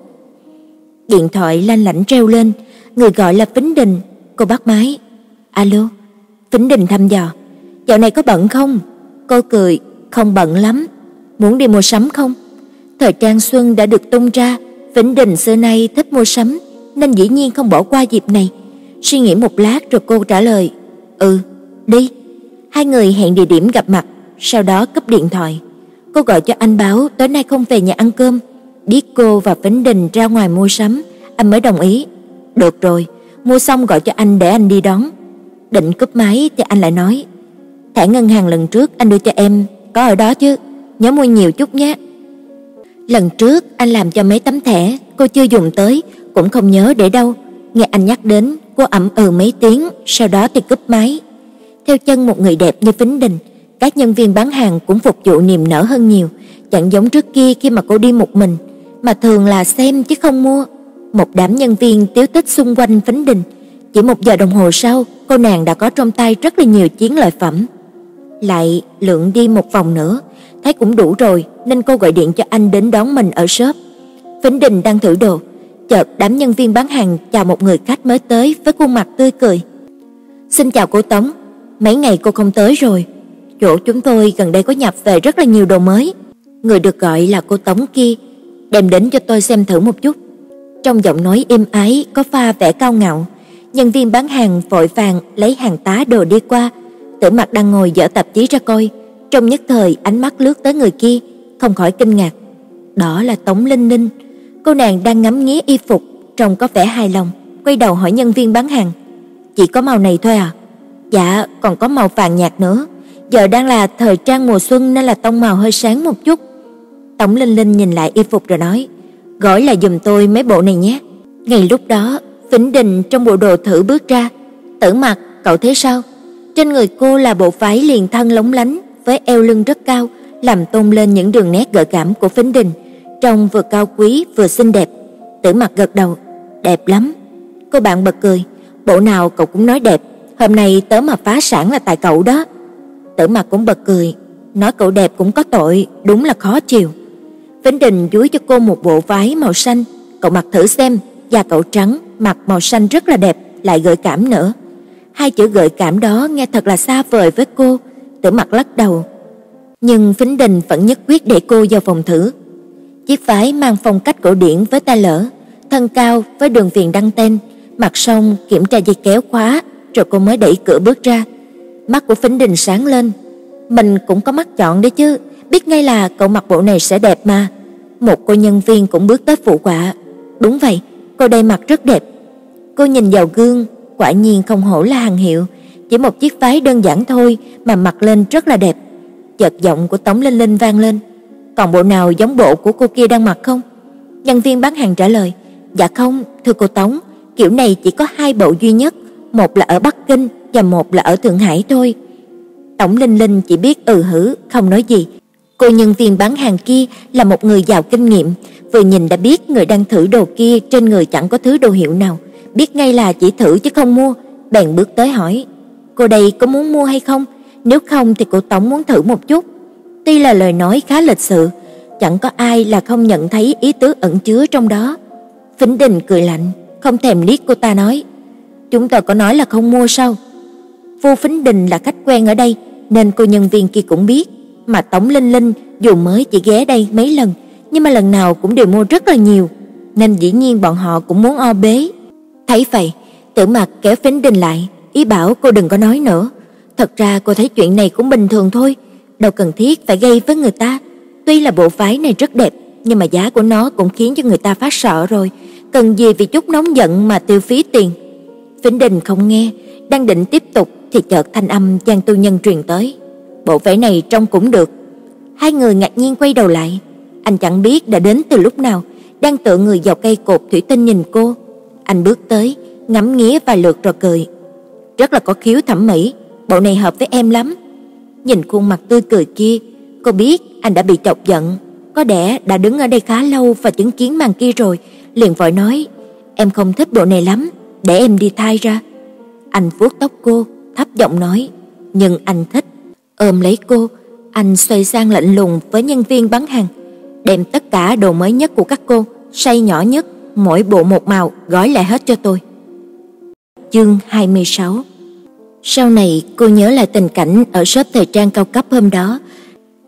Điện thoại lanh lảnh treo lên, người gọi là Vĩnh Đình, cô bắt máy. "Alo." Vĩnh Đình thăm dò, "Dạo này có bận không?" Cô cười, "Không bận lắm." "Muốn đi mua sắm không?" Thời trang xuân đã được tung ra, Vĩnh Đình xưa nay thích mua sắm, nên dĩ nhiên không bỏ qua dịp này. Suy nghĩ một lát rồi cô trả lời, "Ừ, đi." Hai người hẹn địa điểm gặp mặt, sau đó cúp điện thoại. Cô gọi cho anh báo tối nay không về nhà ăn cơm, biết cô và Vĩnh Đình ra ngoài mua sắm, anh mới đồng ý. Được rồi, mua xong gọi cho anh để anh đi đón. Định cúp máy thì anh lại nói, thẻ ngân hàng lần trước anh đưa cho em có ở đó chứ, nhớ mua nhiều chút nhé. Lần trước anh làm cho mấy tấm thẻ, cô chưa dùng tới, cũng không nhớ để đâu. Nghe anh nhắc đến, cô ậm ừ mấy tiếng, sau đó thì cúp máy. Theo chân một người đẹp như Vĩnh Đình, các nhân viên bán hàng cũng phục vụ niềm nở hơn nhiều, chẳng giống trước kia khi mà cô đi một mình, mà thường là xem chứ không mua. Một đám nhân viên tiếu tích xung quanh Vĩnh Đình, chỉ một giờ đồng hồ sau, cô nàng đã có trong tay rất là nhiều chiến lợi phẩm. Lại lượng đi một vòng nữa, thấy cũng đủ rồi nên cô gọi điện cho anh đến đón mình ở shop. Vĩnh Đình đang thử đồ, chợt đám nhân viên bán hàng chào một người khách mới tới với khuôn mặt tươi cười. "Xin chào cô Tống, mấy ngày cô không tới rồi. Chỗ chúng tôi gần đây có nhập về rất là nhiều đồ mới." Người được gọi là cô Tống kia, đem đến cho tôi xem thử một chút. Trong giọng nói êm ái có pha vẻ cao ngạo, nhân viên bán hàng vội vàng lấy hàng tá đồ đi qua, Tử Mặc đang ngồi dở tạp chí ra coi, trong nhất thời ánh mắt lướt tới người kia, không khỏi kinh ngạc. Đó là Tống Linh Ninh. Cô nàng đang ngắm nghía y phục, trông có vẻ hài lòng, quay đầu hỏi nhân viên bán hàng, "Chỉ có màu này thôi à?" "Dạ, còn có màu vàng nhạt nữa. Giờ đang là thời trang mùa xuân nên là tông màu hơi sáng một chút." Tống Linh Linh nhìn lại y phục rồi nói, "Gọi là giùm tôi mấy bộ này nhé." Ngay lúc đó, Vĩnh Đình trong bộ đồ thử bước ra, "Tử Mặc, cậu thấy sao?" Trên người cô là bộ váy liền thân lóng lánh, với eo lưng rất cao, làm tôn lên những đường nét gợi cảm của Vĩnh Đình, trông vừa cao quý vừa xinh đẹp. Tử Mặc gật đầu, đẹp lắm. Cô bạn bật cười, bộ nào cậu cũng nói đẹp, hôm nay tớ mà phá sản là tại cậu đó. Tử Mặc cũng bật cười, nói cậu đẹp cũng có tội, đúng là khó chịu. Vĩnh Đình dúi cho cô một bộ váy màu xanh, cậu mặc thử xem, da cậu trắng, mặc màu xanh rất là đẹp, lại gợi cảm nữa. Hai chữ gợi cảm đó nghe thật là xa vời với cô, Tử Mặc lắc đầu. Nhưng Vĩnh Đình vẫn nhất quyết để cô vào phòng thử. Chiếc váy mang phong cách cổ điển với tay lỡ, thân cao với đường viền đăng tên, mặc xong kiểm tra dây kéo khóa, rồi cô mới đẩy cửa bước ra. Mắt của Phính Đình sáng lên. Mình cũng có mắt chọn đấy chứ, biết ngay là cậu mặc bộ này sẽ đẹp mà. Một cô nhân viên cũng bước tới phụ họa. Đúng vậy, cô đây mặc rất đẹp. Cô nhìn vào gương, quả nhiên không hổ là hàng hiệu, chỉ một chiếc váy đơn giản thôi mà mặc lên rất là đẹp. Chợt giọng của Tống Linh Linh vang lên, "Còn bộ nào giống bộ của cô kia đang mặc không?" Nhân viên bán hàng trả lời, "Dạ không, thưa cô Tống, kiểu này chỉ có hai bộ duy nhất, một là ở Bắc Kinh và một là ở Thượng Hải thôi." Tổng Linh Linh chỉ biết ừ hử, không nói gì. Cô nhân viên bán hàng kia là một người giàu kinh nghiệm, vừa nhìn đã biết người đang thử đồ kia trên người chẳng có thứ đồ hiệu nào, biết ngay là chỉ thử chứ không mua, bèn bước tới hỏi, cô đây có muốn mua hay không? Nếu không thì cô tổng muốn thử một chút. Tuy là lời nói khá lịch sự, chẳng có ai là không nhận thấy ý tứ ẩn chứa trong đó. Phính Đình cười lạnh, không thèm liếc cô ta nói, "Chúng tôi có nói là không mua sao?" Vô Phính Đình là khách quen ở đây, nên cô nhân viên kia cũng biết, mà Tống Linh Linh dù mới chỉ ghé đây mấy lần, nhưng mà lần nào cũng đều mua rất là nhiều, nên dĩ nhiên bọn họ cũng muốn o bế. Thấy vậy, Tử Mặc kéo Phính Đình lại, ý bảo cô đừng có nói nữa. Thật ra cô thấy chuyện này cũng bình thường thôi, đâu cần thiết phải gây với người ta. Tuy là bộ váy này rất đẹp, nhưng mà giá của nó cũng khiến cho người ta phát sợ rồi, cần gì vì chút nóng giận mà tiêu phí tiền. Vĩnh Đình không nghe, đang định tiếp tục thì chợt thanh âm Giang tu nhân truyền tới. Bộ vẽ này trông cũng được. Hai người ngạc nhiên quay đầu lại, anh chẳng biết đã đến từ lúc nào, đang tựa người vào cây cột thủy tinh nhìn cô. Anh bước tới, ngắm nghía vài lượt rồi cười. Rất là có khiếu thẩm mỹ, bộ này hợp với em lắm. Nhìn khuôn mặt tươi cười kia, cô biết anh đã bị chọc giận, có lẽ đã đứng ở đây khá lâu và chứng kiến màn kia rồi, liền vội nói, "Em không thích bộ này lắm, để em đi thay ra." Anh vuốt tóc cô, thấp giọng nói, "Nhưng anh thích." Ôm lấy cô, anh xoay sang lạnh lùng với nhân viên bán hàng, đem tất cả đồ mới nhất của các cô, size nhỏ nhất, mỗi bộ một màu gói lại hết cho tôi. Chương 26 Sau này cô nhớ lại tình cảnh ở shop thời trang cao cấp hôm đó,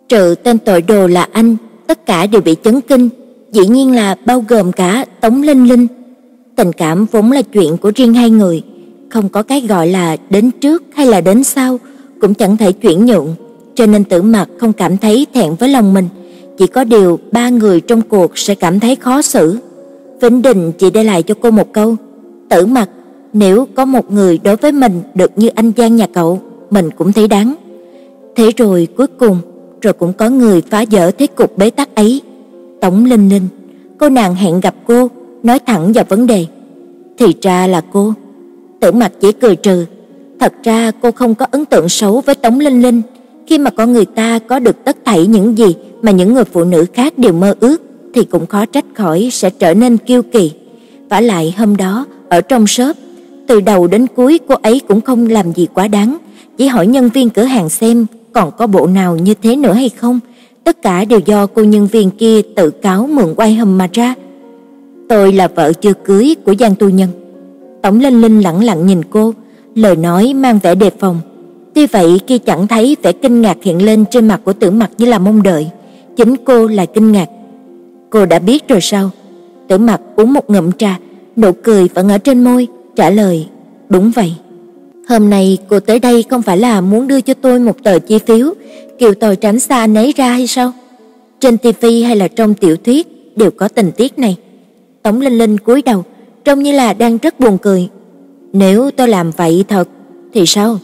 trừ tên tội đồ là anh, tất cả đều bị chấn kinh, dĩ nhiên là bao gồm cả Tống Linh Linh. Tình cảm vốn là chuyện của riêng hai người, không có cái gọi là đến trước hay là đến sau, cũng chẳng thể chuyển nhượng, cho nên Tử Mặc không cảm thấy thẹn với lòng mình, chỉ có điều ba người trong cuộc sẽ cảm thấy khó xử. Vĩnh Đình chỉ để lại cho cô một câu, "Tử Mặc, nếu có một người đối với mình được như anh Giang nhà cậu, mình cũng thấy đáng." Thế rồi cuối cùng, rồi cũng có người phá vỡ thế cục bế tắc ấy. Tống Linh Linh, cô nàng hẹn gặp cô, nói thẳng vào vấn đề. Thì ra là cô. Tử Mặc chỉ cười trừ, thật ra cô không có ấn tượng xấu với Tống Linh Linh, khi mà con người ta có được tất thảy những gì mà những người phụ nữ khác đều mơ ước thì cũng khó trách khỏi sẽ trở nên kiêu kỳ. Vả lại hôm đó ở trong shop, từ đầu đến cuối cô ấy cũng không làm gì quá đáng, chỉ hỏi nhân viên cửa hàng xem còn có bộ nào như thế nữa hay không. Tất cả đều do cô nhân viên kia tự cáo mượn quay hầm mà ra. Tôi là vợ chưa cưới của Giang tu nhân. Tổng Linh Linh lẳng lặng nhìn cô, lời nói mang vẻ đề phòng. Tuy vậy khi chẳng thấy vẻ kinh ngạc hiện lên trên mặt của Tử Mặc như là mong đợi, chính cô lại kinh ngạc. Cô đã biết rồi sao? Tử Mặc uống một ngụm trà, nụ cười vẫn ở trên môi, trả lời, đúng vậy. Hôm nay cô tới đây không phải là muốn đưa cho tôi một tờ chi phiếu, kiều tôi tránh xa anh ấy ra hay sao? Trên tivi hay là trong tiểu thuyết đều có tình tiết này. Tống Linh Linh cúi đầu, trông như là đang rất buồn cười. Nếu tôi làm vậy thật thì sao?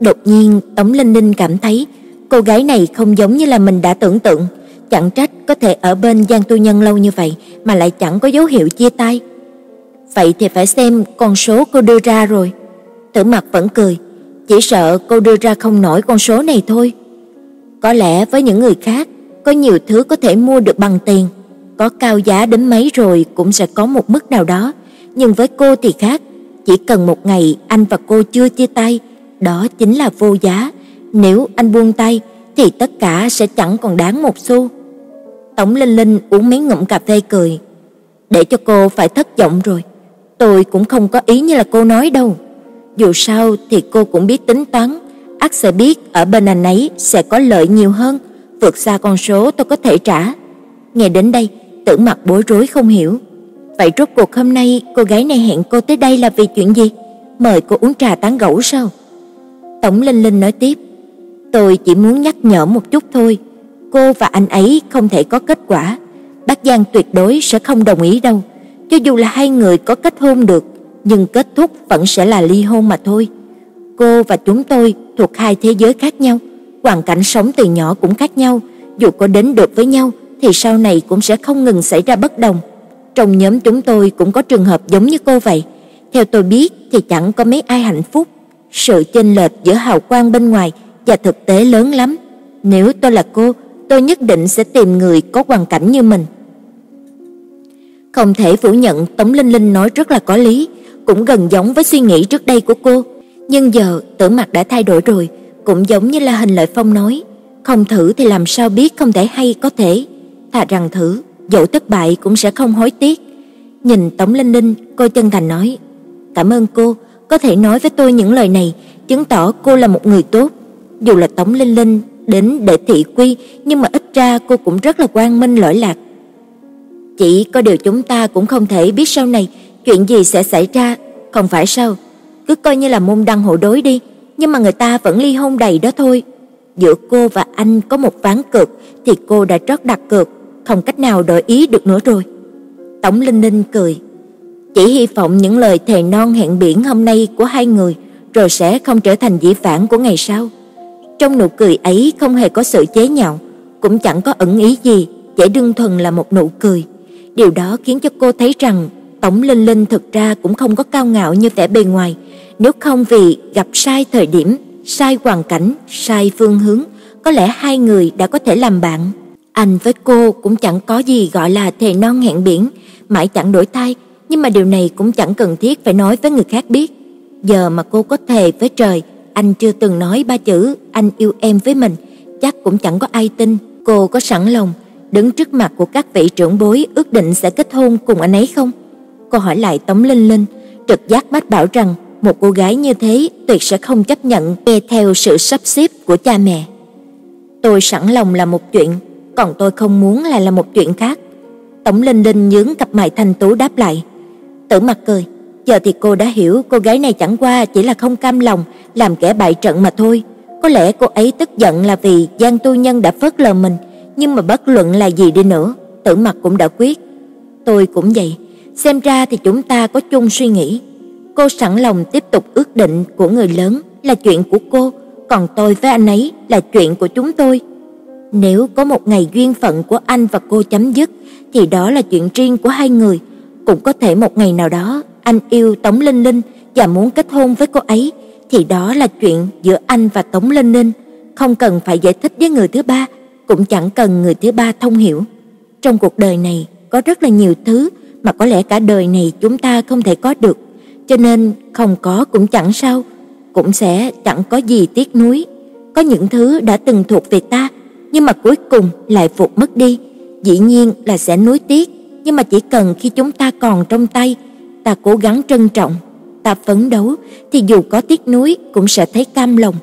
Đột nhiên Tống Linh Linh cảm thấy cô gái này không giống như là mình đã tưởng tượng, chẳng trách có thể ở bên Giang Tu Nhân lâu như vậy mà lại chẳng có dấu hiệu chia tay. Vậy thì phải xem con số cô đưa ra rồi. Tử Mặc vẫn cười, chỉ sợ cô đưa ra không nổi con số này thôi. Có lẽ với những người khác, có nhiều thứ có thể mua được bằng tiền, có cao giá đến mấy rồi cũng sẽ có một mức nào đó, nhưng với cô thì khác, chỉ cần một ngày anh và cô chưa chia tay, đó chính là vô giá, nếu anh buông tay thì tất cả sẽ chẳng còn đáng một xu. Tổng Linh Linh uống mấy ngụm cà phê cười, để cho cô phải thất vọng rồi. Tôi cũng không có ý như là cô nói đâu. Dù sao thì cô cũng biết tính toán, ắt sẽ biết ở bên anh ấy sẽ có lợi nhiều hơn, vượt xa con số tôi có thể trả. Nghe đến đây, Tử mặt bối rối không hiểu. Vậy rốt cuộc hôm nay cô gái này hẹn cô tới đây là vì chuyện gì? Mời cô uống trà tán gẫu sao? Tổng Linh Linh nói tiếp, tôi chỉ muốn nhắc nhở một chút thôi, cô và anh ấy không thể có kết quả, Bác Giang tuyệt đối sẽ không đồng ý đâu. Cho dù là hai người có kết hôn được, nhưng kết thúc vẫn sẽ là ly hôn mà thôi. Cô và chúng tôi thuộc hai thế giới khác nhau, hoàn cảnh sống từ nhỏ cũng khác nhau, dù có đến được với nhau thì sau này cũng sẽ không ngừng xảy ra bất đồng. Trong nhóm chúng tôi cũng có trường hợp giống như cô vậy. Theo tôi biết thì chẳng có mấy ai hạnh phúc. Sự chênh lệch giữa hào quang bên ngoài và thực tế lớn lắm. Nếu tôi là cô, tôi nhất định sẽ tìm người có hoàn cảnh như mình. Không thể phủ nhận Tống Linh Linh nói rất là có lý, cũng gần giống với suy nghĩ trước đây của cô, nhưng giờ Tử Mặc đã thay đổi rồi, cũng giống như là Hình Lợi Phong nói, không thử thì làm sao biết không thể hay có thể, thà rằng thử, dẫu thất bại cũng sẽ không hối tiếc. Nhìn Tống Linh Linh, cô chân thành nói: "Cảm ơn cô, có thể nói với tôi những lời này, chứng tỏ cô là một người tốt. Dù là Tống Linh Linh đến để thị quy, nhưng mà ít ra cô cũng rất là quang minh lỗi lạc. Chỉ có điều chúng ta cũng không thể biết sau này chuyện gì sẽ xảy ra, không phải sao? Cứ coi như là môn đăng hộ đối đi, nhưng mà người ta vẫn ly hôn đầy đó thôi. Giữa cô và anh có một ván cược thì cô đã trót đặt cược, không cách nào đổi ý được nữa rồi. Tổng Linh Linh cười, chỉ hy vọng những lời thề non hẹn biển hôm nay của hai người rồi sẽ không trở thành dĩ vãng của ngày sau. Trong nụ cười ấy không hề có sự chế nhạo, cũng chẳng có ẩn ý gì, chỉ đơn thuần là một nụ cười. Điều đó khiến cho cô thấy rằng Tống Linh Linh thực ra cũng không có cao ngạo như vẻ bề ngoài, nếu không vì gặp sai thời điểm, sai hoàn cảnh, sai phương hướng, có lẽ hai người đã có thể làm bạn. Anh với cô cũng chẳng có gì gọi là thề non hẹn biển, mãi chẳng đổi thay, nhưng mà điều này cũng chẳng cần thiết phải nói với người khác biết. Giờ mà cô có thề với trời, anh chưa từng nói ba chữ anh yêu em với mình, chắc cũng chẳng có ai tin. Cô có sẵn lòng đứng trước mặt của các vị trưởng bối ước định sẽ kết hôn cùng anh ấy không? Cô hỏi lại Tống Linh Linh, trực giác mách bảo rằng một cô gái như thế tuyệt sẽ không chấp nhận nghe theo sự sắp xếp của cha mẹ. Tôi sẵn lòng là một chuyện, còn tôi không muốn là là một chuyện khác. Tống Linh Linh nhướng cặp mày thanh tú đáp lại. Tử Mặc cười, giờ thì cô đã hiểu cô gái này chẳng qua chỉ là không cam lòng làm kẻ bại trận mà thôi. Có lẽ cô ấy tức giận là vì Giang Tu Nhân đã phớt lờ mình, nhưng mà bất luận là gì đi nữa, Tử Mặc cũng đã quyết. Tôi cũng vậy, xem ra thì chúng ta có chung suy nghĩ. Cô sẵn lòng tiếp tục ước định của người lớn là chuyện của cô, còn tôi với anh ấy là chuyện của chúng tôi. Nếu có một ngày duyên phận của anh và cô chấm dứt thì đó là chuyện riêng của hai người, cũng có thể một ngày nào đó anh yêu Tống Linh Linh và muốn kết hôn với cô ấy thì đó là chuyện giữa anh và Tống Linh Linh, không cần phải giải thích với người thứ ba, cũng chẳng cần người thứ ba thông hiểu. Trong cuộc đời này có rất là nhiều thứ mà có lẽ cả đời này chúng ta không thể có được, cho nên không có cũng chẳng sao, cũng sẽ chẳng có gì tiếc nuối. Có những thứ đã từng thuộc về ta, nhưng mà cuối cùng lại vụt mất đi, dĩ nhiên là sẽ nuối tiếc, nhưng mà chỉ cần khi chúng ta còn trong tay, ta cố gắng trân trọng, ta phấn đấu thì dù có tiếc nuối cũng sẽ thấy cam lòng.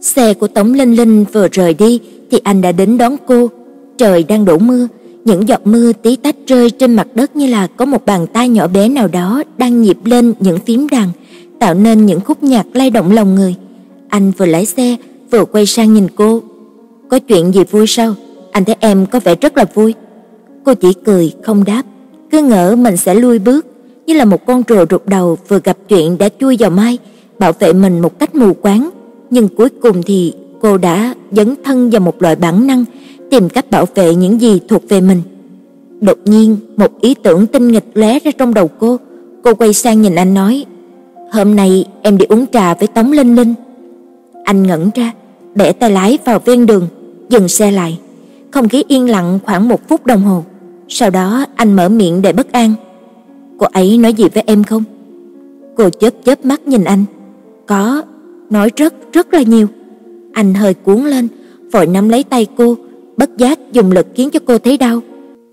Xe của Tống Linh Linh vừa rời đi thì anh đã đến đón cô. Trời đang đổ mưa, những giọt mưa tí tách rơi trên mặt đất như là có một bàn tay nhỏ bé nào đó đang nhịp lên những phím đàn, tạo nên những khúc nhạc lay động lòng người. Anh vừa lái xe, vừa quay sang nhìn cô. "Có chuyện gì vui sao? Anh thấy em có vẻ rất là vui." Cô chỉ cười không đáp, cứ ngỡ mình sẽ lui bước, như là một con rùa rụt đầu vừa gặp chuyện đã chui vào mai, bảo vệ mình một cách mù quáng, nhưng cuối cùng thì cô đã dấn thân vào một loại bản năng tìm cách bảo vệ những gì thuộc về mình. Đột nhiên, một ý tưởng tinh nghịch lóe ra trong đầu cô. Cô quay sang nhìn anh nói: "Hôm nay em đi uống trà với Tống Linh Linh." Anh ngẩn ra, bẻ tay lái vào ven đường, dừng xe lại. Không khí yên lặng khoảng một phút đồng hồ. Sau đó anh mở miệng để bất an. "Cô ấy nói gì với em không?" Cô chớp chớp mắt nhìn anh. "Có, nói rất rất là nhiều." Anh hơi cuốn lên, vội nắm lấy tay cô, bất giác dùng lực khiến cho cô thấy đau.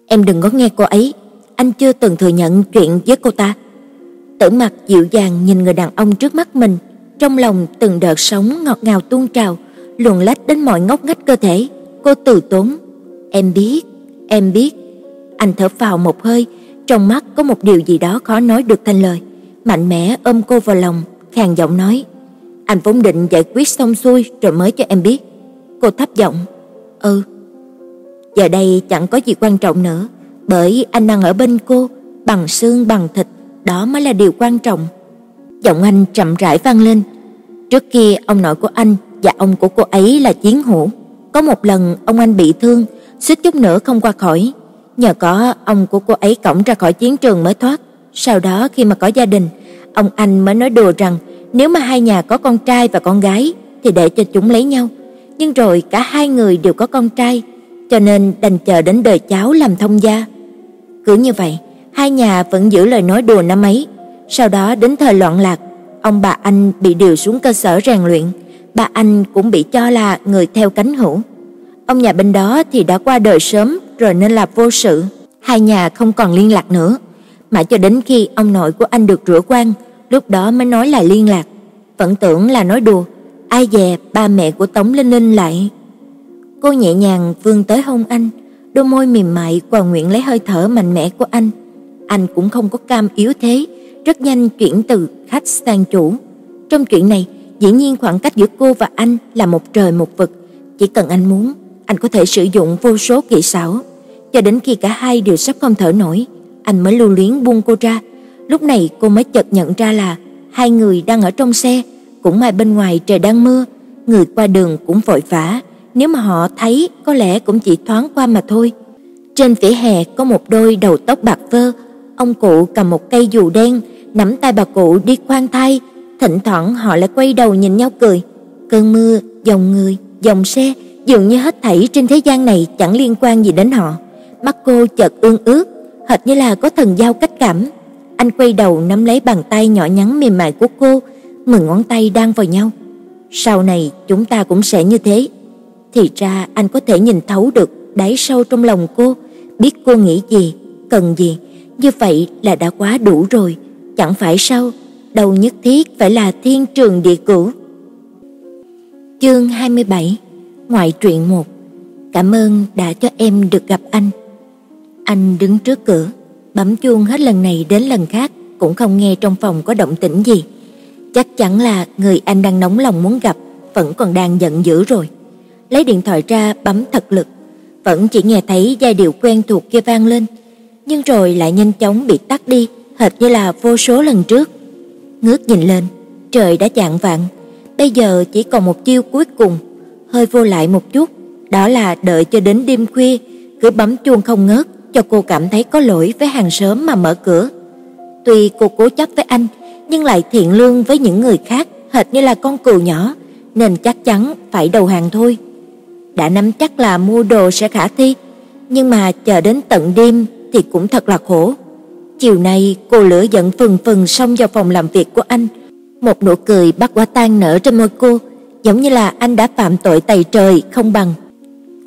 "Em đừng có nghe cô ấy, anh chưa từng thừa nhận chuyện với cô ta." Tử Mặc dịu dàng nhìn người đàn ông trước mắt mình, trong lòng từng đợt sóng ngọt ngào tuôn trào, luồn lách đến mọi ngóc ngách cơ thể. Cô từ tốn, "Em biết, em biết." Anh thở phào một hơi, trong mắt có một điều gì đó khó nói được thành lời, mạnh mẽ ôm cô vào lòng, khàn giọng nói: "Anh vốn định giải quyết xong xuôi rồi mới cho em biết." Cô thấp giọng: "Ừ." Giờ đây chẳng có gì quan trọng nữa, bởi anh đang ở bên cô, bằng xương bằng thịt, đó mới là điều quan trọng. Giọng anh chậm rãi vang lên. Trước kia ông nội của anh và ông của cô ấy là chiến hữu. Có một lần ông anh bị thương, suýt chút nữa không qua khỏi. Nhờ có ông của cô ấy cõng ra khỏi chiến trường mới thoát. Sau đó khi mà có gia đình, ông anh mới nói đùa rằng nếu mà hai nhà có con trai và con gái thì để cho chúng lấy nhau. Nhưng rồi cả hai người đều có con trai, cho nên đành chờ đến đời cháu làm thông gia. Cứ như vậy, hai nhà vẫn giữ lời nói đùa năm ấy. Sau đó đến thời loạn lạc, ông bà anh bị điều xuống cơ sở rèn luyện, ba anh cũng bị cho là người theo cánh hữu. Ông nhà bên đó thì đã qua đời sớm rồi nên là vô sự, hai nhà không còn liên lạc nữa, mãi cho đến khi ông nội của anh được rửa quan, lúc đó mới nói là liên lạc. Vẫn tưởng là nói đùa, ai dè ba mẹ của Tống Linh Linh lại. Cô nhẹ nhàng vươn tới hôn anh, đôi môi mềm mại quà nguyện lấy hơi thở mạnh mẽ của anh. Anh cũng không có cam yếu thế, rất nhanh chuyển từ khách sang chủ. Trong chuyện này, dĩ nhiên khoảng cách giữa cô và anh là một trời một vực, chỉ cần anh muốn, anh có thể sử dụng vô số kỹ xảo, cho đến khi cả hai đều sắp không thở nổi, anh mới lưu luyến buông cô ra. Lúc này cô mới chợt nhận ra là hai người đang ở trong xe, cũng may bên ngoài trời đang mưa, người qua đường cũng vội vã, nếu mà họ thấy có lẽ cũng chỉ thoáng qua mà thôi. Trên vỉa hè có một đôi đầu tóc bạc phơ, ông cụ cầm một cây dù đen, nắm tay bà cụ đi khoan thai, thỉnh thoảng họ lại quay đầu nhìn nhau cười. Cơn mưa, dòng người, dòng xe, dường như hết thảy trên thế gian này chẳng liên quan gì đến họ. Mắt cô chợt ương ướt, hệt như là có thần giao cách cảm. Anh quay đầu nắm lấy bàn tay nhỏ nhắn mềm mại của cô, mười ngón tay đang vào nhau. Sau này chúng ta cũng sẽ như thế. Thì ra anh có thể nhìn thấu được đáy sâu trong lòng cô, biết cô nghĩ gì, cần gì, như vậy là đã quá đủ rồi, chẳng phải sao? Đâu nhất thiết phải là thiên trường địa cửu. Chương 27 Ngoại truyện 1 Cảm ơn đã cho em được gặp anh. Anh đứng trước cửa, bấm chuông hết lần này đến lần khác cũng không nghe trong phòng có động tĩnh gì. Chắc chắn là người anh đang nóng lòng muốn gặp vẫn còn đang giận dữ rồi. Lấy điện thoại ra bấm thật lực, vẫn chỉ nghe thấy giai điệu quen thuộc kia vang lên, nhưng rồi lại nhanh chóng bị tắt đi, hệt như là vô số lần trước. Ngước nhìn lên, trời đã chạng vạng, bây giờ chỉ còn một chiêu cuối cùng, hơi vô lại một chút, đó là đợi cho đến đêm khuya, cứ bấm chuông không ngớt, cho cô cảm thấy có lỗi với hàng xóm mà mở cửa. Tuy cô cố chấp với anh, nhưng lại thiện lương với những người khác, hệt như là con cừu nhỏ, nên chắc chắn phải đầu hàng thôi. Đã nắm chắc là mua đồ sẽ khả thi, nhưng mà chờ đến tận đêm thì cũng thật là khổ. Chiều nay cô lửa giận phừng phừng xông vào phòng làm việc của anh, một nụ cười bắt quả tan nở trên môi cô, giống như là anh đã phạm tội tày trời không bằng.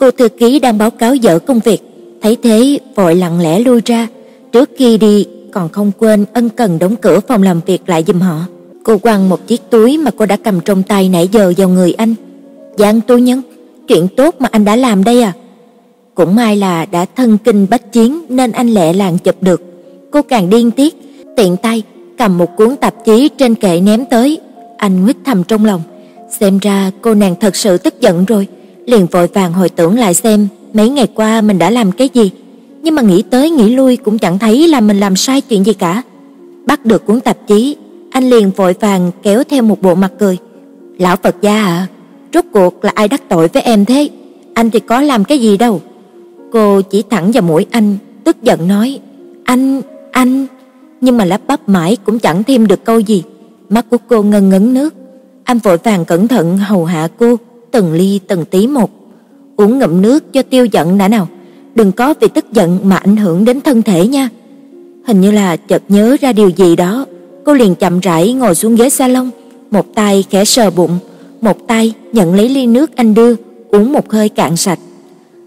Cô thư ký đang báo cáo dở công việc, thấy thế vội lặng lẽ lui ra, trước khi đi còn không quên ân cần đóng cửa phòng làm việc lại giùm họ. Cô quăng một chiếc túi mà cô đã cầm trong tay nãy giờ vào người anh. "Giang Tú Nhân, chuyện tốt mà anh đã làm đây à?" Cũng may là đã thân kinh bách chiến nên anh lẹ làng chụp được. Cô càng điên tiết, tiện tay cầm một cuốn tạp chí trên kệ ném tới. Anh nguyết thầm trong lòng, xem ra cô nàng thật sự tức giận rồi, liền vội vàng hồi tưởng lại xem mấy ngày qua mình đã làm cái gì, nhưng mà nghĩ tới nghĩ lui cũng chẳng thấy là mình làm sai chuyện gì cả. Bắt được cuốn tạp chí, anh liền vội vàng kéo theo một bộ mặt cười. "Lão Phật gia à, rốt cuộc là ai đắc tội với em thế? Anh thì có làm cái gì đâu." Cô chỉ thẳng vào mũi anh, tức giận nói: "Anh, anh..." Nhưng mà lắp bắp mãi cũng chẳng thêm được câu gì. Mắt của cô ngân ngấn nước. Anh vội vàng cẩn thận hầu hạ cô, từng ly từng tí một. Uống ngậm nước cho tiêu giận đã nào. Đừng có vì tức giận mà ảnh hưởng đến thân thể nha. Hình như là chợt nhớ ra điều gì đó, cô liền chậm rãi ngồi xuống ghế salon, một tay khẽ sờ bụng, một tay nhận lấy ly nước anh đưa, uống một hơi cạn sạch.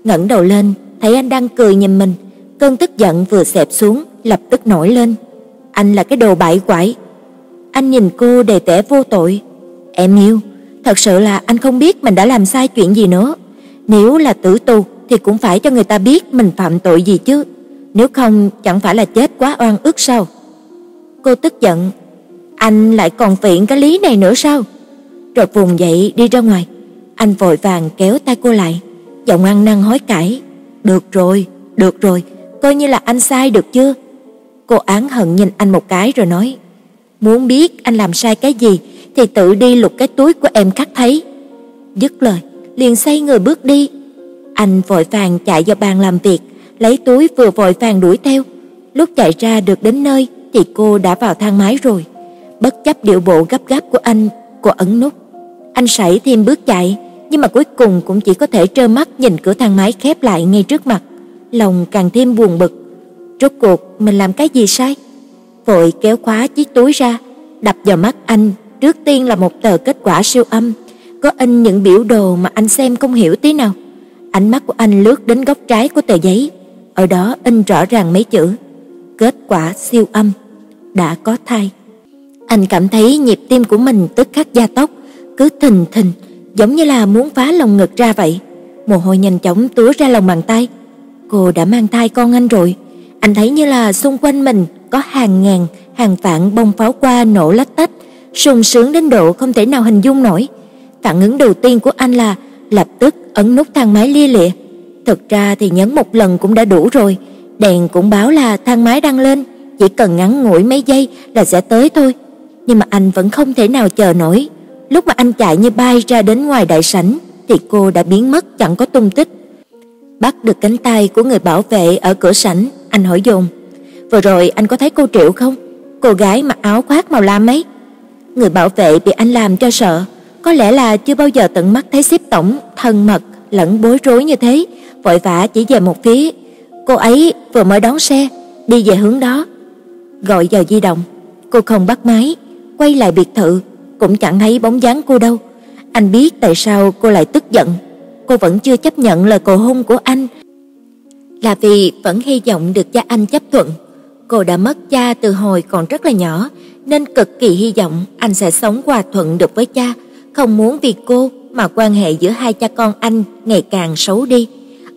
Ngẩng đầu lên, thấy anh đang cười nhìn mình, cơn tức giận vừa xẹp xuống, lập tức nổi lên. Anh là cái đồ bại quải. Anh nhìn cô đầy vẻ vô tội. Em yêu, thật sự là anh không biết mình đã làm sai chuyện gì nữa. Nếu là tử tù thì cũng phải cho người ta biết mình phạm tội gì chứ. Nếu không chẳng phải là chết quá oan ức sao? Cô tức giận, anh lại còn phiện cái lý này nữa sao? Rồi vùng dậy đi ra ngoài. Anh vội vàng kéo tay cô lại, giọng ăn năn hối cải. Được rồi, được rồi, coi như là anh sai được chưa? Cô án hận nhìn anh một cái rồi nói, muốn biết anh làm sai cái gì thì tự đi lục cái túi của em khắc thấy. Dứt lời, liền xoay người bước đi. Anh vội vàng chạy vào bàn làm việc, lấy túi vừa vội vàng đuổi theo. Lúc chạy ra được đến nơi thì cô đã vào thang máy rồi. Bất chấp điệu bộ gấp gáp của anh, cô ấn nút. Anh sải thêm bước chạy, nhưng mà cuối cùng cũng chỉ có thể trơ mắt nhìn cửa thang máy khép lại ngay trước mặt, lòng càng thêm buồn bực. Rốt cuộc mình làm cái gì sai? Vội kéo khóa chiếc túi ra, đập vào mắt anh, trước tiên là một tờ kết quả siêu âm, có in những biểu đồ mà anh xem không hiểu tí nào. Ánh mắt của anh lướt đến góc trái của tờ giấy, ở đó in rõ ràng mấy chữ: kết quả siêu âm, đã có thai. Anh cảm thấy nhịp tim của mình tức khắc gia tốc, cứ thình thình, giống như là muốn phá lồng ngực ra vậy. Mồ hôi nhanh chóng túa ra lòng bàn tay. Cô đã mang thai con anh rồi. Anh thấy như là xung quanh mình có hàng ngàn, hàng vạn bông pháo hoa nổ lách tách, sung sướng đến độ không thể nào hình dung nổi. Phản ứng đầu tiên của anh là lập tức ấn nút thang máy lia lịa. Thực ra thì nhấn một lần cũng đã đủ rồi, đèn cũng báo là thang máy đang lên, chỉ cần ngắn ngủi mấy giây là sẽ tới thôi. Nhưng mà anh vẫn không thể nào chờ nổi, lúc mà anh chạy như bay ra đến ngoài đại sảnh thì cô đã biến mất chẳng có tung tích. Bắt được cánh tay của người bảo vệ ở cửa sảnh, anh hỏi dồn: "Vừa rồi anh có thấy cô Triệu không? Cô gái mặc áo khoác màu lam ấy?" Người bảo vệ bị anh làm cho sợ, có lẽ là chưa bao giờ tận mắt thấy xếp tổng thân mật lẫn bối rối như thế, vội vã chỉ về một phía. Cô ấy vừa mới đón xe, đi về hướng đó. Gọi giờ di động, cô không bắt máy, quay lại biệt thự, cũng chẳng thấy bóng dáng cô đâu. Anh biết tại sao cô lại tức giận, cô vẫn chưa chấp nhận lời cầu hôn của anh. Là vì vẫn hy vọng được cha anh chấp thuận. Cô đã mất cha từ hồi còn rất là nhỏ, nên cực kỳ hy vọng anh sẽ sống hòa thuận được với cha, không muốn vì cô mà quan hệ giữa hai cha con anh ngày càng xấu đi.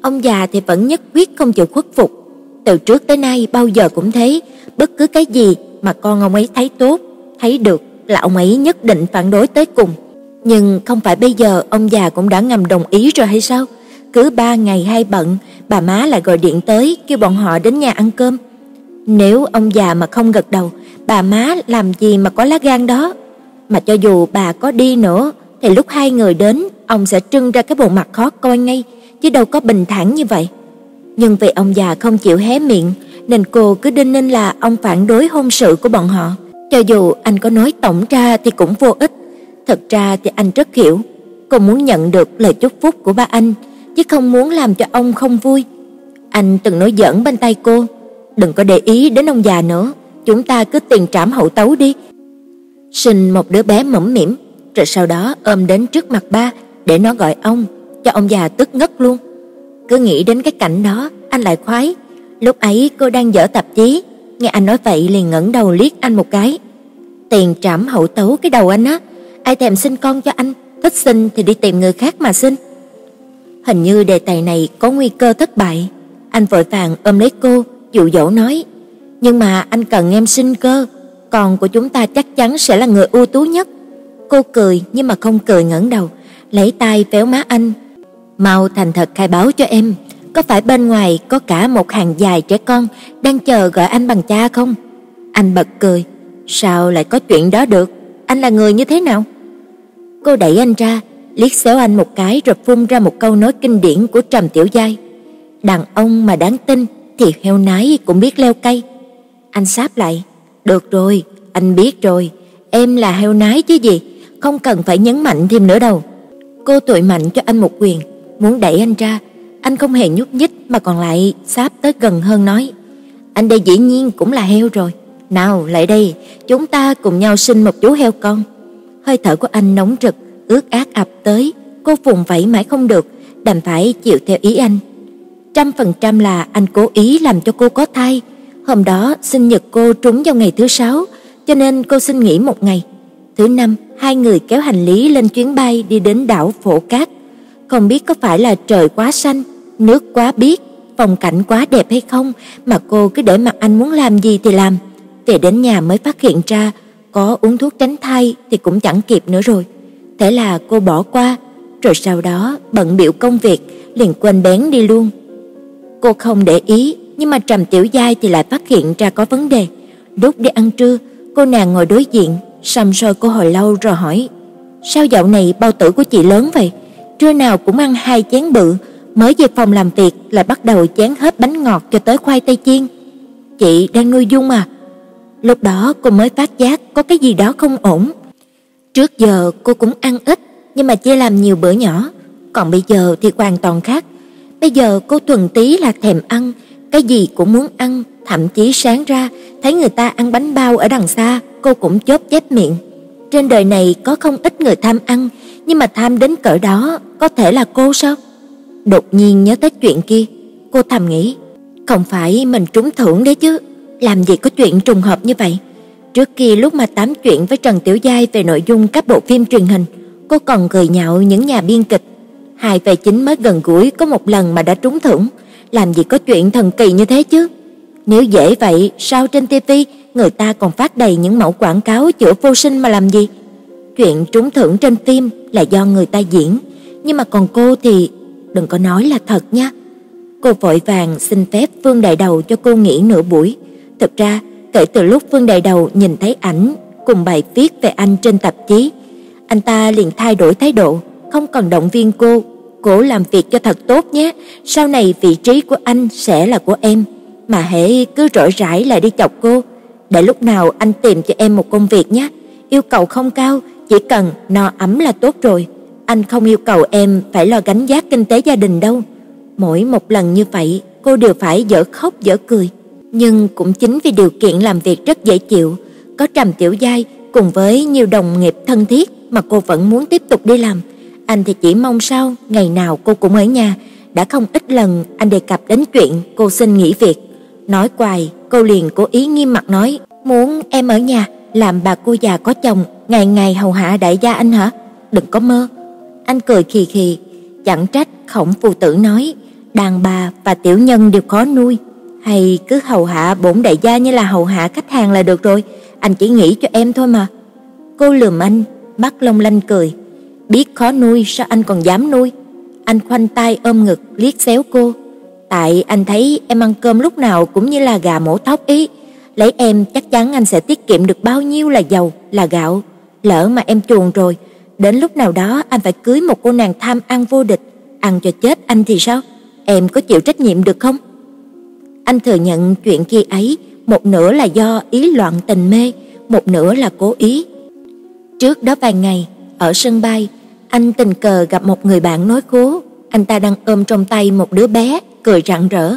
Ông già thì vẫn nhất quyết không chịu khuất phục. Từ trước tới nay bao giờ cũng thế, bất cứ cái gì mà con ông ấy thấy tốt, thấy được là ông ấy nhất định phản đối tới cùng. Nhưng không phải bây giờ ông già cũng đã ngầm đồng ý rồi hay sao? Cứ ba ngày hay bận, bà má lại gọi điện tới kêu bọn họ đến nhà ăn cơm. Nếu ông già mà không gật đầu, bà má làm gì mà có lá gan đó? Mà cho dù bà có đi nữa thì lúc hai người đến, ông sẽ trưng ra cái bộ mặt khó coi ngay, chứ đâu có bình thản như vậy. Nhưng vì ông già không chịu hé miệng, nên cô cứ đinh ninh là ông phản đối hôn sự của bọn họ. Cho dù anh có nói tổng ra thì cũng vô ích. Thật ra thì anh rất hiểu, cô muốn nhận được lời chúc phúc của ba anh, chứ không muốn làm cho ông không vui. Anh từng nói giỡn bên tay cô, đừng có để ý đến ông già nữa, chúng ta cứ tiền trảm hậu tấu đi. Sinh một đứa bé mẫm mỉm, rồi sau đó ôm đến trước mặt ba để nó gọi ông, cho ông già tức ngất luôn. Cứ nghĩ đến cái cảnh đó, anh lại khoái. Lúc ấy cô đang dở tạp chí, nghe anh nói vậy liền ngẩng đầu liếc anh một cái. Tiền trảm hậu tấu cái đầu anh á, ai thèm sinh con cho anh, thích sinh thì đi tìm người khác mà sinh. Hình như đề tài này có nguy cơ thất bại. Anh vội vàng ôm lấy cô, dụ dỗ nói: "Nhưng mà anh cần em sinh cơ, con của chúng ta chắc chắn sẽ là người ưu tú nhất." Cô cười nhưng mà không cười ngẩng đầu, lấy tay véo má anh. "Mau thành thật khai báo cho em, có phải bên ngoài có cả một hàng dài trẻ con đang chờ gọi anh bằng cha không?" Anh bật cười, "Sao lại có chuyện đó được? Anh là người như thế nào?" Cô đẩy anh ra, liếc xéo anh một cái rồi phun ra một câu nói kinh điển của Trầm Tiểu Giai. Đàn ông mà đáng tin thì heo nái cũng biết leo cây. Anh sáp lại, "Được rồi, anh biết rồi, em là heo nái chứ gì, không cần phải nhấn mạnh thêm nữa đâu." Cô tội mạnh cho anh một quyền, muốn đẩy anh ra, anh không hề nhúc nhích mà còn lại sáp tới gần hơn nói: "Anh đây dĩ nhiên cũng là heo rồi, nào lại đây, chúng ta cùng nhau sinh một chú heo con." Hơi thở của anh nóng rực, Ước át ập tới, cô vùng vẫy mãi không được, đành phải chịu theo ý anh. Trăm phần trăm là anh cố ý làm cho cô có thai. Hôm đó sinh nhật cô trúng vào ngày thứ sáu, cho nên cô xin nghỉ một ngày. Thứ năm, hai người kéo hành lý lên chuyến bay đi đến đảo Phổ Cát. Không biết có phải là trời quá xanh, nước quá biếc, phong cảnh quá đẹp hay không mà cô cứ để mặc anh muốn làm gì thì làm. Về đến nhà mới phát hiện ra có uống thuốc tránh thai thì cũng chẳng kịp nữa rồi. Thế là cô bỏ qua, rồi sau đó bận biểu công việc, liền quên bén đi luôn. Cô không để ý, nhưng mà Trầm Tiểu Giai thì lại phát hiện ra có vấn đề. Lúc đi ăn trưa, cô nàng ngồi đối diện, sầm soi cô hồi lâu rồi hỏi: "Sao dạo này bao tử của chị lớn vậy? Trưa nào cũng ăn hai chén bự, mới về phòng làm việc lại bắt đầu chén hết bánh ngọt cho tới khoai tây chiên. Chị đang nuôi Dung à?" Lúc đó cô mới phát giác có cái gì đó không ổn. Trước giờ cô cũng ăn ít, nhưng mà chia làm nhiều bữa nhỏ, còn bây giờ thì hoàn toàn khác. Bây giờ cô thuần tí là thèm ăn, cái gì cũng muốn ăn, thậm chí sáng ra thấy người ta ăn bánh bao ở đằng xa, cô cũng chớp chép miệng. Trên đời này có không ít người tham ăn, nhưng mà tham đến cỡ đó có thể là cô sao? Đột nhiên nhớ tới chuyện kia, cô thầm nghĩ, không phải mình trúng thưởng đấy chứ, làm gì có chuyện trùng hợp như vậy. Trước kia lúc mà tám chuyện với Trần Tiểu Giai về nội dung các bộ phim truyền hình, cô còn cười nhạo những nhà biên kịch. Hai về chính mới gần gũi có một lần mà đã trúng thưởng, làm gì có chuyện thần kỳ như thế chứ. Nếu dễ vậy, sao trên TV người ta còn phát đầy những mẫu quảng cáo chữa vô sinh mà làm gì? Chuyện trúng thưởng trên phim là do người ta diễn, nhưng mà còn cô thì đừng có nói là thật nha. Cô vội vàng xin phép vương Đại Đầu cho cô nghỉ nửa buổi. Thực ra, kể từ lúc vương Đại Đầu nhìn thấy ảnh cùng bài viết về anh trên tạp chí, anh ta liền thay đổi thái độ, không còn động viên cô, cố làm việc cho thật tốt nhé, sau này vị trí của anh sẽ là của em, mà hễ cứ rỗi rãi lại đi chọc cô, để lúc nào anh tìm cho em một công việc nhé. Yêu cầu không cao, chỉ cần no ấm là tốt rồi. Anh không yêu cầu em phải lo gánh vác kinh tế gia đình đâu. Mỗi một lần như vậy, cô đều phải dở khóc dở cười, nhưng cũng chính vì điều kiện làm việc rất dễ chịu, có Trầm Tiểu Giai cùng với nhiều đồng nghiệp thân thiết mà cô vẫn muốn tiếp tục đi làm. Anh thì chỉ mong sao ngày nào cô cũng ở nhà, đã không ít lần anh đề cập đến chuyện cô xin nghỉ việc. Nói quài, cô liền cố ý nghiêm mặt nói, "Muốn em ở nhà làm bà cô già có chồng, ngày ngày hầu hạ đại gia anh hả? Đừng có mơ." Anh cười khì khì, chẳng trách Khổng phu tử nói, đàn bà và tiểu nhân đều khó nuôi, hay cứ hầu hạ bổn đại gia như là hầu hạ khách hàng là được rồi, anh chỉ nghĩ cho em thôi mà. Cô lườm anh, mắt long lanh cười, biết khó nuôi sao anh còn dám nuôi? Anh khoanh tay ôm ngực liếc xéo cô, tại anh thấy em ăn cơm lúc nào cũng như là gà mổ thóc ý, lấy em chắc chắn anh sẽ tiết kiệm được bao nhiêu là dầu, là gạo, lỡ mà em chuồn rồi, đến lúc nào đó anh phải cưới một cô nàng tham ăn vô địch, ăn cho chết anh thì sao? Em có chịu trách nhiệm được không? Anh thừa nhận chuyện kia ấy, một nửa là do ý loạn tình mê, một nửa là cố ý. Trước đó vài ngày, ở sân bay, anh tình cờ gặp một người bạn nói khố, anh ta đang ôm trong tay một đứa bé, cười rạng rỡ.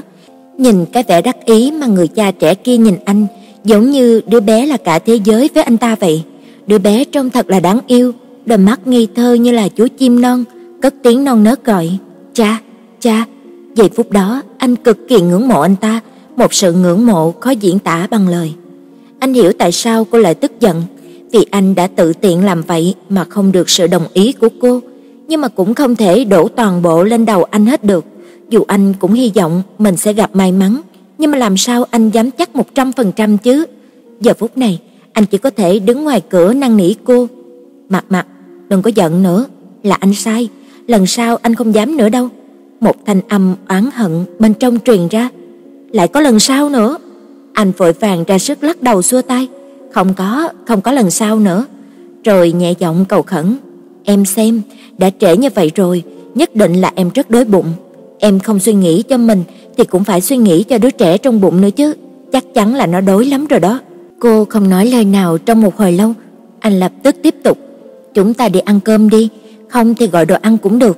Nhìn cái vẻ đắc ý mà người cha trẻ kia nhìn anh, giống như đứa bé là cả thế giới với anh ta vậy. Đứa bé trông thật là đáng yêu, đôi mắt ngây thơ như là chú chim non, cất tiếng non nớt gọi, "Cha, cha." Giây phút đó, anh cực kỳ ngưỡng mộ anh ta, một sự ngưỡng mộ khó diễn tả bằng lời. Anh hiểu tại sao cô lại tức giận, vì anh đã tự tiện làm vậy mà không được sự đồng ý của cô, nhưng mà cũng không thể đổ toàn bộ lên đầu anh hết được. Dù anh cũng hy vọng mình sẽ gặp may mắn, nhưng mà làm sao anh dám chắc 100% chứ? Giờ phút này, anh chỉ có thể đứng ngoài cửa năn nỉ cô. "Mặt Mặt, đừng có giận nữa, là anh sai, lần sau anh không dám nữa đâu." Một thanh âm oán hận bên trong truyền ra. "Lại có lần sau nữa?" Anh vội vàng ra sức lắc đầu xua tay. "Không có, không có lần sau nữa." Rồi nhẹ giọng cầu khẩn, "Em xem, đã trễ như vậy rồi, nhất định là em rất đói bụng. Em không suy nghĩ cho mình thì cũng phải suy nghĩ cho đứa trẻ trong bụng nữa chứ, chắc chắn là nó đói lắm rồi đó." Cô không nói lời nào trong một hồi lâu, anh lập tức tiếp tục, "Chúng ta đi ăn cơm đi, không thì gọi đồ ăn cũng được."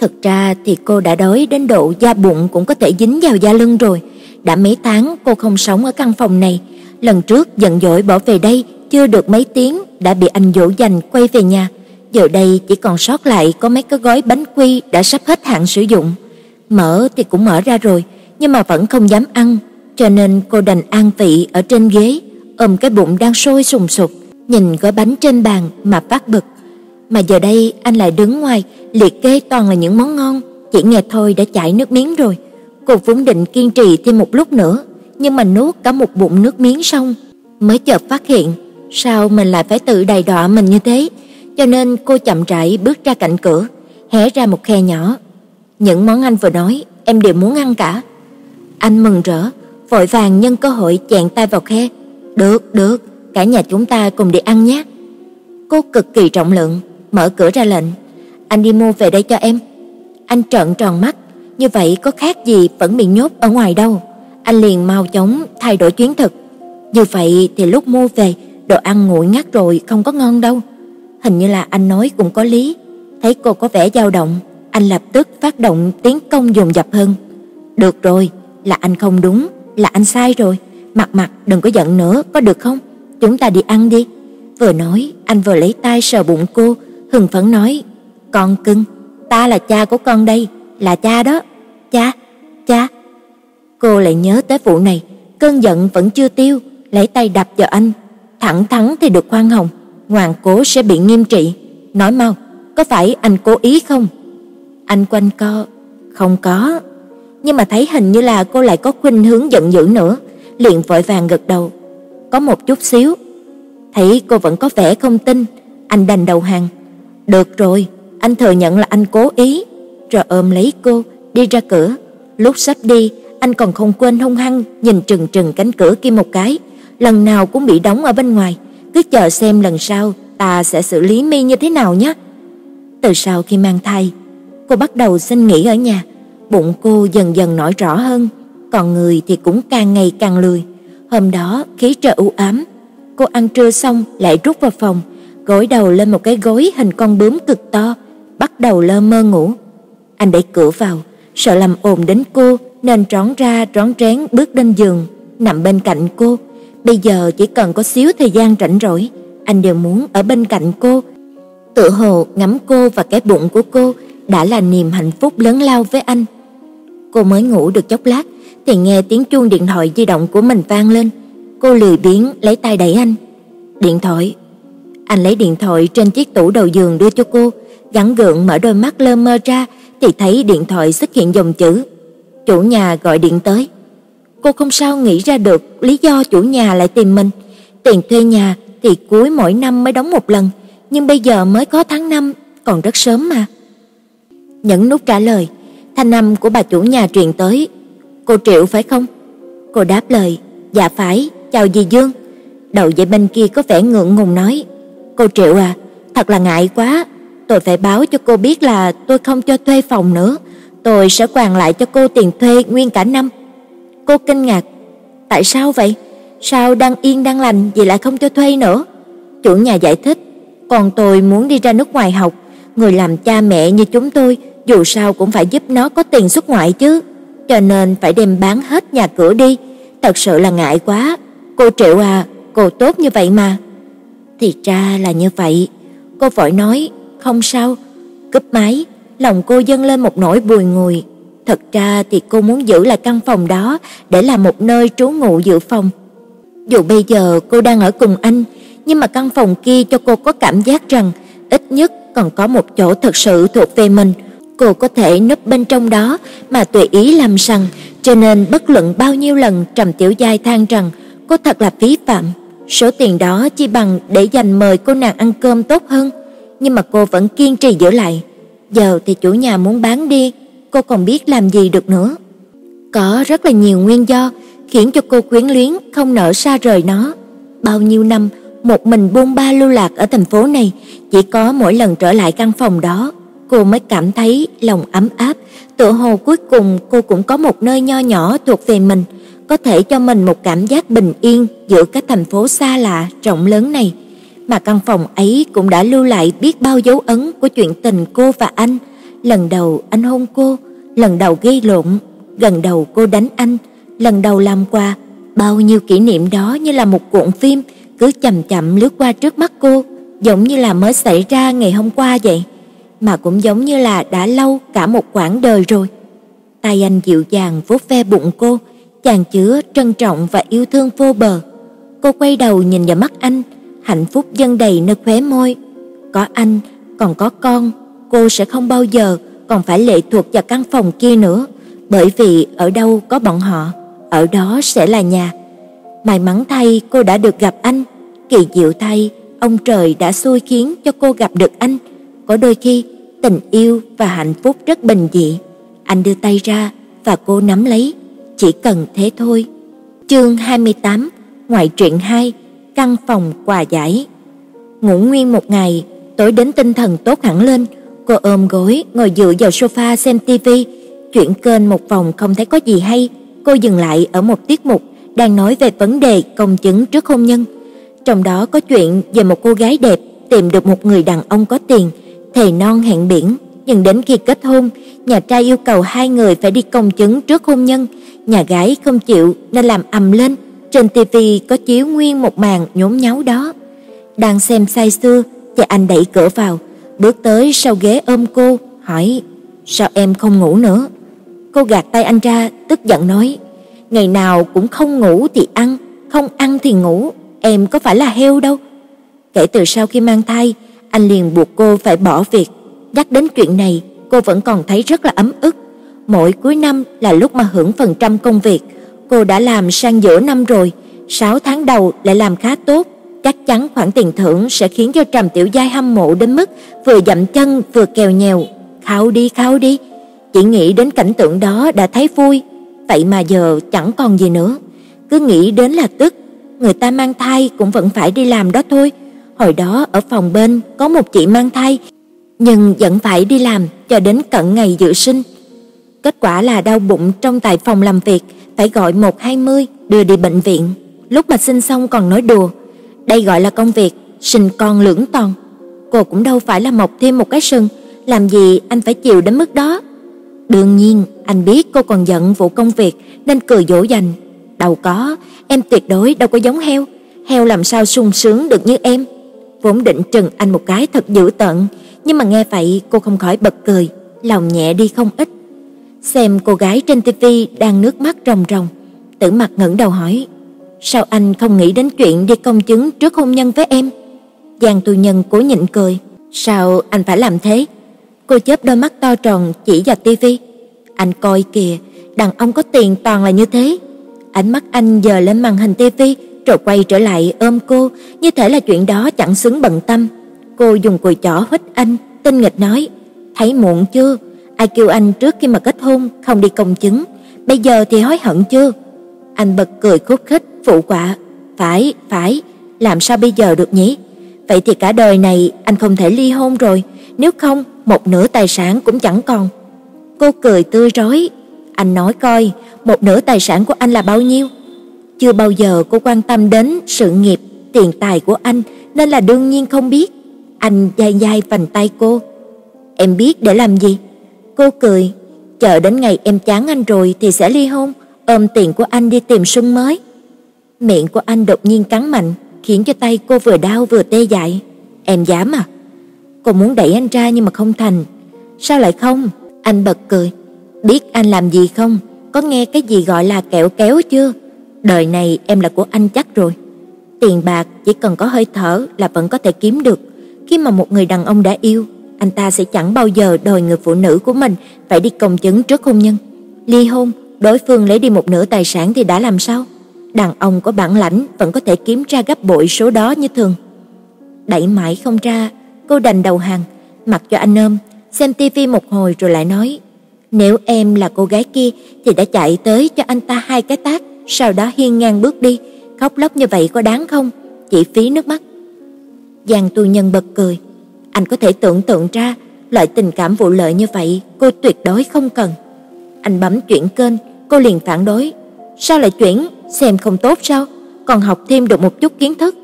Thực ra thì cô đã đói đến độ da bụng cũng có thể dính vào da lưng rồi. Đã mấy tháng cô không sống ở căn phòng này, lần trước giận dỗi bỏ về đây chưa được mấy tiếng đã bị anh dỗ dành quay về nhà. Giờ đây chỉ còn sót lại có mấy cái gói bánh quy đã sắp hết hạn sử dụng. Mở thì cũng mở ra rồi, nhưng mà vẫn không dám ăn, cho nên cô đành an vị ở trên ghế, ôm cái bụng đang sôi sùng sục, nhìn gói bánh trên bàn mà phát bực. Mà giờ đây anh lại đứng ngoài, liệt kê toàn là những món ngon, chỉ nghe thôi đã chảy nước miếng rồi. Cô vốn định kiên trì thêm một lúc nữa, nhưng mà nuốt cả một bụng nước miếng xong, mới chợt phát hiện, sao mình lại phải tự đầy đọa mình như thế, cho nên cô chậm rãi bước ra cạnh cửa, hé ra một khe nhỏ. Những món anh vừa nói, em đều muốn ăn cả. Anh mừng rỡ, vội vàng nhân cơ hội chèn tay vào khe. "Được, được, cả nhà chúng ta cùng đi ăn nhé." Cô cực kỳ trọng lượng, mở cửa ra lệnh, "Anh đi mua về đây cho em." Anh trợn tròn mắt, như vậy có khác gì vẫn bị nhốt ở ngoài đâu. Anh liền mau chóng thay đổi chuyến thực. Như vậy thì lúc mua về, đồ ăn nguội ngắt rồi không có ngon đâu. Hình như là anh nói cũng có lý. Thấy cô có vẻ dao động, anh lập tức phát động tiến công dồn dập hơn. "Được rồi, là anh không đúng, là anh sai rồi. Mặt Mặt đừng có giận nữa, có được không? Chúng ta đi ăn đi." Vừa nói, anh vừa lấy tay sờ bụng cô, hưng phấn nói: "Con cưng, ta là cha của con đây, là cha đó. Cha, cha." Cô lại nhớ tới vụ này, cơn giận vẫn chưa tiêu, lấy tay đập vào anh, thẳng thắn thì được khoan hồng, ngoan cố sẽ bị nghiêm trị. Nói mau, có phải anh cố ý không? Anh quanh co, không có. Nhưng mà thấy hình như là cô lại có khuynh hướng giận dữ nữa, liền vội vàng gật đầu. Có một chút xíu. Thấy cô vẫn có vẻ không tin, anh đành đầu hàng. Được rồi, anh thừa nhận là anh cố ý, rồi ôm lấy cô đi ra cửa. Lúc sắp đi, anh còn không quên hung hăng nhìn trừng trừng cánh cửa kia một cái, lần nào cũng bị đóng ở bên ngoài, cứ chờ xem lần sau ta sẽ xử lý mi như thế nào nhé. Từ sau khi mang thai, cô bắt đầu xin nghỉ ở nhà, bụng cô dần dần nổi rõ hơn, còn người thì cũng càng ngày càng lười. Hôm đó khí trời u ám, cô ăn trưa xong lại rút vào phòng, gối đầu lên một cái gối hình con bướm cực to, bắt đầu lơ mơ ngủ. Anh đẩy cửa vào, sợ làm ồn đến cô nên trón ra trón trén bước lên giường, nằm bên cạnh cô. Bây giờ chỉ cần có xíu thời gian rảnh rỗi, anh đều muốn ở bên cạnh cô. Tự hồ ngắm cô và cái bụng của cô đã là niềm hạnh phúc lớn lao với anh. Cô mới ngủ được chốc lát thì nghe tiếng chuông điện thoại di động của mình vang lên. Cô lười biếng lấy tay đẩy anh. "Điện thoại." Anh lấy điện thoại trên chiếc tủ đầu giường đưa cho cô, gắng gượng mở đôi mắt lơ mơ ra thì thấy điện thoại xuất hiện dòng chữ: "Chủ nhà gọi điện tới." Cô không sao nghĩ ra được lý do chủ nhà lại tìm mình. Tiền thuê nhà thì cuối mỗi năm mới đóng một lần, nhưng bây giờ mới có tháng 5, còn rất sớm mà. Nhấn nút trả lời, thanh âm của bà chủ nhà truyền tới. "Cô Triệu phải không?" Cô đáp lời, "Dạ phải, chào dì Dương." Đầu dây bên kia có vẻ ngượng ngùng nói, "Cô Triệu à, thật là ngại quá, tôi phải báo cho cô biết là tôi không cho thuê phòng nữa, tôi sẽ hoàn lại cho cô tiền thuê nguyên cả năm." Cô kinh ngạc, "Tại sao vậy? Sao đang yên đang lành gì lại không cho thuê nữa?" Chủ nhà giải thích, còn tôi muốn đi ra nước ngoài học, người làm cha mẹ như chúng tôi dù sao cũng phải giúp nó có tiền xuất ngoại chứ, cho nên phải đem bán hết nhà cửa đi, thật sự là ngại quá. Cô Triệu à, cô tốt như vậy mà." Thì ra là như vậy. Cô vội nói, "Không sao." Cúp máy, lòng cô dâng lên một nỗi bùi ngùi. Thật ra thì cô muốn giữ lại căn phòng đó để làm một nơi trú ngụ dự phòng. Dù bây giờ cô đang ở cùng anh, nhưng mà căn phòng kia cho cô có cảm giác rằng ít nhất còn có một chỗ thật sự thuộc về mình. Cô có thể núp bên trong đó mà tùy ý làm rằng, cho nên bất luận bao nhiêu lần Trầm Tiểu Giai than rằng cô thật là phí phạm. Số tiền đó chỉ bằng để dành mời cô nàng ăn cơm tốt hơn, nhưng mà cô vẫn kiên trì giữ lại. Giờ thì chủ nhà muốn bán đi, cô còn biết làm gì được nữa. Có rất là nhiều nguyên do khiến cho cô quyến luyến không nỡ xa rời nó. Bao nhiêu năm một mình buôn ba lưu lạc ở thành phố này, chỉ có mỗi lần trở lại căn phòng đó, cô mới cảm thấy lòng ấm áp, tựa hồ cuối cùng cô cũng có một nơi nho nhỏ thuộc về mình, có thể cho mình một cảm giác bình yên giữa cái thành phố xa lạ rộng lớn này. Mà căn phòng ấy cũng đã lưu lại biết bao dấu ấn của chuyện tình cô và anh. Lần đầu anh hôn cô, lần đầu gây lộn, gần đầu cô đánh anh, lần đầu làm quà, bao nhiêu kỷ niệm đó như là một cuộn phim cứ chậm chậm lướt qua trước mắt cô, giống như là mới xảy ra ngày hôm qua vậy, mà cũng giống như là đã lâu cả một quãng đời rồi. Tay anh dịu dàng vuốt ve bụng cô, chàng chứa trân trọng và yêu thương vô bờ. Cô quay đầu nhìn vào mắt anh, hạnh phúc dâng đầy nơi khóe môi. Có anh, còn có con, cô sẽ không bao giờ còn phải lệ thuộc vào căn phòng kia nữa, bởi vì ở đâu có bọn họ, ở đó sẽ là nhà. May mắn thay cô đã được gặp anh, kỳ diệu thay ông trời đã xui khiến cho cô gặp được anh. Có đôi khi tình yêu và hạnh phúc rất bình dị. Anh đưa tay ra và cô nắm lấy, chỉ cần thế thôi. Chương 28, ngoại truyện 2, căn phòng quà giải. Ngủ nguyên một ngày, tối đến tinh thần tốt hẳn lên, cô ôm gối ngồi dựa vào sofa xem tivi, chuyển kênh một vòng không thấy có gì hay, cô dừng lại ở một tiết mục đang nói về vấn đề công chứng trước hôn nhân. Trong đó có chuyện về một cô gái đẹp tìm được một người đàn ông có tiền, thề non hẹn biển, nhưng đến khi kết hôn, nhà trai yêu cầu hai người phải đi công chứng trước hôn nhân, nhà gái không chịu nên làm ầm lên. Trên tivi có chiếu nguyên một màn nhốn nháo đó. Đang xem say sưa thì anh đẩy cửa vào, bước tới sau ghế ôm cô, hỏi: "Sao em không ngủ nữa?" Cô gạt tay anh ra, tức giận nói: ngày nào cũng không ngủ thì ăn, không ăn thì ngủ, em có phải là heo đâu. Kể từ sau khi mang thai, anh liền buộc cô phải bỏ việc. Nhắc đến chuyện này, cô vẫn còn thấy rất là ấm ức. Mỗi cuối năm là lúc mà hưởng phần trăm công việc, cô đã làm sang giữa năm rồi, 6 tháng đầu lại làm khá tốt, chắc chắn khoản tiền thưởng sẽ khiến cho Trầm Tiểu Giai hâm mộ đến mức vừa dậm chân vừa kèo nhèo, khao đi khao đi. Chỉ nghĩ đến cảnh tượng đó đã thấy vui, vậy mà giờ chẳng còn gì nữa. Cứ nghĩ đến là tức, người ta mang thai cũng vẫn phải đi làm đó thôi. hồi đó ở phòng bên có một chị mang thai, nhưng vẫn phải đi làm cho đến cận ngày dự sinh. Kết quả là đau bụng trong tại phòng làm việc, phải gọi 120 đưa đi bệnh viện. Lúc mà sinh xong còn nói đùa, đây gọi là công việc, sinh con lưỡng toàn. Cô cũng đâu phải là mọc thêm một cái sừng, làm gì anh phải chịu đến mức đó. Đương nhiên, anh biết cô còn giận vụ công việc nên cười dỗ dành. Đâu có, em tuyệt đối đâu có giống heo, heo làm sao sung sướng được như em. Vốn định trừng anh một cái thật dữ tợn, nhưng mà nghe vậy cô không khỏi bật cười, lòng nhẹ đi không ít. Xem cô gái trên tivi đang nước mắt ròng ròng, Tử Mặc ngẩng đầu hỏi: "Sao anh không nghĩ đến chuyện đi công chứng trước hôn nhân với em?" Giang Tu Nhân cố nhịn cười: "Sao anh phải làm thế?" Cô chớp đôi mắt to tròn chỉ vào tivi. "Anh coi kìa, đàn ông có tiền toàn là như thế." Ánh mắt anh giờ lên màn hình tivi rồi quay trở lại ôm cô, như thể là chuyện đó chẳng xứng bận tâm. Cô dùng cùi chỏ huých anh, tinh nghịch nói: "Thấy muộn chưa? Ai kêu anh trước khi mà kết hôn không đi công chứng, bây giờ thì hối hận chưa?" Anh bật cười khúc khích phụ quả, "Phải, phải, làm sao bây giờ được nhỉ? Vậy thì cả đời này anh không thể ly hôn rồi, nếu không một nửa tài sản cũng chẳng còn." Cô cười tươi rói, "Anh nói coi, một nửa tài sản của anh là bao nhiêu?" Chưa bao giờ cô quan tâm đến sự nghiệp, tiền tài của anh nên là đương nhiên không biết. Anh dai dai vành tay cô. "Em biết để làm gì?" Cô cười, "Chờ đến ngày em chán anh rồi thì sẽ ly hôn, ôm tiền của anh đi tìm sung mới." Miệng của anh đột nhiên cắn mạnh, khiến cho tay cô vừa đau vừa tê dại. "Em dám à?" Cô muốn đẩy anh ra nhưng mà không thành. "Sao lại không?" Anh bật cười. "Biết anh làm gì không? Có nghe cái gì gọi là kẹo kéo chưa? Đời này em là của anh chắc rồi." Tiền bạc chỉ cần có hơi thở là vẫn có thể kiếm được. Khi mà một người đàn ông đã yêu, anh ta sẽ chẳng bao giờ đòi người phụ nữ của mình phải đi công chứng trước hôn nhân. Ly hôn, đối phương lấy đi một nửa tài sản thì đã làm sao? Đàn ông có bản lãnh vẫn có thể kiếm ra gấp bội số đó như thường. Đẩy mãi không ra, cô đành đầu hàng, mặc cho anh ôm, xem tivi một hồi rồi lại nói: "Nếu em là cô gái kia thì đã chạy tới cho anh ta hai cái tát, sau đó hiên ngang bước đi, khóc lóc như vậy có đáng không? Chỉ phí nước mắt." Giang Tu Nhân bật cười, anh có thể tưởng tượng ra loại tình cảm vụ lợi như vậy, cô tuyệt đối không cần. Anh bấm chuyển kênh, cô liền phản đối, sao lại chuyển, xem không tốt sao, còn học thêm được một chút kiến thức.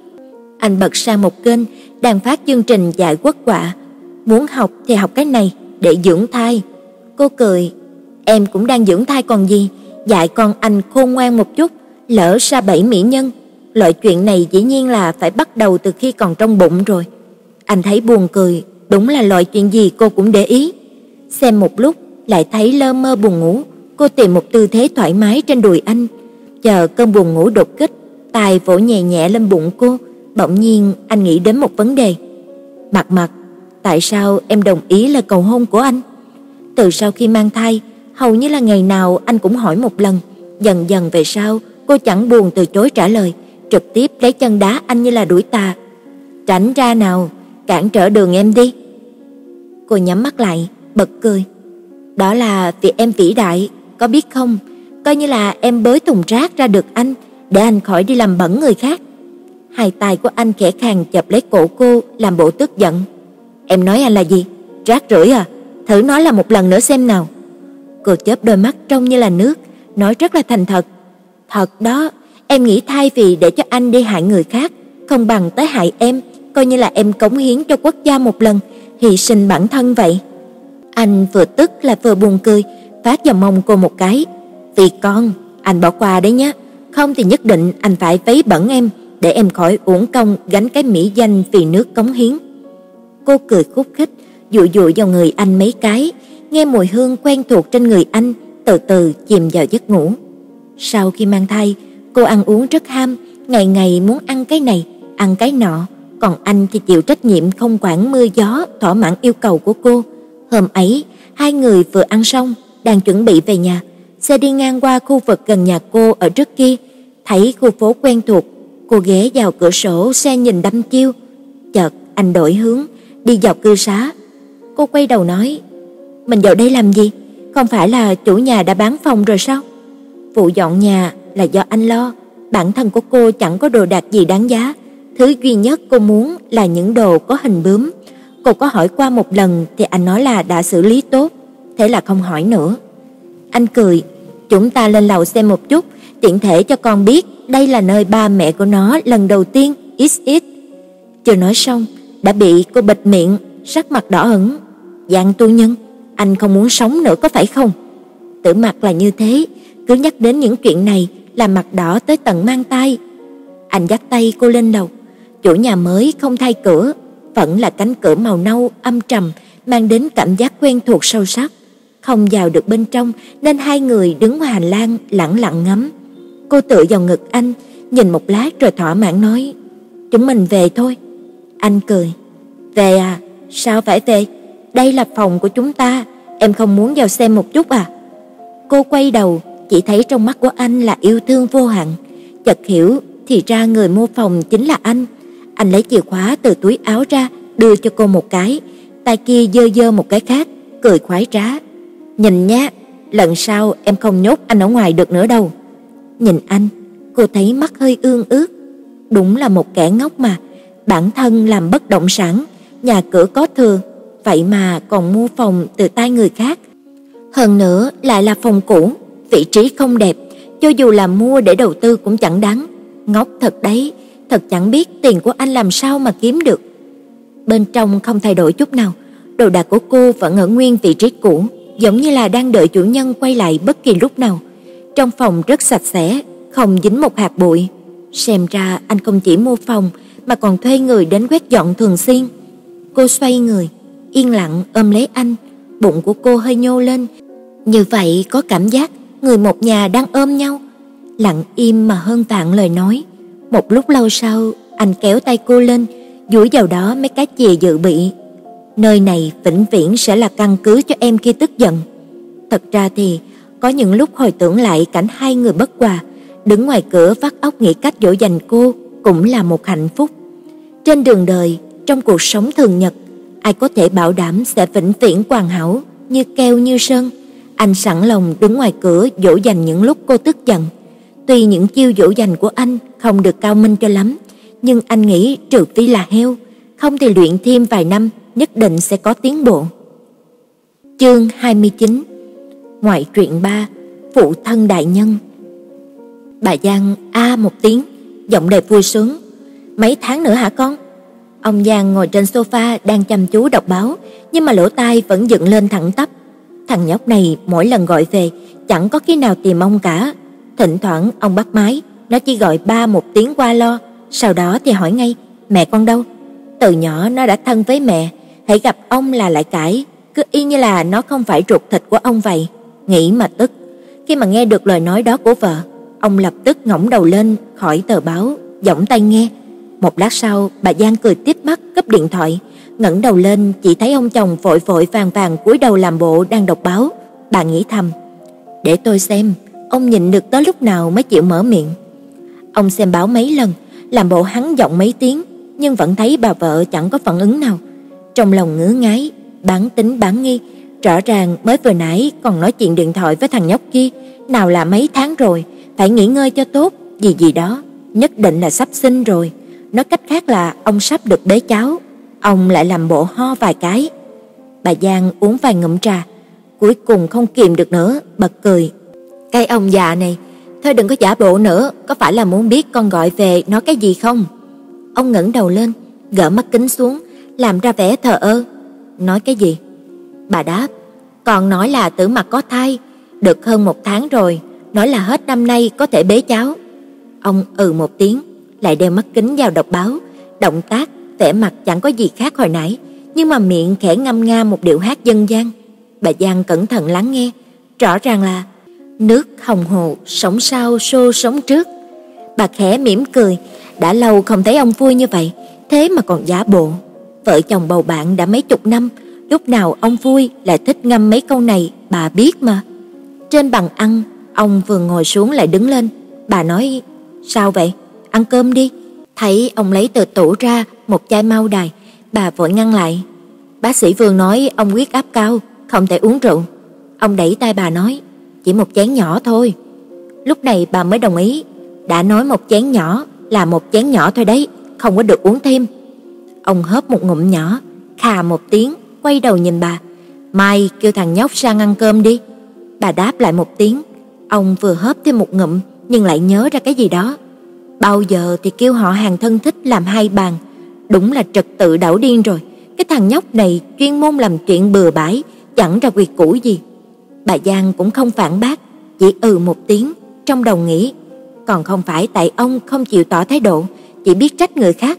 Anh bật sang một kênh đang phát chương trình dạy quốc quả, muốn học thì học cái này để dưỡng thai. Cô cười, em cũng đang dưỡng thai còn gì, dạy con anh khôn ngoan một chút, lỡ ra bảy mỹ nhân. Loại chuyện này dĩ nhiên là phải bắt đầu từ khi còn trong bụng rồi. Anh thấy buồn cười, đúng là loại chuyện gì cô cũng để ý. Xem một lúc lại thấy lơ mơ buồn ngủ, cô tìm một tư thế thoải mái trên đùi anh, chờ cơn buồn ngủ đột kích, tài vỗ nhẹ nhẹ lên bụng cô, bỗng nhiên anh nghĩ đến một vấn đề. Mặt mặt, tại sao em đồng ý là cầu hôn của anh? Từ sau khi mang thai, hầu như là ngày nào anh cũng hỏi một lần, dần dần về sau, cô chẳng buồn từ chối trả lời, trực tiếp lấy chân đá anh như là đuổi tà. Tránh ra nào, cản trở đường em đi. Cô nhắm mắt lại, bật cười. Đó là vì em vĩ đại, có biết không? Coi như là em bới thùng rác ra được anh, để anh khỏi đi làm bẩn người khác. Hai tay của anh khẽ khàng chập lấy cổ cô, làm bộ tức giận. Em nói anh là gì? Rác rưởi à? Thử nói là một lần nữa xem nào. Cô chớp đôi mắt trông như là nước, nói rất là thành thật. Thật đó, em nghĩ thay vì để cho anh đi hại người khác, không bằng tới hại em, coi như là em cống hiến cho quốc gia một lần, hy sinh bản thân vậy. Anh vừa tức là vừa buồn cười, phát vào mông cô một cái. "Vì con, anh bỏ qua đấy nhé, không thì nhất định anh phải vấy bẩn em để em khỏi uổng công gánh cái mỹ danh vì nước cống hiến." Cô cười khúc khích, dụi dụi vào người anh mấy cái, nghe mùi hương quen thuộc trên người anh, từ từ chìm vào giấc ngủ. Sau khi mang thai, cô ăn uống rất ham, ngày ngày muốn ăn cái này, ăn cái nọ, còn anh thì chịu trách nhiệm không quản mưa gió, thỏa mãn yêu cầu của cô. Hôm ấy, hai người vừa ăn xong, đang chuẩn bị về nhà, xe đi ngang qua khu vực gần nhà cô ở trước kia, thấy khu phố quen thuộc, cô ghé vào cửa sổ xe nhìn đăm chiêu. Chợt anh đổi hướng, đi dọc cư xá. Cô quay đầu nói: "Mình vào đây làm gì? Không phải là chủ nhà đã bán phòng rồi sao?" Vụ dọn nhà là do anh lo, bản thân của cô chẳng có đồ đạc gì đáng giá, thứ duy nhất cô muốn là những đồ có hình bướm. Cô có hỏi qua một lần thì anh nói là đã xử lý tốt, thế là không hỏi nữa. Anh cười, "Chúng ta lên lầu xem một chút, tiện thể cho con biết đây là nơi ba mẹ của nó lần đầu tiên ít ít." Chưa nói xong, đã bị cô bịt miệng, sắc mặt đỏ ửng. "Dạng tu nhân, anh không muốn sống nữa có phải không?" Tử mặt là như thế, cứ nhắc đến những chuyện này là mặt đỏ tới tận mang tai. Anh dắt tay cô lên lầu. Chủ nhà mới không thay cửa, vẫn là cánh cửa màu nâu âm trầm mang đến cảm giác quen thuộc sâu sắc. Không vào được bên trong nên hai người đứng ngoài hành lang lặng lặng ngắm. Cô tựa vào ngực anh, nhìn một lát rồi thỏa mãn nói: "Chúng mình về thôi." Anh cười: "Về à? Sao phải về? Đây là phòng của chúng ta, em không muốn vào xem một chút à?" Cô quay đầu, chỉ thấy trong mắt của anh là yêu thương vô hạn, chợt hiểu thì ra người mua phòng chính là anh. Anh lấy chìa khóa từ túi áo ra, đưa cho cô một cái, tay kia giơ giơ một cái khác, cười khoái trá. "Nhìn nhá, lần sau em không nhốt anh ở ngoài được nữa đâu." Nhìn anh, cô thấy mắt hơi ương ướt. Đúng là một kẻ ngốc mà, bản thân làm bất động sản, nhà cửa có thừa, vậy mà còn mua phòng từ tay người khác. Hơn nữa lại là phòng cũ, vị trí không đẹp, cho dù là mua để đầu tư cũng chẳng đáng. Ngốc thật đấy, thật chẳng biết tiền của anh làm sao mà kiếm được. Bên trong không thay đổi chút nào, đồ đạc của cô vẫn ở nguyên vị trí cũ, giống như là đang đợi chủ nhân quay lại bất kỳ lúc nào. Trong phòng rất sạch sẽ, không dính một hạt bụi. Xem ra anh không chỉ mua phòng mà còn thuê người đến quét dọn thường xuyên. Cô xoay người, yên lặng ôm lấy anh, bụng của cô hơi nhô lên. Như vậy có cảm giác người một nhà đang ôm nhau, lặng im mà hơn vạn lời nói. Một lúc lâu sau, anh kéo tay cô lên, duỗi vào đó mấy cái chìa dự bị. Nơi này vĩnh viễn sẽ là căn cứ cho em khi tức giận. Thật ra thì có những lúc hồi tưởng lại cảnh hai người bất hòa, đứng ngoài cửa vắt óc nghĩ cách dỗ dành cô cũng là một hạnh phúc. Trên đường đời, trong cuộc sống thường nhật, ai có thể bảo đảm sẽ vĩnh viễn hoàn hảo như keo như sơn. Anh sẵn lòng đứng ngoài cửa dỗ dành những lúc cô tức giận. Tuy những chiêu dỗ dành của anh không được cao minh cho lắm, nhưng anh nghĩ trừ phi là heo, không thì luyện thêm vài năm nhất định sẽ có tiến bộ. Chương 29 Ngoại truyện 3 Phụ thân đại nhân Bà Giang a một tiếng, giọng đầy vui sướng. Mấy tháng nữa hả con? Ông Giang ngồi trên sofa đang chăm chú đọc báo, nhưng mà lỗ tai vẫn dựng lên thẳng tắp. Thằng nhóc này mỗi lần gọi về chẳng có khi nào tìm ông cả. Thỉnh thoảng ông bắt máy, nó chỉ gọi ba một tiếng qua lo, sau đó thì hỏi ngay, mẹ con đâu? Từ nhỏ nó đã thân với mẹ, hãy gặp ông là lại cãi, cứ y như là nó không phải ruột thịt của ông vậy. Nghĩ mà tức. Khi mà nghe được lời nói đó của vợ, ông lập tức ngẩng đầu lên khỏi tờ báo, giỏng tay nghe. Một lát sau, bà Giang cười tiếp mắt cấp điện thoại, ngẩng đầu lên chỉ thấy ông chồng vội vội vàng vàng cúi đầu làm bộ đang đọc báo. Bà nghĩ thầm, để tôi xem, ông nhịn được tới lúc nào mới chịu mở miệng. Ông xem báo mấy lần, làm bộ hắn giọng mấy tiếng, nhưng vẫn thấy bà vợ chẳng có phản ứng nào. Trong lòng ngứa ngáy, bán tính bán nghi, rõ ràng mới vừa nãy còn nói chuyện điện thoại với thằng nhóc kia, nào là mấy tháng rồi, phải nghỉ ngơi cho tốt, gì gì đó, nhất định là sắp sinh rồi. Nói cách khác là ông sắp được bế cháu, ông lại làm bộ ho vài cái. Bà Giang uống vài ngụm trà, cuối cùng không kìm được nữa, bật cười. Cái ông già này, thôi đừng có giả bộ nữa, có phải là muốn biết con gọi về nói cái gì không? Ông ngẩng đầu lên, gỡ mắt kính xuống, làm ra vẻ thờ ơ. Nói cái gì? Bà đáp, còn nói là tử mặt có thai, được hơn một tháng rồi, nói là hết năm nay có thể bế cháu. Ông ừ một tiếng, lại đeo mắt kính vào đọc báo, động tác, vẻ mặt chẳng có gì khác hồi nãy, nhưng mà miệng khẽ ngâm nga một điệu hát dân gian. Bà Giang cẩn thận lắng nghe, rõ ràng là nước hồng hồ sống sau xô sống trước. Bà khẽ mỉm cười, đã lâu không thấy ông vui như vậy, thế mà còn giả bộ. Vợ chồng bầu bạn đã mấy chục năm, lúc nào ông vui lại thích ngâm mấy câu này, bà biết mà. Trên bàn ăn, ông vừa ngồi xuống lại đứng lên, bà nói: "Sao vậy? Ăn cơm đi." Thấy ông lấy từ tủ ra một chai mau đài, bà vội ngăn lại. Bác sĩ Vương nói ông huyết áp cao, không thể uống rượu. Ông đẩy tay bà nói: "Chỉ một chén nhỏ thôi." Lúc này bà mới đồng ý, đã nói một chén nhỏ là một chén nhỏ thôi đấy, không có được uống thêm. Ông hớp một ngụm nhỏ, khà một tiếng, quay đầu nhìn bà. Mai kêu thằng nhóc sang ăn cơm đi. Bà đáp lại một tiếng. Ông vừa hớp thêm một ngụm nhưng lại nhớ ra cái gì đó. Bao giờ thì kêu họ hàng thân thích làm hai bàn. Đúng là trật tự đảo điên rồi. Cái thằng nhóc này chuyên môn làm chuyện bừa bãi, chẳng ra quyệt cũ gì. Bà Giang cũng không phản bác, chỉ ừ một tiếng, trong đầu nghĩ, còn không phải tại ông không chịu tỏ thái độ, chỉ biết trách người khác.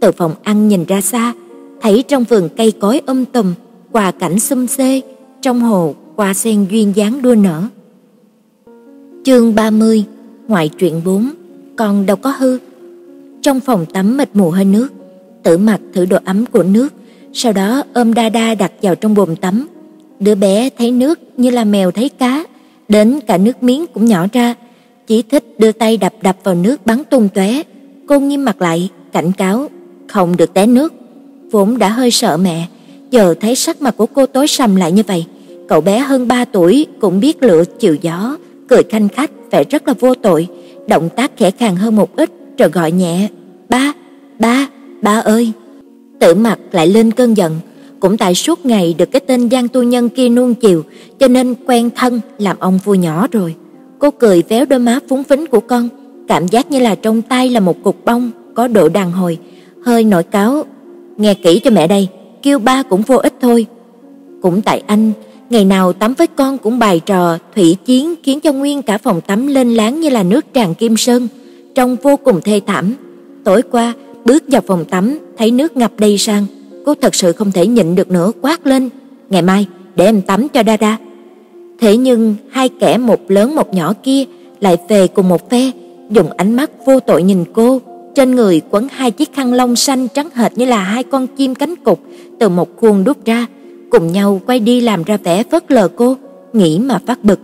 Từ phòng ăn nhìn ra xa, thấy trong vườn cây cối um tùm, qua cảnh xum xê, trong hồ qua sen duyên dáng đua nở. Chương 30, ngoại truyện 4, còn đâu có hư. Trong phòng tắm mịt mù hơi nước, Tử Mặc thử độ ấm của nước, sau đó ôm Đa Đa đặt vào trong bồn tắm. Đứa bé thấy nước như là mèo thấy cá, đến cả nước miếng cũng nhỏ ra, chỉ thích đưa tay đập đập vào nước bắn tung tóe. Cô nghiêm mặt lại, cảnh cáo, không được té nước. Vốn đã hơi sợ mẹ, giờ thấy sắc mặt của cô tối sầm lại như vậy, cậu bé hơn 3 tuổi cũng biết lựa chịu gió, cười khanh khách vẻ rất là vô tội, động tác khẽ khàng hơn một ít rồi gọi nhẹ, "Ba, ba, ba ơi." Tử Mặc lại lên cơn giận, cũng tại suốt ngày được cái tên Giang tu nhân kia nuông chiều, cho nên quen thân làm ông vua nhỏ rồi. Cô cười véo đôi má phúng phính của con, cảm giác như là trong tay là một cục bông có độ đàn hồi, hơi nổi cáo. Nghe kỹ cho mẹ đây, kêu ba cũng vô ích thôi. Cũng tại anh, ngày nào tắm với con cũng bài trò thủy chiến khiến cho nguyên cả phòng tắm lên láng như là nước tràn kim sơn, trông vô cùng thê thảm. Tối qua, bước vào phòng tắm, thấy nước ngập đầy sang, cô thật sự không thể nhịn được nữa quát lên, "Ngày mai để em tắm cho Đa Đa." Thế nhưng hai kẻ một lớn một nhỏ kia lại về cùng một phe, dùng ánh mắt vô tội nhìn cô, trên người quấn hai chiếc khăn lông xanh trắng hệt như là hai con chim cánh cụt từ một khuôn đút ra, cùng nhau quay đi làm ra vẻ phớt lờ cô, nghĩ mà phát bực.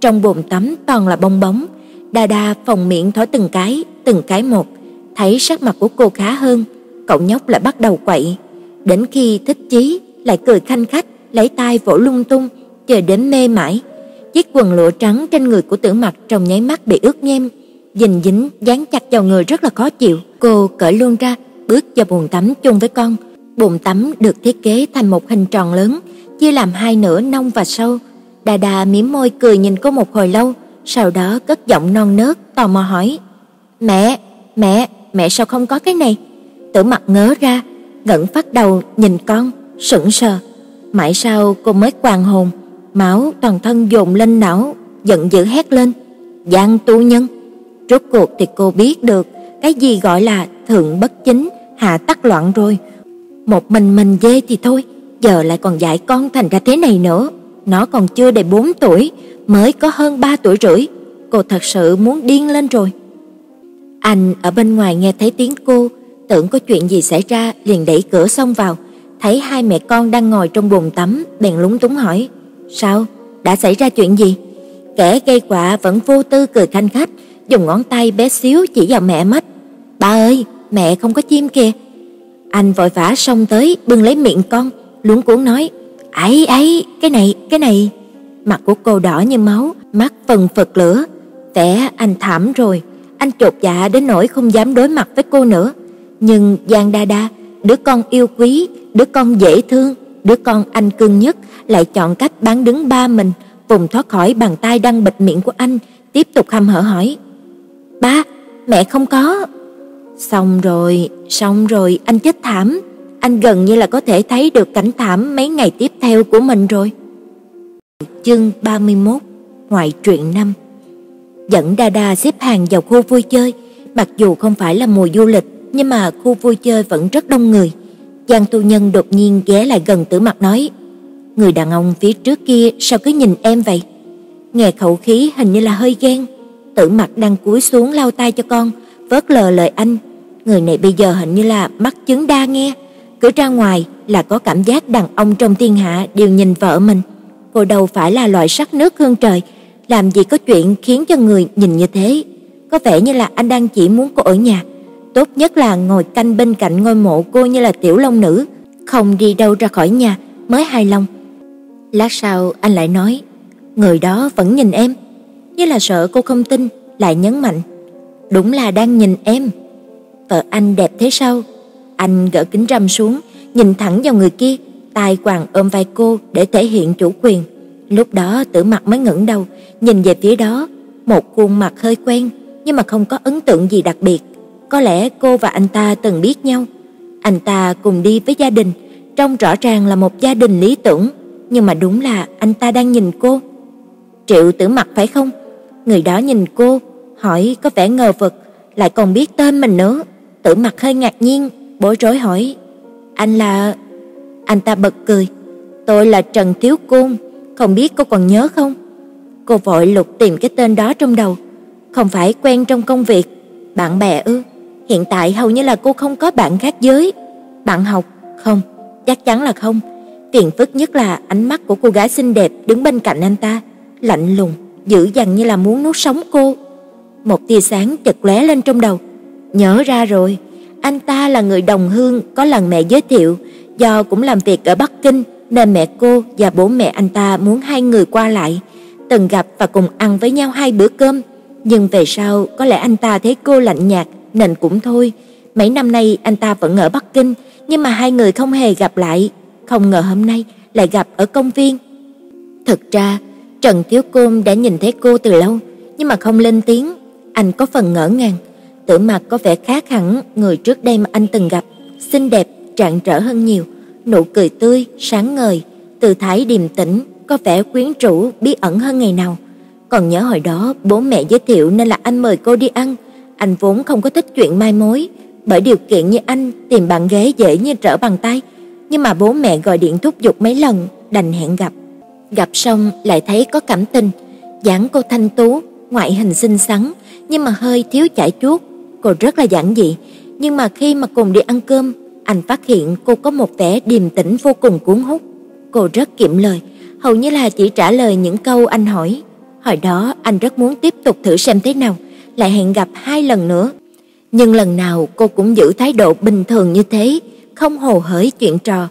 Trong bồn tắm toàn là bong bóng, Đa Đa phòng miệng thổi từng cái, từng cái một, thấy sắc mặt của cô khá hơn, cậu nhóc lại bắt đầu quậy, đến khi thích chí lại cười khanh khách, lấy tay vỗ lung tung, chờ đến mê mải. Chiếc quần lụa trắng trên người của Tử Mặc trong nháy mắt bị ướt nhem, dính dính dán chặt vào người rất là khó chịu. Cô cởi luôn ra, bước vào bồn tắm chung với con. Bồn tắm được thiết kế thành một hình tròn lớn, chia làm hai nửa nông và sâu. Đà Đà mím môi cười nhìn cô một hồi lâu, sau đó cất giọng non nớt tò mò hỏi: "Mẹ, mẹ, mẹ sao không có cái này?" Tử Mặc ngớ ra, ngẩng phát đầu nhìn con, sững sờ. Mãi sau cô mới hoàn hồn, máu toàn thân dồn lên não, giận dữ hét lên: "Giang tu nhân!" Rốt cuộc thì cô biết được cái gì gọi là thượng bất chính, hạ tắc loạn rồi. Một mình mình dê thì thôi, giờ lại còn dạy con thành ra thế này nữa. Nó còn chưa đầy 4 tuổi, mới có hơn 3 tuổi rưỡi. Cô thật sự muốn điên lên rồi. Anh ở bên ngoài nghe thấy tiếng cô, tưởng có chuyện gì xảy ra liền đẩy cửa xông vào, thấy hai mẹ con đang ngồi trong bồn tắm, bèn lúng túng hỏi: "Sao? Đã xảy ra chuyện gì?" Kẻ gây quả vẫn vô tư cười khanh khách, dùng ngón tay bé xíu chỉ vào mẹ mất. "Ba ơi, mẹ không có chim kìa." Anh vội vã xông tới bưng lấy miệng con, luống cuống nói: "Ấy ấy, cái này, cái này." Mặt của cô đỏ như máu, mắt phần phật lửa, vẻ anh thảm rồi, anh chột dạ đến nỗi không dám đối mặt với cô nữa. Nhưng Giang Đa Đa, đứa con yêu quý, đứa con dễ thương, đứa con anh cưng nhất lại chọn cách bán đứng ba mình, vùng thoát khỏi bàn tay đang bịt miệng của anh, tiếp tục hăm hở hỏi: "Ba, mẹ không có." Xong rồi, xong rồi, anh chết thảm. Anh gần như là có thể thấy được cảnh thảm mấy ngày tiếp theo của mình rồi. Chương 31, ngoại truyện năm. Dẫn Đa Đa xếp hàng vào khu vui chơi, mặc dù không phải là mùa du lịch, nhưng mà khu vui chơi vẫn rất đông người. Giang tu nhân đột nhiên ghé lại gần Tử Mặc nói: "Người đàn ông phía trước kia sao cứ nhìn em vậy?" Nghe khẩu khí hình như là hơi ghen. Tử Mặc đang cúi xuống lau tay cho con, vớt lờ lời anh. Người này bây giờ hình như là mắc chứng đa nghe, cứ ra ngoài là có cảm giác đàn ông trong thiên hạ đều nhìn vợ mình. Cô đâu phải là loại sắc nước hương trời, làm gì có chuyện khiến cho người nhìn như thế. Có vẻ như là anh đang chỉ muốn cô ở nhà, tốt nhất là ngồi canh bên cạnh ngôi mộ cô như là tiểu long nữ, không đi đâu ra khỏi nhà mới hài lòng. Lát sau anh lại nói, người đó vẫn nhìn em, như là sợ cô không tin, lại nhấn mạnh, đúng là đang nhìn em vợ anh đẹp thế sao? Anh gỡ kính râm xuống, nhìn thẳng vào người kia, tay quàng ôm vai cô để thể hiện chủ quyền. Lúc đó Tử mặt mới ngẩng đầu, nhìn về phía đó, một khuôn mặt hơi quen nhưng mà không có ấn tượng gì đặc biệt. Có lẽ cô và anh ta từng biết nhau. Anh ta cùng đi với gia đình, trông rõ ràng là một gia đình lý tưởng, nhưng mà đúng là anh ta đang nhìn cô. Triệu Tử mặt phải không? Người đó nhìn cô, hỏi có vẻ ngờ vực, lại còn biết tên mình nữa. Tử mặt hơi ngạc nhiên, bối rối hỏi: "Anh là?" Anh ta bật cười: "Tôi là Trần Tiếu Côn, không biết cô còn nhớ không?" Cô vội lục tìm cái tên đó trong đầu, không phải quen trong công việc, bạn bè ư? Hiện tại hầu như là cô không có bạn khác giới. Bạn học? Không, chắc chắn là không. Phiền phức nhất là ánh mắt của cô gái xinh đẹp đứng bên cạnh anh ta, lạnh lùng, dữ dằn như là muốn nuốt sống cô. Một tia sáng chợt lóe lên trong đầu. Nhớ ra rồi, anh ta là người đồng hương có lần mẹ giới thiệu, do cũng làm việc ở Bắc Kinh nên mẹ cô và bố mẹ anh ta muốn hai người qua lại, từng gặp và cùng ăn với nhau hai bữa cơm. Nhưng về sau có lẽ anh ta thấy cô lạnh nhạt nên cũng thôi. Mấy năm nay anh ta vẫn ở Bắc Kinh, nhưng mà hai người không hề gặp lại, không ngờ hôm nay lại gặp ở công viên. Thực ra, Trần Thiếu Côn đã nhìn thấy cô từ lâu, nhưng mà không lên tiếng, anh có phần ngỡ ngàng. Tử mặt có vẻ khác hẳn người trước đây mà anh từng gặp, xinh đẹp, rạng rỡ hơn nhiều, nụ cười tươi, sáng ngời, tư thái điềm tĩnh, có vẻ quyến rũ, bí ẩn hơn ngày nào. Còn nhớ hồi đó bố mẹ giới thiệu nên là anh mời cô đi ăn, anh vốn không có thích chuyện mai mối, bởi điều kiện như anh tìm bạn ghế dễ như trở bàn tay, nhưng mà bố mẹ gọi điện thúc giục mấy lần, đành hẹn gặp. Gặp xong lại thấy có cảm tình, dáng cô thanh tú, ngoại hình xinh xắn, nhưng mà hơi thiếu chải chuốt, cô rất là giản dị, nhưng mà khi mà cùng đi ăn cơm, anh phát hiện cô có một vẻ điềm tĩnh vô cùng cuốn hút. Cô rất kiệm lời, hầu như là chỉ trả lời những câu anh hỏi. Hồi đó anh rất muốn tiếp tục thử xem thế nào, lại hẹn gặp hai lần nữa. Nhưng lần nào cô cũng giữ thái độ bình thường như thế, không hồ hởi chuyện trò,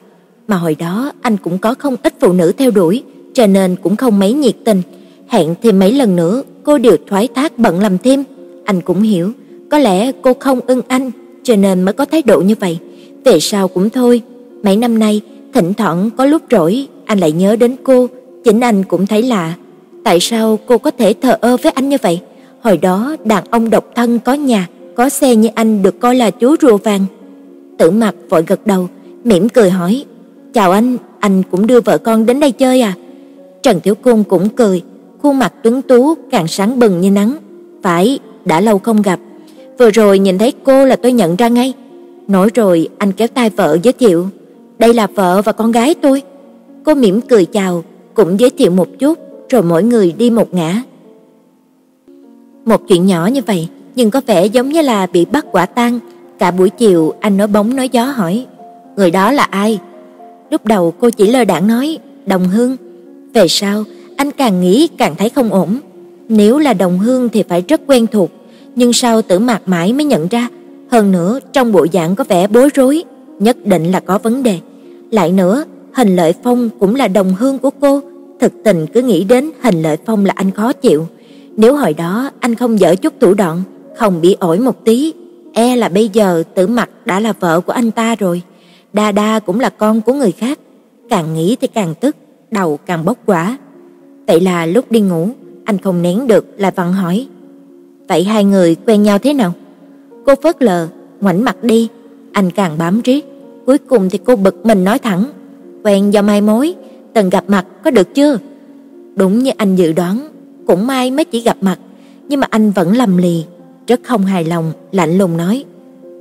mà hồi đó anh cũng có không ít phụ nữ theo đuổi, cho nên cũng không mấy nhiệt tình. Hẹn thêm mấy lần nữa, cô đều thoái thác bận làm thêm. Anh cũng hiểu, có lẽ cô không ưng anh, cho nên mới có thái độ như vậy. Về sau cũng thôi, mấy năm nay thỉnh thoảng có lúc rỗi, anh lại nhớ đến cô, chính anh cũng thấy lạ. Tại sao cô có thể thờ ơ với anh như vậy? Hồi đó đàn ông độc thân có nhà, có xe như anh được coi là chú rùa vàng. Tử Mặc vội gật đầu, mỉm cười hỏi: "Chào anh, anh cũng đưa vợ con đến đây chơi à?" Trần Tiểu Cung cũng cười, khuôn mặt tuấn tú càng sáng bừng như nắng. "Phải, đã lâu không gặp. Vừa rồi nhìn thấy cô là tôi nhận ra ngay." Nói rồi anh kéo tay vợ giới thiệu, "Đây là vợ và con gái tôi." Cô mỉm cười chào, cũng giới thiệu một chút, rồi mỗi người đi một ngã. Một chuyện nhỏ như vậy, nhưng có vẻ giống như là bị bắt quả tang. Cả buổi chiều anh nói bóng nói gió hỏi, người đó là ai? Lúc đầu cô chỉ lơ đãng nói, Đồng Hương. Về sau, anh càng nghĩ càng thấy không ổn. Nếu là Đồng Hương thì phải rất quen thuộc, nhưng sau Tử Mạc mãi mới nhận ra, hơn nữa trong bộ dạng có vẻ bối rối, nhất định là có vấn đề. Lại nữa, Hình Lợi Phong cũng là đồng hương của cô, thực tình cứ nghĩ đến Hình Lợi Phong là anh khó chịu. Nếu hồi đó anh không dở chút thủ đoạn, không bị ổi một tí, e là bây giờ Tử Mặc đã là vợ của anh ta rồi. Đa Đa cũng là con của người khác, càng nghĩ thì càng tức, đầu càng bốc quả. Vậy là lúc đi ngủ, anh không nén được lại vặn hỏi: "Vậy hai người quen nhau thế nào?" Cô phớt lờ, ngoảnh mặt đi, anh càng bám riết, cuối cùng thì cô bực mình nói thẳng: "Quen do mai mối, từng gặp mặt có được chưa?" Đúng như anh dự đoán, cũng may mới chỉ gặp mặt, nhưng mà anh vẫn lầm lì, rất không hài lòng, lạnh lùng nói: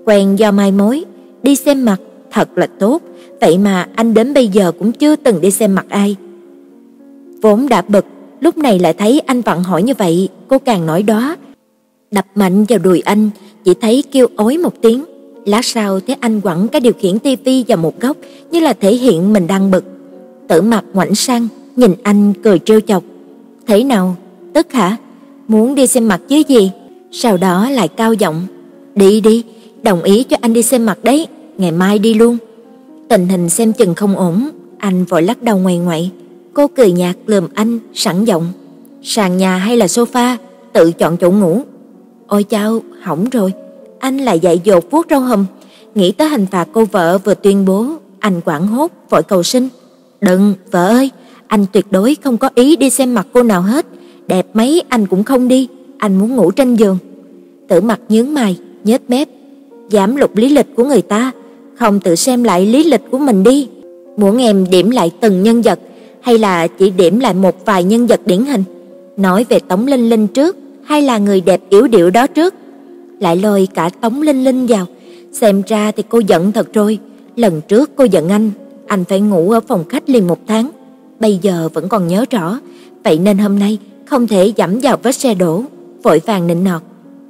"Quen do mai mối, đi xem mặt thật là tốt, vậy mà anh đến bây giờ cũng chưa từng đi xem mặt ai." Vốn đã bực, lúc này lại thấy anh vặn hỏi như vậy, cô càng nói đó, đập mạnh vào đùi anh, chỉ thấy kêu ối một tiếng. Lát sau thấy anh quẳng cái điều khiển tivi vào một góc, như là thể hiện mình đang bực. Tử mặt ngoảnh sang, nhìn anh cười trêu chọc. "Thế nào, tức hả? Muốn đi xem mặt chứ gì?" Sau đó lại cao giọng, "Đi đi, đồng ý cho anh đi xem mặt đấy, ngày mai đi luôn." Tình hình xem chừng không ổn, anh vội lắc đầu ngoài ngoại. Cô cười nhạt lườm anh, sẵn giọng, "Sàn nhà hay là sofa, tự chọn chỗ ngủ." "Ôi chao, hỏng rồi." anh lại dạy dột vuốt râu hùm, nghĩ tới hình phạt cô vợ vừa tuyên bố, anh quảng hốt vội cầu xin. "Đừng, vợ ơi, anh tuyệt đối không có ý đi xem mặt cô nào hết, đẹp mấy anh cũng không đi, anh muốn ngủ trên giường." Tử Mặc nhướng mày, nhếch mép, giảm lục lý lịch của người ta, không tự xem lại lý lịch của mình đi. Muốn em điểm lại từng nhân vật hay là chỉ điểm lại một vài nhân vật điển hình? Nói về Tống Linh Linh trước hay là người đẹp yếu điệu đó trước?" Lại lôi cả Tống Linh Linh vào, xem ra thì cô giận thật rồi, lần trước cô giận anh, anh phải ngủ ở phòng khách liền một tháng, bây giờ vẫn còn nhớ rõ, vậy nên hôm nay không thể dẫm vào vết xe đổ, vội vàng nịnh nọt.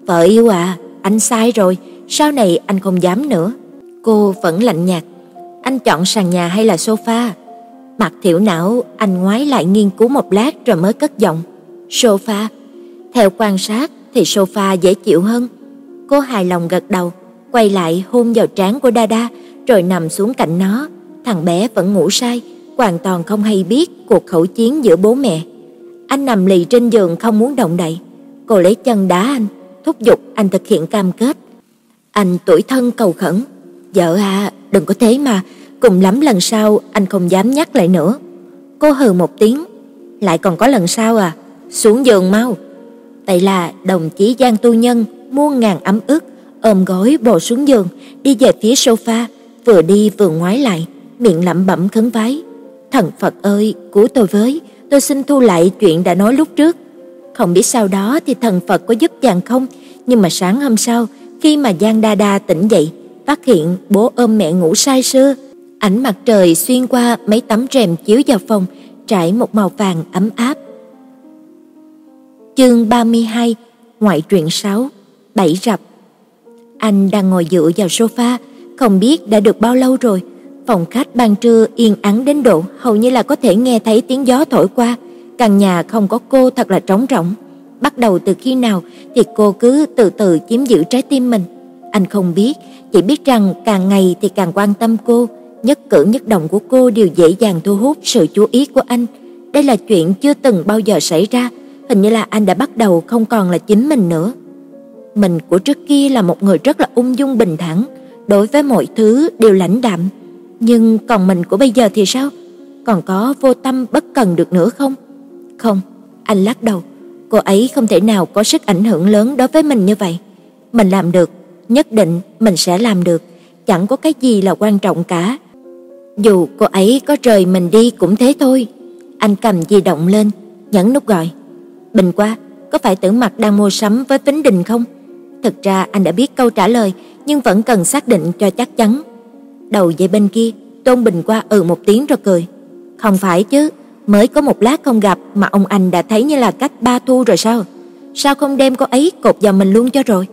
"Vợ yêu à, anh sai rồi, sau này anh không dám nữa." Cô vẫn lạnh nhạt. "Anh chọn sàn nhà hay là sofa?" Mặt Thiểu Não, anh ngoái lại nghiên cứu một lát rồi mới cất giọng, "Sofa." Theo quan sát thì sofa dễ chịu hơn. Cô hài lòng gật đầu, quay lại hôn vào trán của Đa Đa rồi nằm xuống cạnh nó. Thằng bé vẫn ngủ say, hoàn toàn không hay biết cuộc khẩu chiến giữa bố mẹ. Anh nằm lì trên giường không muốn động đậy. Cô lấy chân đá anh, thúc giục anh thực hiện cam kết. Anh tủi thân cầu khẩn, "Vợ à, đừng có thế mà, cùng lắm lần sau anh không dám nhắc lại nữa." Cô hừ một tiếng, "Lại còn có lần sau à? Xuống giường mau." Vậy là đồng chí Giang Tu Nhân muôn ngàn ấm ức ôm gối bò xuống giường, đi về phía sofa, vừa đi vừa ngoái lại, miệng lẩm bẩm khấn vái. Thần Phật ơi, cứu tôi với, tôi xin thu lại chuyện đã nói lúc trước. Không biết sau đó thì thần Phật có giúp chàng không, nhưng mà sáng hôm sau, khi mà Giang Đa Đa tỉnh dậy, phát hiện bố ôm mẹ ngủ say sưa, ánh mặt trời xuyên qua mấy tấm rèm chiếu vào phòng, trải một màu vàng ấm áp. Chương 32, ngoại truyện 6, bảy rập. Anh đang ngồi dựa vào sofa, không biết đã được bao lâu rồi. Phòng khách ban trưa yên ắng đến độ hầu như là có thể nghe thấy tiếng gió thổi qua, căn nhà không có cô thật là trống rỗng. Bắt đầu từ khi nào thì cô cứ từ từ chiếm giữ trái tim mình. Anh không biết, chỉ biết rằng càng ngày thì càng quan tâm cô, nhất cử nhất động của cô đều dễ dàng thu hút sự chú ý của anh. Đây là chuyện chưa từng bao giờ xảy ra, hình như là anh đã bắt đầu không còn là chính mình nữa. Mình của trước kia là một người rất là ung dung bình thản, đối với mọi thứ đều lãnh đạm, nhưng còn mình của bây giờ thì sao? Còn có vô tâm bất cần được nữa không? Không, anh lắc đầu, cô ấy không thể nào có sức ảnh hưởng lớn đối với mình như vậy. Mình làm được, nhất định mình sẽ làm được, chẳng có cái gì là quan trọng cả. Dù cô ấy có rời mình đi cũng thế thôi. Anh cầm di động lên, nhấn nút gọi. Bình qua, có phải Tử mặt đang mua sắm với Vĩnh Đình không? Thực ra anh đã biết câu trả lời, nhưng vẫn cần xác định cho chắc chắn. Đầu dây bên kia, Tôn Bình qua ừ một tiếng rồi cười. Không phải chứ, mới có một lát không gặp mà ông anh đã thấy như là cách ba thu rồi sao? Sao không đem cô ấy cột vào mình luôn cho rồi?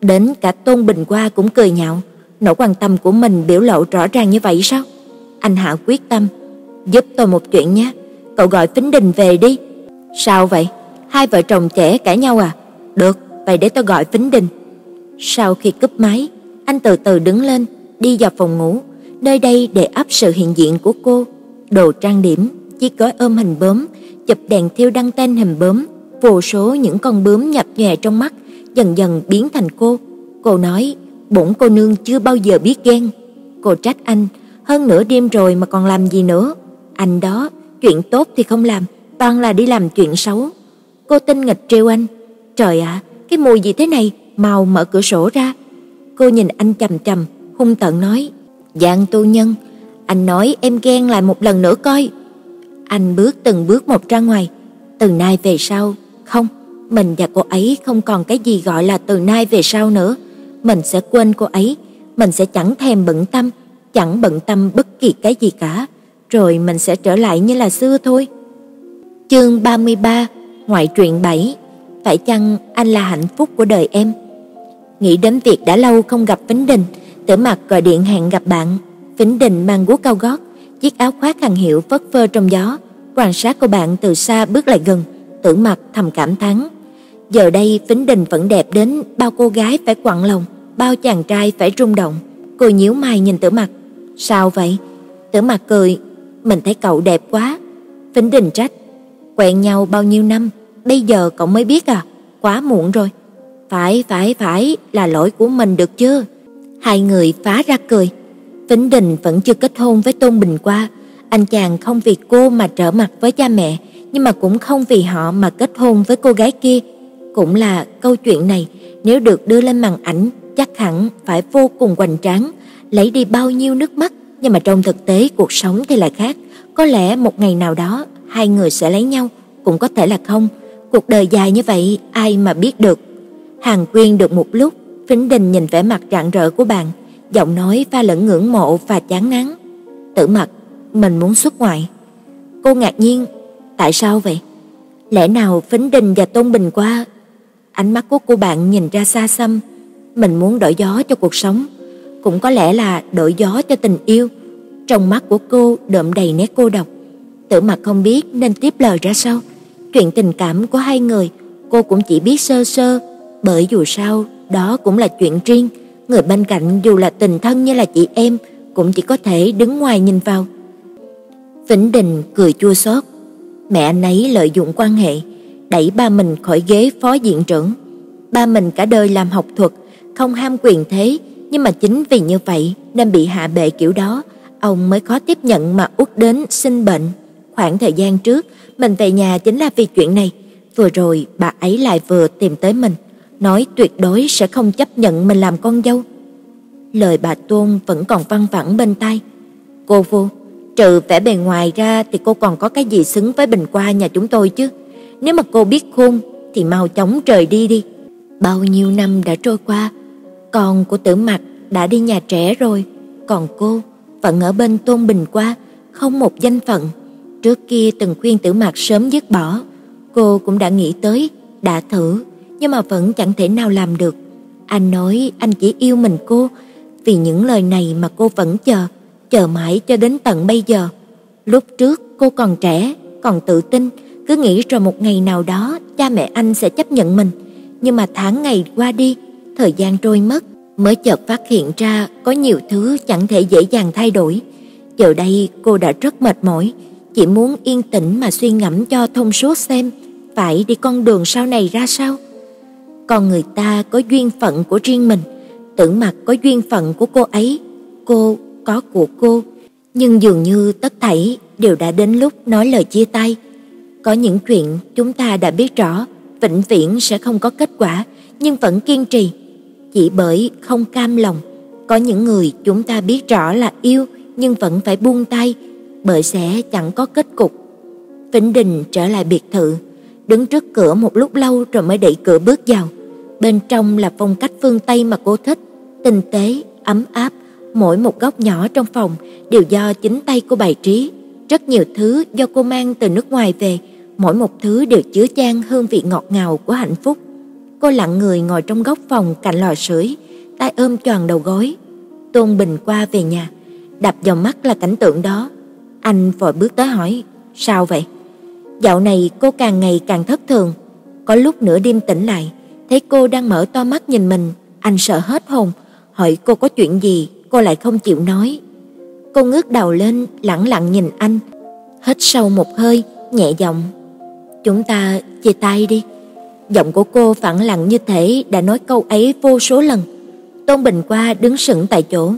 Đến cả Tôn Bình qua cũng cười nhạo, nỗi quan tâm của mình biểu lộ rõ ràng như vậy sao? Anh hạ quyết tâm, giúp tôi một chuyện nhé, cậu gọi Phính Đình về đi. Sao vậy? Hai vợ chồng trẻ cãi nhau à? Được, vậy để tôi gọi Vĩnh Đình. Sau khi cúp máy, anh từ từ đứng lên, đi vào phòng ngủ, nơi đây để áp sự hiện diện của cô, đồ trang điểm, chiếc gói ôm hình bướm, chụp đèn thiêu đăng tên hình bướm, vô số những con bướm nhập nhòe trong mắt, dần dần biến thành cô. Cô nói, bổn cô nương chưa bao giờ biết ghen. Cô trách anh, hơn nửa đêm rồi mà còn làm gì nữa? Anh đó, chuyện tốt thì không làm, toàn là đi làm chuyện xấu. Cô tinh nghịch trêu anh, "Trời ạ, cái mùi gì thế này, mau mở cửa sổ ra." Cô nhìn anh chằm chằm, hung tợn nói, "Dạng tu nhân, anh nói em ghen lại một lần nữa coi." Anh bước từng bước một ra ngoài, từ nay về sau, không, mình và cô ấy không còn cái gì gọi là từ nay về sau nữa, mình sẽ quên cô ấy, mình sẽ chẳng thèm bận tâm, chẳng bận tâm bất kỳ cái gì cả, rồi mình sẽ trở lại như là xưa thôi. Chương 33 Ngoại truyện 7 Phải chăng anh là hạnh phúc của đời em? Nghĩ đến việc đã lâu không gặp Vĩnh Đình, Tử Mặc gọi điện hẹn gặp bạn. Vĩnh Đình mang guốc cao gót, chiếc áo khoác hàng hiệu phất phơ trong gió, quan sát cô bạn từ xa bước lại gần, Tử Mặc thầm cảm thán. Giờ đây Vĩnh Đình vẫn đẹp đến bao cô gái phải quặn lòng, bao chàng trai phải rung động. Cô nhíu mày nhìn Tử Mặc, "Sao vậy?" Tử Mặc cười, "Mình thấy cậu đẹp quá." Vĩnh Đình trách, Quen nhau bao nhiêu năm, bây giờ cậu mới biết à? Quá muộn rồi. Phải, phải, phải, là lỗi của mình được chưa? Hai người phá ra cười. Vĩnh Đình vẫn chưa kết hôn với Tôn Bình qua, anh chàng không vì cô mà trở mặt với cha mẹ, nhưng mà cũng không vì họ mà kết hôn với cô gái kia. Cũng là câu chuyện này nếu được đưa lên màn ảnh chắc hẳn phải vô cùng hoành tráng, lấy đi bao nhiêu nước mắt, nhưng mà trong thực tế cuộc sống thì lại khác, có lẽ một ngày nào đó hai người sẽ lấy nhau, cũng có thể là không. Cuộc đời dài như vậy ai mà biết được. Hàng Quyên được một lúc, Vĩnh Đình nhìn vẻ mặt rạng rỡ của bạn, giọng nói pha lẫn ngưỡng mộ và chán ngán. Tử Mặc, mình muốn xuất ngoại. Cô ngạc nhiên, tại sao vậy? Lẽ nào Vĩnh Đình và Tôn Bình qua? Ánh mắt của cô bạn nhìn ra xa xăm, mình muốn đổi gió cho cuộc sống, cũng có lẽ là đổi gió cho tình yêu. Trong mắt của cô đượm đầy nét cô độc. Tử mặt không biết nên tiếp lời ra sao. Chuyện tình cảm của hai người, cô cũng chỉ biết sơ sơ, bởi dù sao đó cũng là chuyện riêng, người bên cạnh dù là tình thân như là chị em cũng chỉ có thể đứng ngoài nhìn vào. Vĩnh Đình cười chua xót. Mẹ anh ấy lợi dụng quan hệ, đẩy ba mình khỏi ghế phó diện trưởng. Ba mình cả đời làm học thuật, không ham quyền thế, nhưng mà chính vì như vậy nên bị hạ bệ kiểu đó, ông mới khó tiếp nhận mà út đến sinh bệnh. Khoảng thời gian trước, mình về nhà chính là vì chuyện này. Vừa rồi bà ấy lại vừa tìm tới mình, nói tuyệt đối sẽ không chấp nhận mình làm con dâu. Lời bà Tôn vẫn còn văng vẳng bên tai. Cô vô, trừ vẻ bề ngoài ra thì cô còn có cái gì xứng với bình qua nhà chúng tôi chứ? Nếu mà cô biết khôn thì mau chóng rời đi đi. Bao nhiêu năm đã trôi qua, con của Tử Mặc đã đi nhà trẻ rồi, còn cô vẫn ở bên Tôn Bình qua, không một danh phận. Trước kia từng khuyên Tử Mặc sớm dứt bỏ, cô cũng đã nghĩ tới, đã thử, nhưng mà vẫn chẳng thể nào làm được. Anh nói anh chỉ yêu mình cô, vì những lời này mà cô vẫn chờ, chờ mãi cho đến tận bây giờ. Lúc trước cô còn trẻ, còn tự tin, cứ nghĩ rồi một ngày nào đó cha mẹ anh sẽ chấp nhận mình, nhưng mà tháng ngày qua đi, thời gian trôi mất, mới chợt phát hiện ra có nhiều thứ chẳng thể dễ dàng thay đổi. Giờ đây cô đã rất mệt mỏi, chỉ muốn yên tĩnh mà suy ngẫm cho thông suốt xem phải đi con đường sau này ra sao. Còn người ta có duyên phận của riêng mình, tưởng Mặc có duyên phận của cô ấy, cô có của cô, nhưng dường như tất thảy đều đã đến lúc nói lời chia tay. Có những chuyện chúng ta đã biết rõ, vĩnh viễn sẽ không có kết quả, nhưng vẫn kiên trì, chỉ bởi không cam lòng. Có những người chúng ta biết rõ là yêu nhưng vẫn phải buông tay, bởi sẽ chẳng có kết cục. Vĩnh Đình trở lại biệt thự, đứng trước cửa một lúc lâu rồi mới đẩy cửa bước vào. Bên trong là phong cách phương Tây mà cô thích, tinh tế, ấm áp, mỗi một góc nhỏ trong phòng đều do chính tay cô bày trí. Rất nhiều thứ do cô mang từ nước ngoài về, mỗi một thứ đều chứa chan hương vị ngọt ngào của hạnh phúc. Cô lặng người ngồi trong góc phòng cạnh lò sưởi, tay ôm choàng đầu gối. Tôn Bình qua về nhà, đập vào mắt là cảnh tượng đó. Anh vội bước tới hỏi, sao vậy? Dạo này cô càng ngày càng thất thường, có lúc nửa đêm tỉnh lại, thấy cô đang mở to mắt nhìn mình, anh sợ hết hồn, hỏi cô có chuyện gì, cô lại không chịu nói. Cô ngước đầu lên, lặng lặng nhìn anh, hít sâu một hơi, nhẹ giọng, "Chúng ta chia tay đi." Giọng của cô phẳng lặng như thể đã nói câu ấy vô số lần. Tôn Bình qua đứng sững tại chỗ,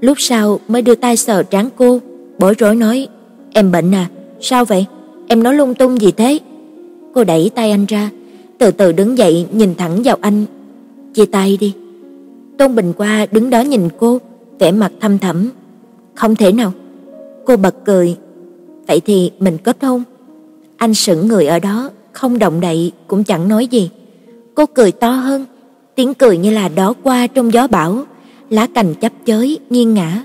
lúc sau mới đưa tay sờ trán cô, bối rối nói: "Em bệnh à? Sao vậy? Em nói lung tung gì thế?" Cô đẩy tay anh ra, từ từ đứng dậy nhìn thẳng vào anh. "Chia tay đi." Tôn Bình qua đứng đó nhìn cô, vẻ mặt thâm thẳm. "Không thể nào." Cô bật cười. "Vậy thì mình kết hôn." Anh sững người ở đó, không động đậy cũng chẳng nói gì. Cô cười to hơn, tiếng cười như là đó qua trong gió bão, lá cành chấp chới nghiêng ngả.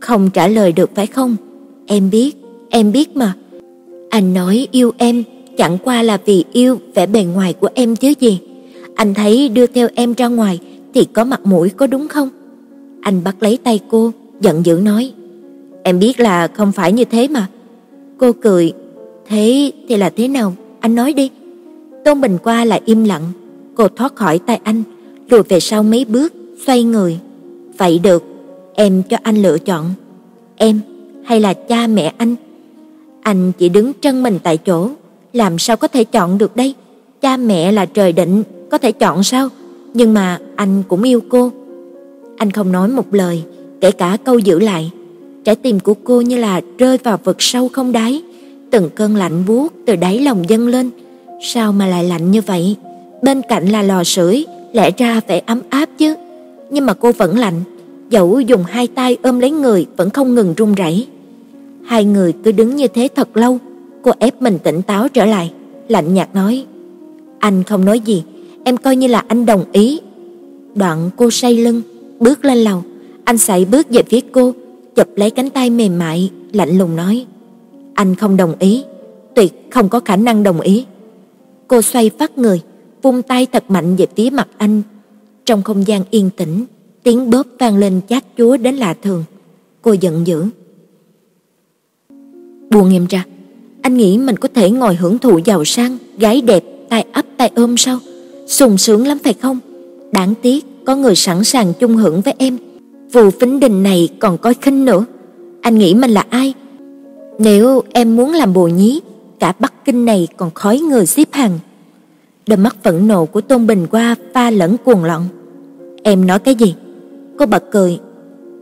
Không trả lời được phải không? Em biết, em biết mà. Anh nói yêu em chẳng qua là vì yêu vẻ bề ngoài của em chứ gì. Anh thấy đưa theo em ra ngoài thì có mặt mũi có đúng không? Anh bắt lấy tay cô, giận dữ nói: "Em biết là không phải như thế mà." Cô cười, "Thế thì là thế nào? Anh nói đi." Tôn Bình qua lại im lặng, cô thoát khỏi tay anh, lùi về sau mấy bước, xoay người. "Vậy được, em cho anh lựa chọn. Em hay là cha mẹ anh?" Anh chỉ đứng chân mình tại chỗ, làm sao có thể chọn được đây? Cha mẹ là trời định, có thể chọn sao? nhưng mà anh cũng yêu cô. Anh không nói một lời, kể cả câu giữ lại. Trái tim của cô như là rơi vào vực sâu không đáy, từng cơn lạnh buốt từ đáy lòng dâng lên. Sao mà lại lạnh như vậy? Bên cạnh là lò sưởi, lẽ ra phải ấm áp chứ. Nhưng mà cô vẫn lạnh, dẫu dùng hai tay ôm lấy người vẫn không ngừng run rẩy. Hai người cứ đứng như thế thật lâu, cô ép mình tỉnh táo trở lại, lạnh nhạt nói: "Anh không nói gì, em coi như là anh đồng ý." Đoạn cô say lưng, bước lên lầu, anh sải bước về phía cô, chụp lấy cánh tay mềm mại, lạnh lùng nói: "Anh không đồng ý, tuyệt không có khả năng đồng ý." Cô xoay phát người, vung tay thật mạnh về phía mặt anh. Trong không gian yên tĩnh, tiếng bóp vang lên chát chúa đến lạ thường. Cô giận dữ. Buông em ra, anh nghĩ mình có thể ngồi hưởng thụ giàu sang, gái đẹp, tay ấp tay ôm sao? sùng sướng lắm phải không? Đáng tiếc có người sẵn sàng chung hưởng với em. Vụ phính đình này còn coi khinh nữa. Anh nghĩ mình là ai? Nếu em muốn làm bồ nhí, cả Bắc Kinh này còn khói người xếp hàng. Đôi mắt phẫn nộ của Tôn Bình qua pha lẫn cuồng loạn. Em nói cái gì? Cô bật cười.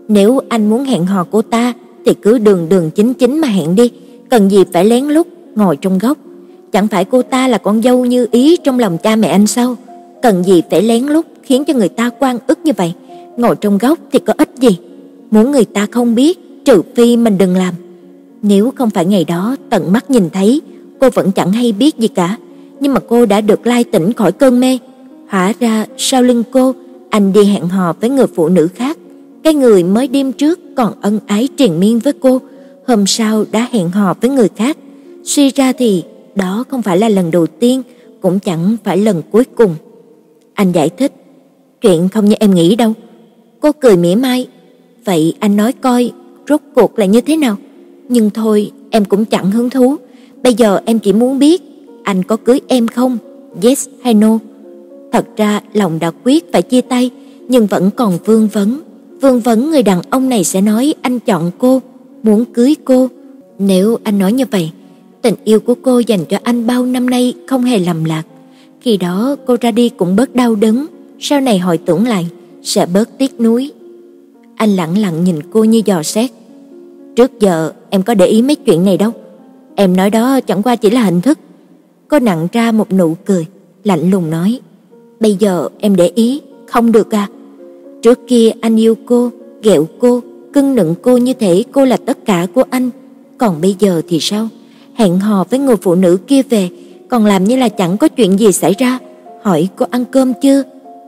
Nếu anh muốn hẹn hò cô ta thì cứ đường đường chính chính mà hẹn đi, cần gì phải lén lút ngồi trong góc. Chẳng phải cô ta là con dâu như ý trong lòng cha mẹ anh sao? Cần gì phải lén lút khiến cho người ta quan ức như vậy? Ngồi trong góc thì có ích gì? Muốn người ta không biết, trừ phi mình đừng làm. Nếu không phải ngày đó tận mắt nhìn thấy, cô vẫn chẳng hay biết gì cả, nhưng mà cô đã được lai tỉnh khỏi cơn mê. Hóa ra sau lưng cô, anh đi hẹn hò với người phụ nữ khác. Cái người mới đêm trước còn ân ái triền miên với cô, hôm sau đã hẹn hò với người khác. Suy ra thì đó không phải là lần đầu tiên, cũng chẳng phải lần cuối cùng. Anh giải thích, chuyện không như em nghĩ đâu. Cô cười mỉa mai, vậy anh nói coi rốt cuộc là như thế nào? Nhưng thôi, em cũng chẳng hứng thú. Bây giờ em chỉ muốn biết anh có cưới em không? Yes hay no? Thật ra lòng đã quyết phải chia tay, nhưng vẫn còn vương vấn. Vương vấn người đàn ông này sẽ nói anh chọn cô, muốn cưới cô. Nếu anh nói như vậy, tình yêu của cô dành cho anh bao năm nay không hề lầm lạc. Khi đó cô ra đi cũng bớt đau đớn, sau này hồi tưởng lại sẽ bớt tiếc nuối. Anh lặng lặng nhìn cô như dò xét. Trước giờ em có để ý mấy chuyện này đâu. Em nói đó chẳng qua chỉ là hình thức. Cô nặng ra một nụ cười, lạnh lùng nói: "Bây giờ em để ý, không được à? Trước kia anh yêu cô, ghẹo cô, cưng nựng cô như thể cô là tất cả của anh, còn bây giờ thì sao? Hẹn hò với người phụ nữ kia về, còn làm như là chẳng có chuyện gì xảy ra. Hỏi cô ăn cơm chưa?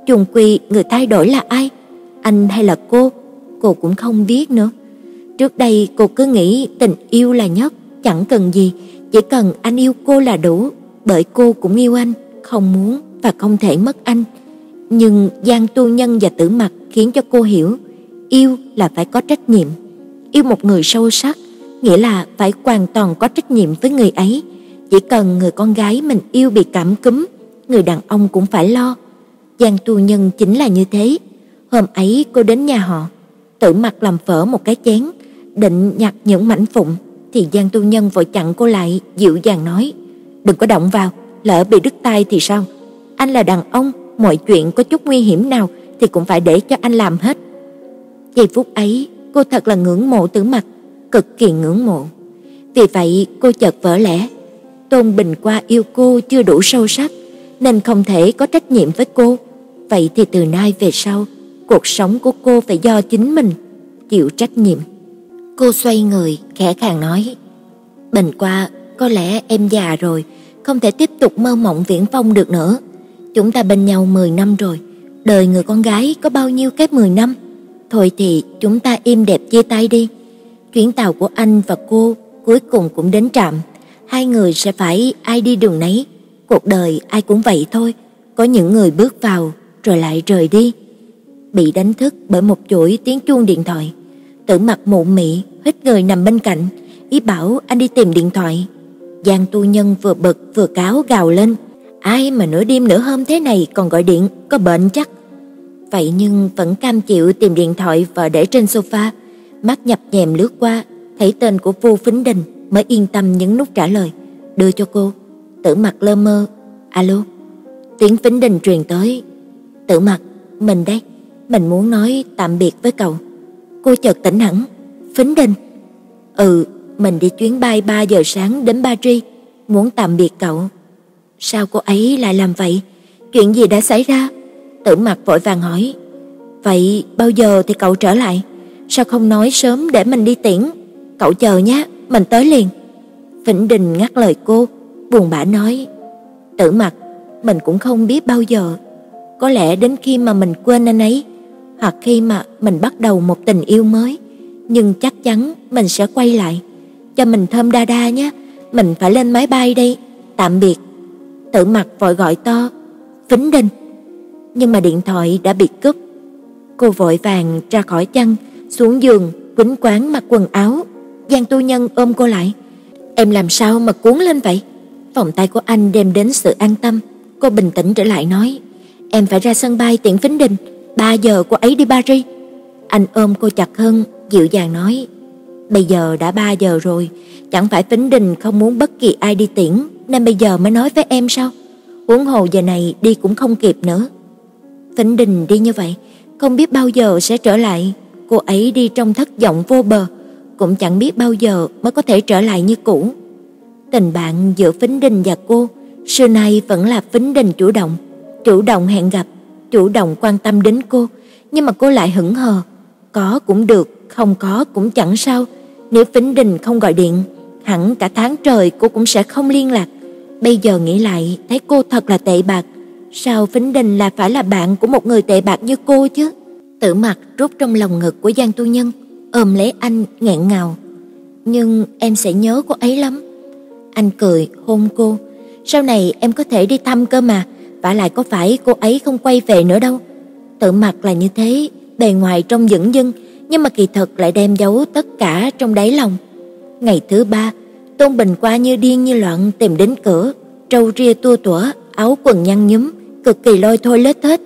Trùng quy người thay đổi là ai? Anh hay là cô? Cô cũng không biết nữa. Trước đây cô cứ nghĩ tình yêu là nhất, chẳng cần gì, chỉ cần anh yêu cô là đủ, bởi cô cũng yêu anh, không muốn và không thể mất anh. Nhưng Giang Tu Nhân và Tử Mặc khiến cho cô hiểu, yêu là phải có trách nhiệm. Yêu một người sâu sắc, nghĩa là phải hoàn toàn có trách nhiệm với người ấy. Chỉ cần người con gái mình yêu bị cảm cúm, người đàn ông cũng phải lo. Giang Tu Nhân chính là như thế. Hôm ấy cô đến nhà họ, Tử Mặc làm phở một cái chén, định nhặt những mảnh vụn thì Giang Tu Nhân vội chặn cô lại, dịu dàng nói: "Đừng có động vào, lỡ bị đứt tay thì sao? Anh là đàn ông, mọi chuyện có chút nguy hiểm nào thì cũng phải để cho anh làm hết." Giây phút ấy, cô thật là ngưỡng mộ Tử Mặc, cực kỳ ngưỡng mộ. Vì vậy, cô chợt vỡ lẽ, Tôn Bình qua yêu cô chưa đủ sâu sắc, nên không thể có trách nhiệm với cô. Vậy thì từ nay về sau, cuộc sống của cô phải do chính mình chịu trách nhiệm. Cô xoay người, khẽ khàng nói: "Bình qua, có lẽ em già rồi, không thể tiếp tục mơ mộng viễn vông được nữa. Chúng ta bên nhau 10 năm rồi, đời người con gái có bao nhiêu kép 10 năm? Thôi thì chúng ta im đẹp chia tay đi. Chuyến tàu của anh và cô cuối cùng cũng đến trạm, hai người sẽ phải ai đi đường nấy. Cuộc đời ai cũng vậy thôi, có những người bước vào rồi lại rời đi." Bị đánh thức bởi một chuỗi tiếng chuông điện thoại. Tử mặt mụ mị, hít người nằm bên cạnh, ý bảo anh đi tìm điện thoại. Giang tu nhân vừa bực vừa cáo gào lên, ai mà nửa đêm nửa hôm thế này còn gọi điện, có bệnh chắc. Vậy nhưng vẫn cam chịu tìm điện thoại và để trên sofa, mắt nhập nhèm lướt qua, thấy tên của Vu Phính Đình mới yên tâm nhấn nút trả lời, đưa cho cô. Tử Mặc lơ mơ, "Alo." Tiếng Phính Đình truyền tới. Tử Mặc, mình đây, mình muốn nói tạm biệt với cậu. Cô chợt tỉnh hẳn, Phính Đình. Ừ, mình đi chuyến bay 3 giờ sáng đến Paris, muốn tạm biệt cậu. Sao cô ấy lại làm vậy? Chuyện gì đã xảy ra? Tử Mặc vội vàng hỏi. Vậy bao giờ thì cậu trở lại? Sao không nói sớm để mình đi tiễn? Cậu chờ nhé, mình tới liền. Vĩnh Đình ngắt lời cô, buồn bã nói: "Tử Mặc, mình cũng không biết bao giờ, có lẽ đến khi mà mình quên anh ấy, hoặc khi mà mình bắt đầu một tình yêu mới, nhưng chắc chắn mình sẽ quay lại. Cho mình thơm đa đa nhé, mình phải lên máy bay đây, tạm biệt." Tử Mặc vội gọi to: "Vĩnh Đình!" Nhưng mà điện thoại đã bị cúp. Cô vội vàng ra khỏi chăn, xuống giường, quýnh quán mặc quần áo. Giang Tu Nhân ôm cô lại. "Em làm sao mà cuốn lên vậy?" Vòng tay của anh đem đến sự an tâm. Cô bình tĩnh trở lại nói: "Em phải ra sân bay tiễn Vĩnh Đình, 3 giờ cô ấy đi Paris." Anh ôm cô chặt hơn, dịu dàng nói: "Bây giờ đã 3 giờ rồi, chẳng phải Vĩnh Đình không muốn bất kỳ ai đi tiễn nên bây giờ mới nói với em sao? Huống hồ giờ này đi cũng không kịp nữa." Vĩnh Đình đi như vậy, không biết bao giờ sẽ trở lại, cô ấy đi trong thất vọng vô bờ, cũng chẳng biết bao giờ mới có thể trở lại như cũ. Tình bạn giữa Vĩnh Đình và cô xưa nay vẫn là Vĩnh Đình chủ động, chủ động hẹn gặp, chủ động quan tâm đến cô, nhưng mà cô lại hững hờ, có cũng được, không có cũng chẳng sao, nếu Vĩnh Đình không gọi điện, hẳn cả tháng trời cô cũng sẽ không liên lạc. Bây giờ nghĩ lại, thấy cô thật là tệ bạc, sao Vĩnh Đình là phải là bạn của một người tệ bạc như cô chứ? Tử Mặc rút trong lòng ngực của Giang Tu Nhân, ôm lấy anh nghẹn ngào. "Nhưng em sẽ nhớ cô ấy lắm." Anh cười hôn cô, "Sau này em có thể đi thăm cơ mà, vả lại có phải cô ấy không quay về nữa đâu." Tự mặt là như thế, bề ngoài trông dững dưng, nhưng mà kỳ thật lại đem giấu tất cả trong đáy lòng. Ngày thứ ba, Tôn Bình qua như điên như loạn tìm đến cửa, trâu ria tua tủa, áo quần nhăn nhúm, cực kỳ lôi thôi lết thết.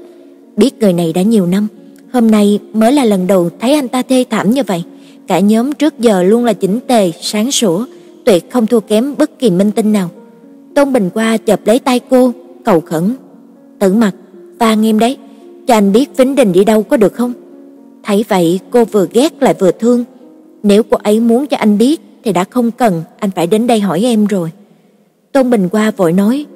Biết người này đã nhiều năm, hôm nay mới là lần đầu thấy anh ta thê thảm như vậy. Cả nhóm trước giờ luôn là chỉnh tề, sáng sủa, tuyệt không thua kém bất kỳ minh tinh nào. Tôn Bình qua chợp lấy tay cô, cầu khẩn: "Tử Mặc, ta nghiêm đấy, cho anh biết Vĩnh Đình đi đâu có được không?" Thấy vậy, cô vừa ghét lại vừa thương. Nếu cô ấy muốn cho anh biết thì đã không cần anh phải đến đây hỏi em rồi. Tôn Bình qua vội nói: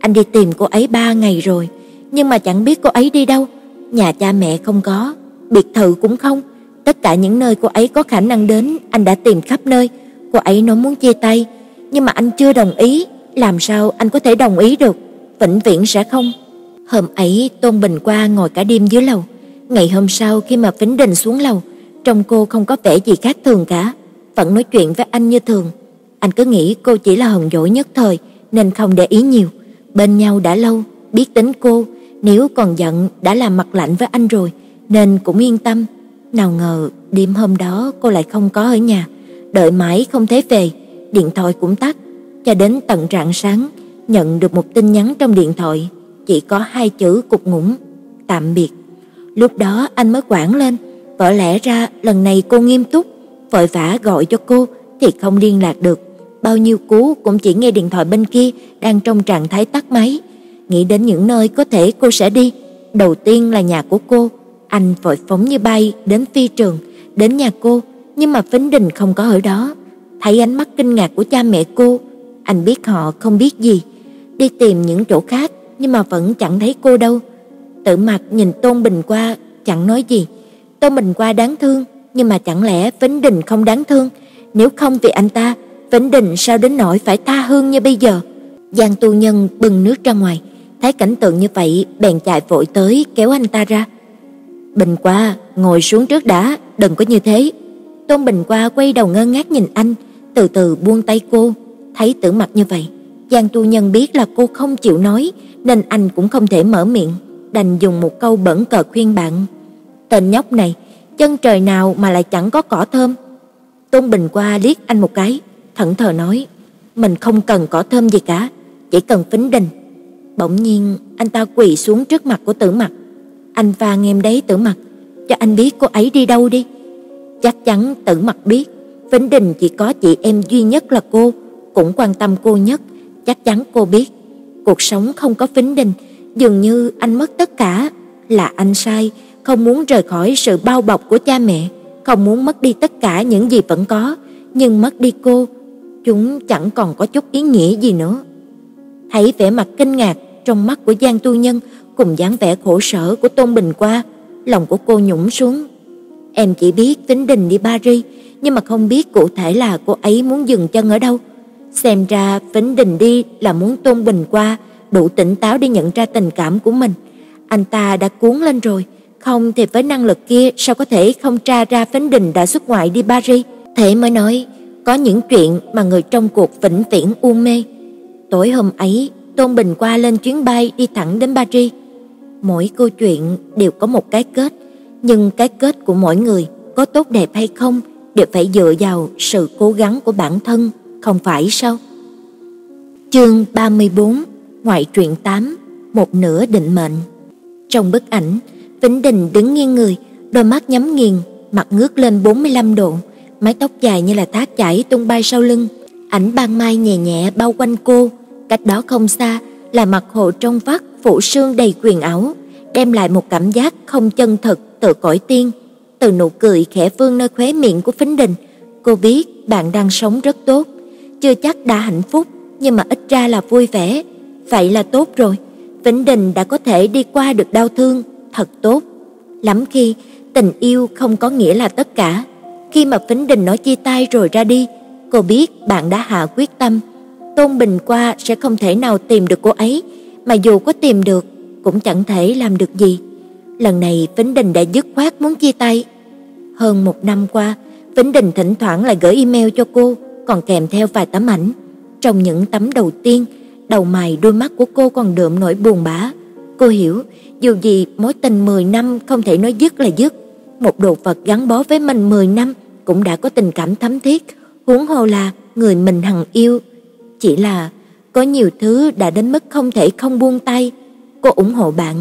"Anh đi tìm cô ấy ba ngày rồi, nhưng mà chẳng biết cô ấy đi đâu, nhà cha mẹ không có, biệt thự cũng không." Tất cả những nơi cô ấy có khả năng đến, anh đã tìm khắp nơi, cô ấy nói muốn chia tay, nhưng mà anh chưa đồng ý, làm sao anh có thể đồng ý được? Vĩnh viễn sẽ không. Hôm ấy Tôn Bình qua ngồi cả đêm dưới lầu, ngày hôm sau khi mà Vĩnh Đình xuống lầu, trông cô không có vẻ gì khác thường cả, vẫn nói chuyện với anh như thường. Anh cứ nghĩ cô chỉ là hờn dỗi nhất thời nên không để ý nhiều. Bên nhau đã lâu, biết tính cô, nếu còn giận đã làm mặt lạnh với anh rồi nên cũng yên tâm. Nào ngờ đêm hôm đó cô lại không có ở nhà đợi mãi không thấy về, điện thoại cũng tắt, cho đến tận rạng sáng nhận được một tin nhắn trong điện thoại, chỉ có hai chữ cục ngủng, tạm biệt. Lúc đó anh mới quản lên, có lẽ ra lần này cô nghiêm túc, vội vã gọi cho cô thì không liên lạc được, bao nhiêu cú cũng chỉ nghe điện thoại bên kia đang trong trạng thái tắt máy, nghĩ đến những nơi có thể cô sẽ đi, đầu tiên là nhà của cô, anh vội phóng như bay đến phi trường, đến nhà cô nhưng mà Vĩnh Đình không có ở đó. Thấy ánh mắt kinh ngạc của cha mẹ cô, anh biết họ không biết gì, đi tìm những chỗ khác nhưng mà vẫn chẳng thấy cô đâu. Tự mặt nhìn Tôn Bình qua, chẳng nói gì. Tôn Bình qua đáng thương, nhưng mà chẳng lẽ Vĩnh Đình không đáng thương? Nếu không vì anh ta, Vĩnh Đình sao đến nỗi phải tha hương như bây giờ? Giang tu nhân bừng nước ra ngoài, thấy cảnh tượng như vậy bèn chạy vội tới kéo anh ta ra. Bình qua, ngồi xuống trước đã, đừng có như thế, Tôn Bình qua quay đầu ngơ ngác nhìn anh, từ từ buông tay cô, thấy Tử mặt như vậy, Giang Tu Nhân biết là cô không chịu nói, nên anh cũng không thể mở miệng, đành dùng một câu bẩn cợt khuyên bạn. Tên nhóc này, chân trời nào mà lại chẳng có cỏ thơm. Tôn Bình qua liếc anh một cái, thẫn thờ nói, mình không cần cỏ thơm gì cả, chỉ cần phính đình. Bỗng nhiên, anh ta quỳ xuống trước mặt của Tử Mặc. Anh va em đấy Tử Mặc, cho anh biết cô ấy đi đâu đi. Chắc chắn Tử Mặc biết, Vĩnh Đình chỉ có chị em duy nhất là cô, cũng quan tâm cô nhất, chắc chắn cô biết. Cuộc sống không có Vĩnh Đình, dường như anh mất tất cả, là anh sai, không muốn rời khỏi sự bao bọc của cha mẹ, không muốn mất đi tất cả những gì vẫn có, nhưng mất đi cô, chúng chẳng còn có chút ý nghĩa gì nữa. Thấy vẻ mặt kinh ngạc trong mắt của Giang Tu Nhân cùng dáng vẻ khổ sở của Tôn Bình qua, lòng của cô nhũng xuống. Em chỉ biết tính Đình đi Paris, nhưng mà không biết cụ thể là cô ấy muốn dừng chân ở đâu. Xem ra Vĩnh Đình đi là muốn Tôn Bình qua đủ tỉnh táo để nhận ra tình cảm của mình. Anh ta đã cuốn lên rồi, không thì với năng lực kia sao có thể không tra ra phấn Đình đã xuất ngoại đi Paris. Thế mới nói, có những chuyện mà người trong cuộc vĩnh viễn u mê. Tối hôm ấy, Tôn Bình qua lên chuyến bay đi thẳng đến Paris. Mỗi câu chuyện đều có một cái kết, nhưng cái kết của mỗi người có tốt đẹp hay không đều phải dựa vào sự cố gắng của bản thân, không phải sao? Chương 34, ngoại truyện 8, một nửa định mệnh. Trong bức ảnh, Vĩnh Đình đứng nghiêng người, đôi mắt nhắm nghiền, mặt ngước lên 45 độ, mái tóc dài như là thác chảy tung bay sau lưng, ảnh ban mai nhẹ nhẹ bao quanh cô, cách đó không xa là mặt hồ trong vắt phủ sương đầy quyền ảo, đem lại một cảm giác không chân thực tự cõi tiên. Từ nụ cười khẽ vương nơi khóe miệng của Phính Đình, cô biết bạn đang sống rất tốt, chưa chắc đã hạnh phúc, nhưng mà ít ra là vui vẻ, vậy là tốt rồi. Vĩnh Đình đã có thể đi qua được đau thương, thật tốt. Lắm khi tình yêu không có nghĩa là tất cả. Khi mà Vĩnh Đình nói chia tay rồi ra đi, cô biết bạn đã hạ quyết tâm. Tôn Bình qua sẽ không thể nào tìm được cô ấy, mà dù có tìm được cũng chẳng thể làm được gì. Lần này Vĩnh Đình đã dứt khoát muốn chia tay. Hơn một năm qua, Vĩnh Đình thỉnh thoảng lại gửi email cho cô, còn kèm theo vài tấm ảnh. Trong những tấm đầu tiên, đầu mày đôi mắt của cô còn đượm nỗi buồn bã. Cô hiểu, dù gì mối tình 10 năm không thể nói dứt là dứt. Một đồ vật gắn bó với mình 10 năm cũng đã có tình cảm thấm thiết, huống hồ là người mình hằng yêu. Chỉ là có nhiều thứ đã đến mức không thể không buông tay. Cô ủng hộ bạn,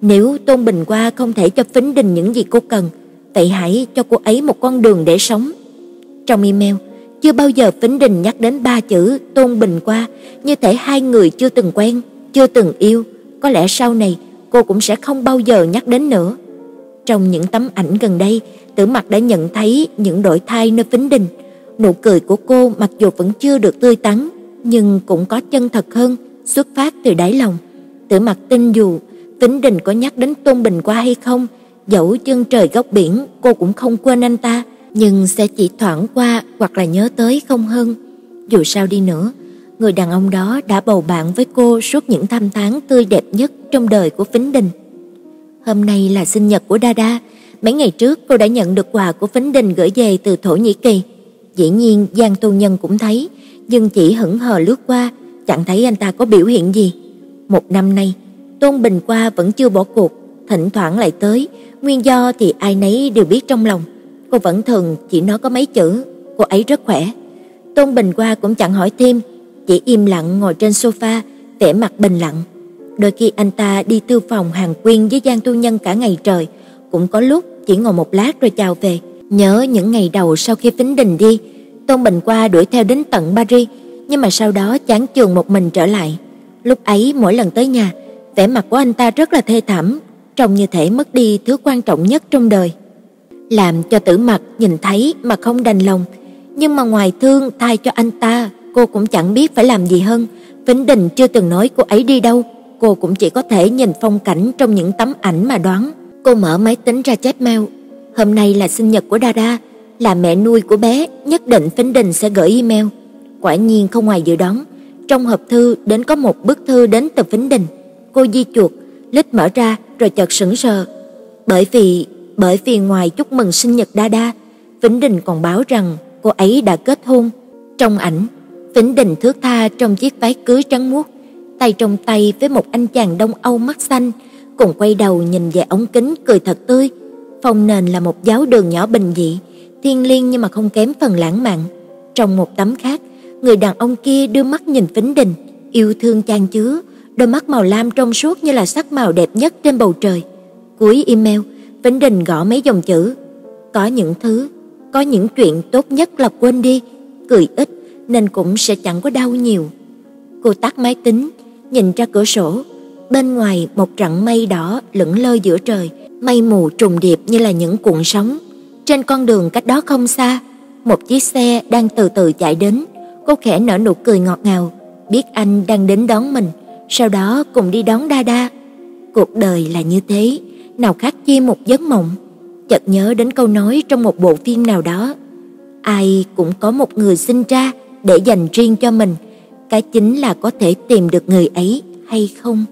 nếu Tôn Bình Qua không thể cho Phính Đình những gì cô cần, vậy hãy cho cô ấy một con đường để sống. Trong email, chưa bao giờ Phính Đình nhắc đến ba chữ Tôn Bình Qua, như thể hai người chưa từng quen, chưa từng yêu, có lẽ sau này cô cũng sẽ không bao giờ nhắc đến nữa. Trong những tấm ảnh gần đây, Tử Mặc đã nhận thấy những đổi thay nơi Vĩnh Đình. Nụ cười của cô mặc dù vẫn chưa được tươi tắn, nhưng cũng có chân thật hơn, xuất phát từ đáy lòng. Tử Mặc tin dù Vĩnh Đình có nhắc đến Tôn Bình qua hay không, dẫu chân trời góc biển, cô cũng không quên anh ta, nhưng sẽ chỉ thoảng qua hoặc là nhớ tới không hơn. Dù sao đi nữa, người đàn ông đó đã bầu bạn với cô suốt những năm tháng tươi đẹp nhất trong đời của Phính Đình. Hôm nay là sinh nhật của Dada, mấy ngày trước cô đã nhận được quà của Phính Đình gửi về từ Thổ Nhĩ Kỳ. Dĩ nhiên Giang Tu Nhân cũng thấy, nhưng chỉ hững hờ lướt qua, chẳng thấy anh ta có biểu hiện gì. Một năm nay, Tôn Bình qua vẫn chưa bỏ cuộc, thỉnh thoảng lại tới, nguyên do thì ai nấy đều biết trong lòng. Cô vẫn thường chỉ nói có mấy chữ, cô ấy rất khỏe. Tôn Bình qua cũng chẳng hỏi thêm, chỉ im lặng ngồi trên sofa, vẻ mặt bình lặng. Đôi khi anh ta đi thư phòng hàng quyên với Giang Tu Nhân cả ngày trời, cũng có lúc chỉ ngồi một lát rồi chào về. Nhớ những ngày đầu sau khi Phính Đình đi, Tôn Bình qua đuổi theo đến tận Paris, nhưng mà sau đó chán chường một mình trở lại. Lúc ấy mỗi lần tới nhà, vẻ mặt của anh ta rất là thê thảm, trông như thể mất đi thứ quan trọng nhất trong đời. Làm cho Tử Mặc nhìn thấy mà không đành lòng, nhưng mà ngoài thương thay cho anh ta, cô cũng chẳng biết phải làm gì hơn. Vĩnh Đình chưa từng nói cô ấy đi đâu, cô cũng chỉ có thể nhìn phong cảnh trong những tấm ảnh mà đoán. Cô mở máy tính ra chép mail, hôm nay là sinh nhật của Dara, là mẹ nuôi của bé, nhất định Vĩnh Đình sẽ gửi email. Quả nhiên không ngoài dự đoán, trong hộp thư đến có một bức thư đến từ Vĩnh Đình. Cô di chuột, lít mở ra rồi chợt sững sờ. Bởi vì bởi vì ngoài chúc mừng sinh nhật Đa Vĩnh Đình còn báo rằng cô ấy đã kết hôn. Trong ảnh, Vĩnh Đình thước tha trong chiếc váy cưới trắng muốt, tay trong tay với một anh chàng Đông Âu mắt xanh, cùng quay đầu nhìn về ống kính cười thật tươi. Phòng nền là một giáo đường nhỏ bình dị, thiên liêng nhưng mà không kém phần lãng mạn. Trong một tấm khác, người đàn ông kia đưa mắt nhìn Vĩnh Đình, yêu thương chan chứa, đôi mắt màu lam trong suốt như là sắc màu đẹp nhất trên bầu trời. Cuối email, Vĩnh Đình gõ mấy dòng chữ, có những thứ, có những chuyện tốt nhất là quên đi, cười ít nên cũng sẽ chẳng có đau nhiều. Cô tắt máy tính, nhìn ra cửa sổ, Bên ngoài một trận mây đỏ lững lơ giữa trời, mây mù trùng điệp như là những cuộn sóng. Trên con đường cách đó không xa, một chiếc xe đang từ từ chạy đến. Cô khẽ nở nụ cười ngọt ngào, biết anh đang đến đón mình, sau đó cùng đi đón Đa Đa. Cuộc đời là như thế, nào khác chi một giấc mộng. Chợt nhớ đến câu nói trong một bộ phim nào đó, ai cũng có một người sinh ra để dành riêng cho mình, cái chính là có thể tìm được người ấy hay không.